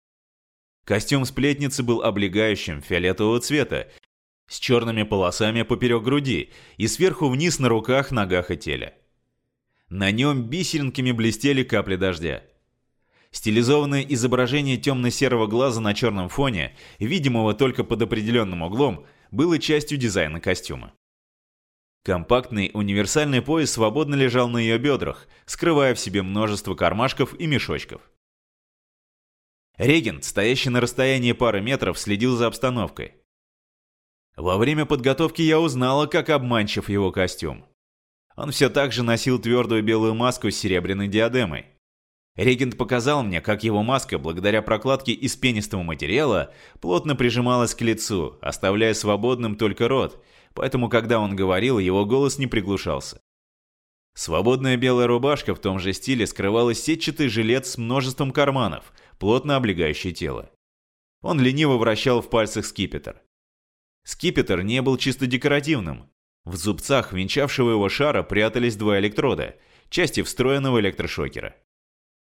Костюм сплетницы был облегающим фиолетового цвета, с черными полосами поперек груди и сверху вниз на руках, ногах и теле. На нем бисеринками блестели капли дождя. Стилизованное изображение темно-серого глаза на черном фоне, видимого только под определенным углом, было частью дизайна костюма. Компактный универсальный пояс свободно лежал на ее бедрах, скрывая в себе множество кармашков и мешочков. Регент, стоящий на расстоянии пары метров, следил за обстановкой. Во время подготовки я узнала, как обманчив его костюм. Он все так же носил твердую белую маску с серебряной диадемой. Регент показал мне, как его маска, благодаря прокладке из пенистого материала, плотно прижималась к лицу, оставляя свободным только рот, поэтому когда он говорил, его голос не приглушался. Свободная белая рубашка в том же стиле скрывала сетчатый жилет с множеством карманов, плотно облегающий тело. Он лениво вращал в пальцах скипетр. Скипетр не был чисто декоративным. В зубцах венчавшего его шара прятались два электрода, части встроенного электрошокера.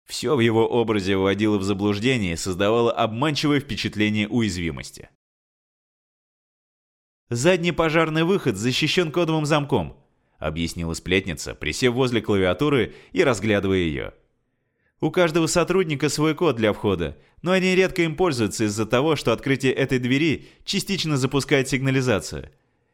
Все в его образе вводило в заблуждение и создавало обманчивое впечатление уязвимости. «Задний пожарный выход защищен кодовым замком», — объяснила сплетница, присев возле клавиатуры и разглядывая ее. «У каждого сотрудника свой код для входа, но они редко им пользуются из-за того, что открытие этой двери частично запускает сигнализацию.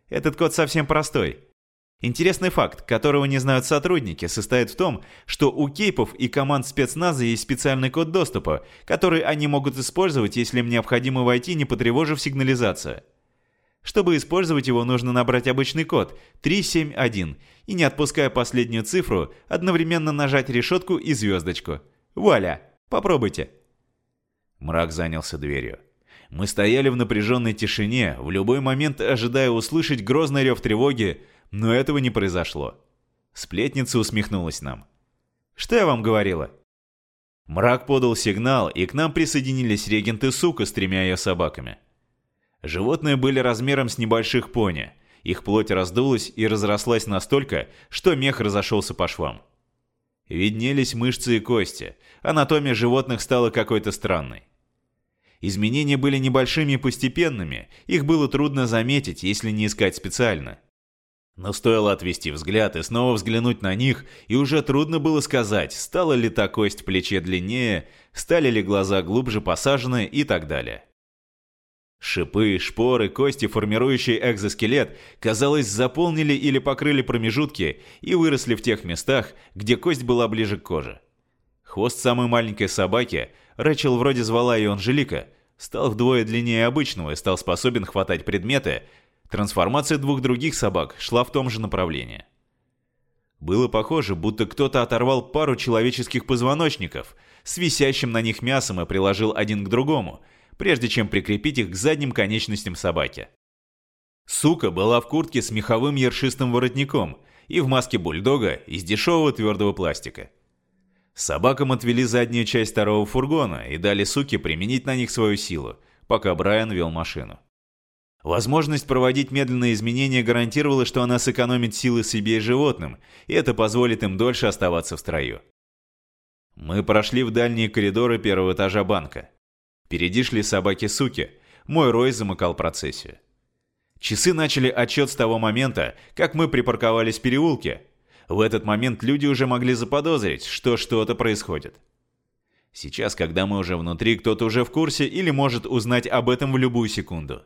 Этот код совсем простой — Интересный факт, которого не знают сотрудники, состоит в том, что у кейпов и команд спецназа есть специальный код доступа, который они могут использовать, если им необходимо войти, не потревожив сигнализацию. Чтобы использовать его, нужно набрать обычный код 371 и, не отпуская последнюю цифру, одновременно нажать решетку и звездочку. Вуаля! Попробуйте. Мрак занялся дверью. Мы стояли в напряженной тишине, в любой момент ожидая услышать грозный рев тревоги, но этого не произошло. Сплетница усмехнулась нам. «Что я вам говорила?» Мрак подал сигнал, и к нам присоединились регенты сука с тремя ее собаками. Животные были размером с небольших пони. Их плоть раздулась и разрослась настолько, что мех разошелся по швам. Виднелись мышцы и кости. Анатомия животных стала какой-то странной. Изменения были небольшими и постепенными, их было трудно заметить, если не искать специально. Но стоило отвести взгляд и снова взглянуть на них, и уже трудно было сказать, стала ли та кость в плече длиннее, стали ли глаза глубже посажены и так далее. Шипы, шпоры, кости, формирующие экзоскелет, казалось, заполнили или покрыли промежутки и выросли в тех местах, где кость была ближе к коже. Хвост самой маленькой собаки, Рэчел вроде звала ее Анжелика, стал вдвое длиннее обычного и стал способен хватать предметы, Трансформация двух других собак шла в том же направлении. Было похоже, будто кто-то оторвал пару человеческих позвоночников с висящим на них мясом и приложил один к другому, прежде чем прикрепить их к задним конечностям собаки. Сука была в куртке с меховым ершистым воротником и в маске бульдога из дешевого твердого пластика. Собакам отвели заднюю часть второго фургона и дали суке применить на них свою силу, пока Брайан вел машину. Возможность проводить медленные изменения гарантировала, что она сэкономит силы себе и животным, и это позволит им дольше оставаться в строю. Мы прошли в дальние коридоры первого этажа банка. Впереди шли собаки-суки, мой Рой замыкал процессию. Часы начали отчет с того момента, как мы припарковались в переулке. В этот момент люди уже могли заподозрить, что что-то происходит. Сейчас, когда мы уже внутри, кто-то уже в курсе или может узнать об этом в любую секунду.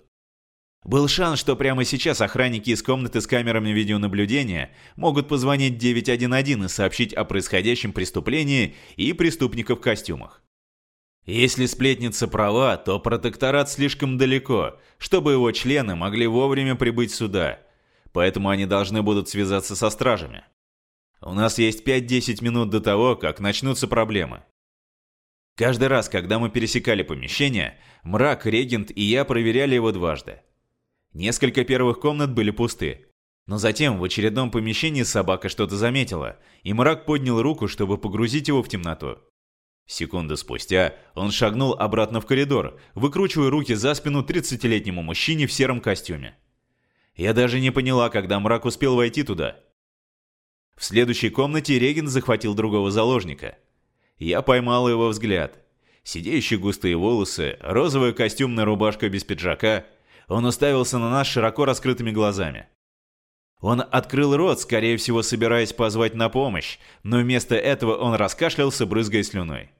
Был шанс, что прямо сейчас охранники из комнаты с камерами видеонаблюдения могут позвонить 911 и сообщить о происходящем преступлении и преступников в костюмах. Если сплетница права, то протекторат слишком далеко, чтобы его члены могли вовремя прибыть сюда, поэтому они должны будут связаться со стражами. У нас есть 5-10 минут до того, как начнутся проблемы. Каждый раз, когда мы пересекали помещение, Мрак, Регент и я проверяли его дважды. Несколько первых комнат были пусты. Но затем в очередном помещении собака что-то заметила, и мрак поднял руку, чтобы погрузить его в темноту. Секунду спустя он шагнул обратно в коридор, выкручивая руки за спину 30-летнему мужчине в сером костюме. Я даже не поняла, когда мрак успел войти туда. В следующей комнате Реген захватил другого заложника. Я поймал его взгляд. Сидеющие густые волосы, розовая костюмная рубашка без пиджака. Он уставился на нас широко раскрытыми глазами. Он открыл рот, скорее всего, собираясь позвать на помощь, но вместо этого он раскашлялся, брызгая слюной.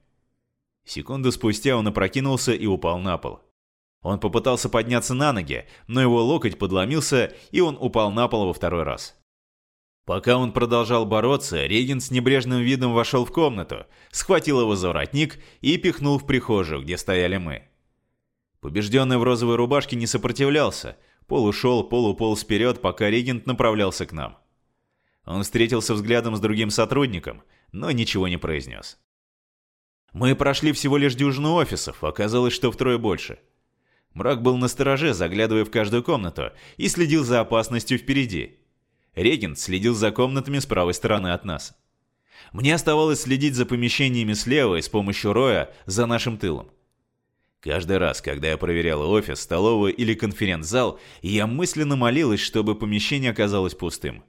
Секунду спустя он опрокинулся и упал на пол. Он попытался подняться на ноги, но его локоть подломился, и он упал на пол во второй раз. Пока он продолжал бороться, Реген с небрежным видом вошел в комнату, схватил его за воротник и пихнул в прихожую, где стояли мы. Побежденный в розовой рубашке не сопротивлялся, полушел, полуполз вперед, пока регент направлялся к нам. Он встретился взглядом с другим сотрудником, но ничего не произнес. Мы прошли всего лишь дюжину офисов, оказалось, что втрое больше. Мрак был на стороже, заглядывая в каждую комнату, и следил за опасностью впереди. Регент следил за комнатами с правой стороны от нас. Мне оставалось следить за помещениями слева и с помощью Роя за нашим тылом. Каждый раз, когда я проверял офис, столовую или конференц-зал, я мысленно молилась, чтобы помещение оказалось пустым.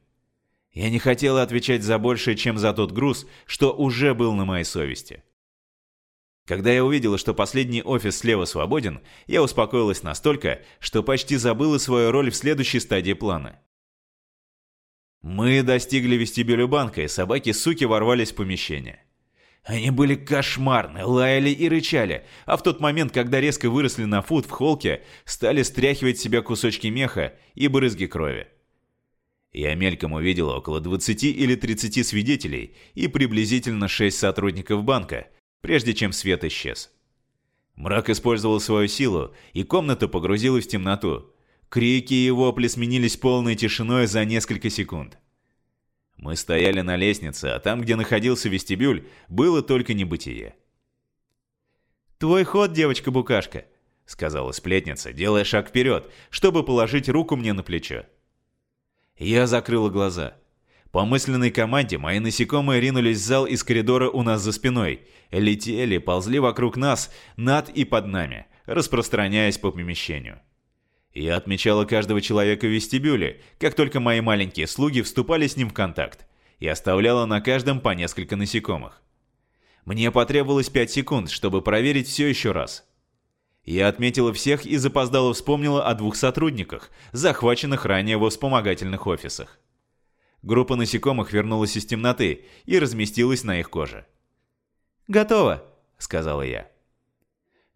Я не хотела отвечать за большее, чем за тот груз, что уже был на моей совести. Когда я увидела, что последний офис слева свободен, я успокоилась настолько, что почти забыла свою роль в следующей стадии плана. Мы достигли вестибюля банка, и собаки-суки ворвались в помещение. Они были кошмарны, лаяли и рычали, а в тот момент, когда резко выросли на фут в холке, стали стряхивать себя кусочки меха и брызги крови. Я мельком увидел около 20 или 30 свидетелей и приблизительно 6 сотрудников банка, прежде чем свет исчез. Мрак использовал свою силу, и комната погрузилась в темноту, Крики и вопли сменились полной тишиной за несколько секунд. Мы стояли на лестнице, а там, где находился вестибюль, было только небытие. «Твой ход, девочка-букашка», — сказала сплетница, делая шаг вперед, чтобы положить руку мне на плечо. Я закрыла глаза. По мысленной команде мои насекомые ринулись в зал из коридора у нас за спиной, летели, ползли вокруг нас, над и под нами, распространяясь по помещению. Я отмечала каждого человека в вестибюле, как только мои маленькие слуги вступали с ним в контакт, и оставляла на каждом по несколько насекомых. Мне потребовалось 5 секунд, чтобы проверить все еще раз. Я отметила всех и запоздало вспомнила о двух сотрудниках, захваченных ранее во вспомогательных офисах. Группа насекомых вернулась из темноты и разместилась на их коже. «Готово», — сказала я.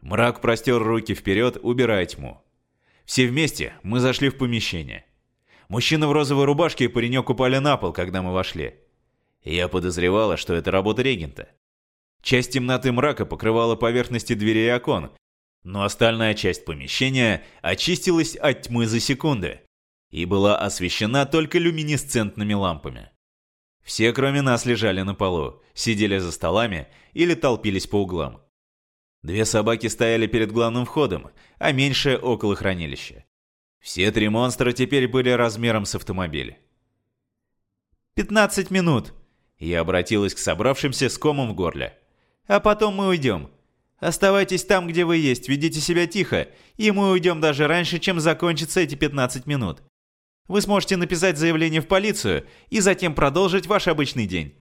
Мрак простер руки вперед, убирая тьму. Все вместе мы зашли в помещение. Мужчина в розовой рубашке и паренек упали на пол, когда мы вошли. Я подозревала, что это работа регента. Часть темноты мрака покрывала поверхности дверей и окон, но остальная часть помещения очистилась от тьмы за секунды и была освещена только люминесцентными лампами. Все, кроме нас, лежали на полу, сидели за столами или толпились по углам. Две собаки стояли перед главным входом, а меньшая около хранилища. Все три монстра теперь были размером с автомобиль. «Пятнадцать минут!» Я обратилась к собравшимся с комом в горле. «А потом мы уйдем. Оставайтесь там, где вы есть, ведите себя тихо, и мы уйдем даже раньше, чем закончатся эти 15 минут. Вы сможете написать заявление в полицию и затем продолжить ваш обычный день.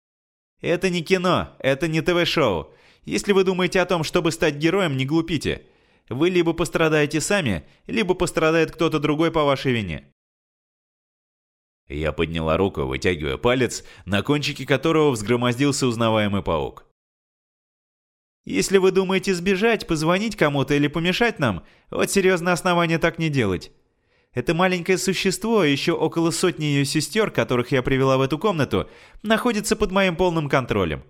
Это не кино, это не ТВ-шоу, если вы думаете о том, чтобы стать героем, не глупите. Вы либо пострадаете сами, либо пострадает кто-то другой по вашей вине. Я подняла руку, вытягивая палец, на кончике которого взгромоздился узнаваемый паук. Если вы думаете сбежать, позвонить кому-то или помешать нам, вот серьезное основание так не делать. Это маленькое существо, еще около сотни ее сестер, которых я привела в эту комнату, находится под моим полным контролем.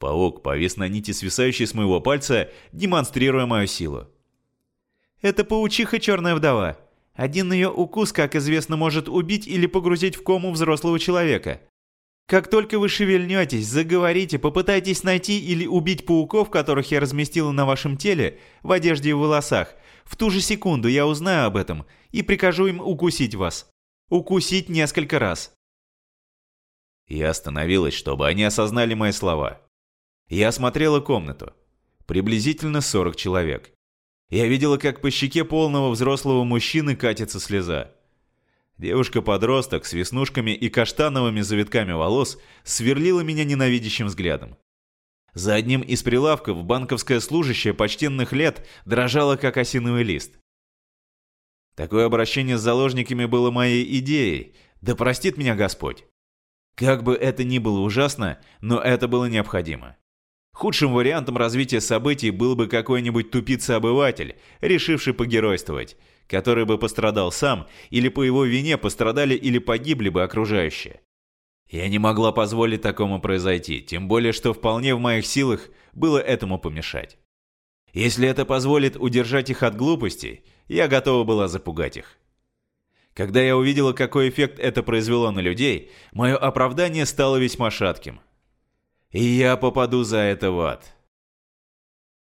Паук повис на нити, свисающей с моего пальца, демонстрируя мою силу. «Это паучиха черная вдова. Один ее укус, как известно, может убить или погрузить в кому взрослого человека. Как только вы шевельнетесь, заговорите, попытайтесь найти или убить пауков, которых я разместила на вашем теле, в одежде и волосах, в ту же секунду я узнаю об этом и прикажу им укусить вас. Укусить несколько раз». Я остановилась, чтобы они осознали мои слова. Я осмотрела комнату. Приблизительно 40 человек. Я видела, как по щеке полного взрослого мужчины катится слеза. Девушка-подросток с веснушками и каштановыми завитками волос сверлила меня ненавидящим взглядом. За одним из прилавков банковская служащая почтенных лет дрожала, как осиновый лист. Такое обращение с заложниками было моей идеей, да простит меня Господь. Как бы это ни было ужасно, но это было необходимо. Худшим вариантом развития событий был бы какой-нибудь тупица-обыватель, решивший погеройствовать, который бы пострадал сам, или по его вине пострадали или погибли бы окружающие. Я не могла позволить такому произойти, тем более, что вполне в моих силах было этому помешать. Если это позволит удержать их от глупостей, я готова была запугать их. Когда я увидела, какой эффект это произвело на людей, мое оправдание стало весьма шатким. И я попаду за это в ад.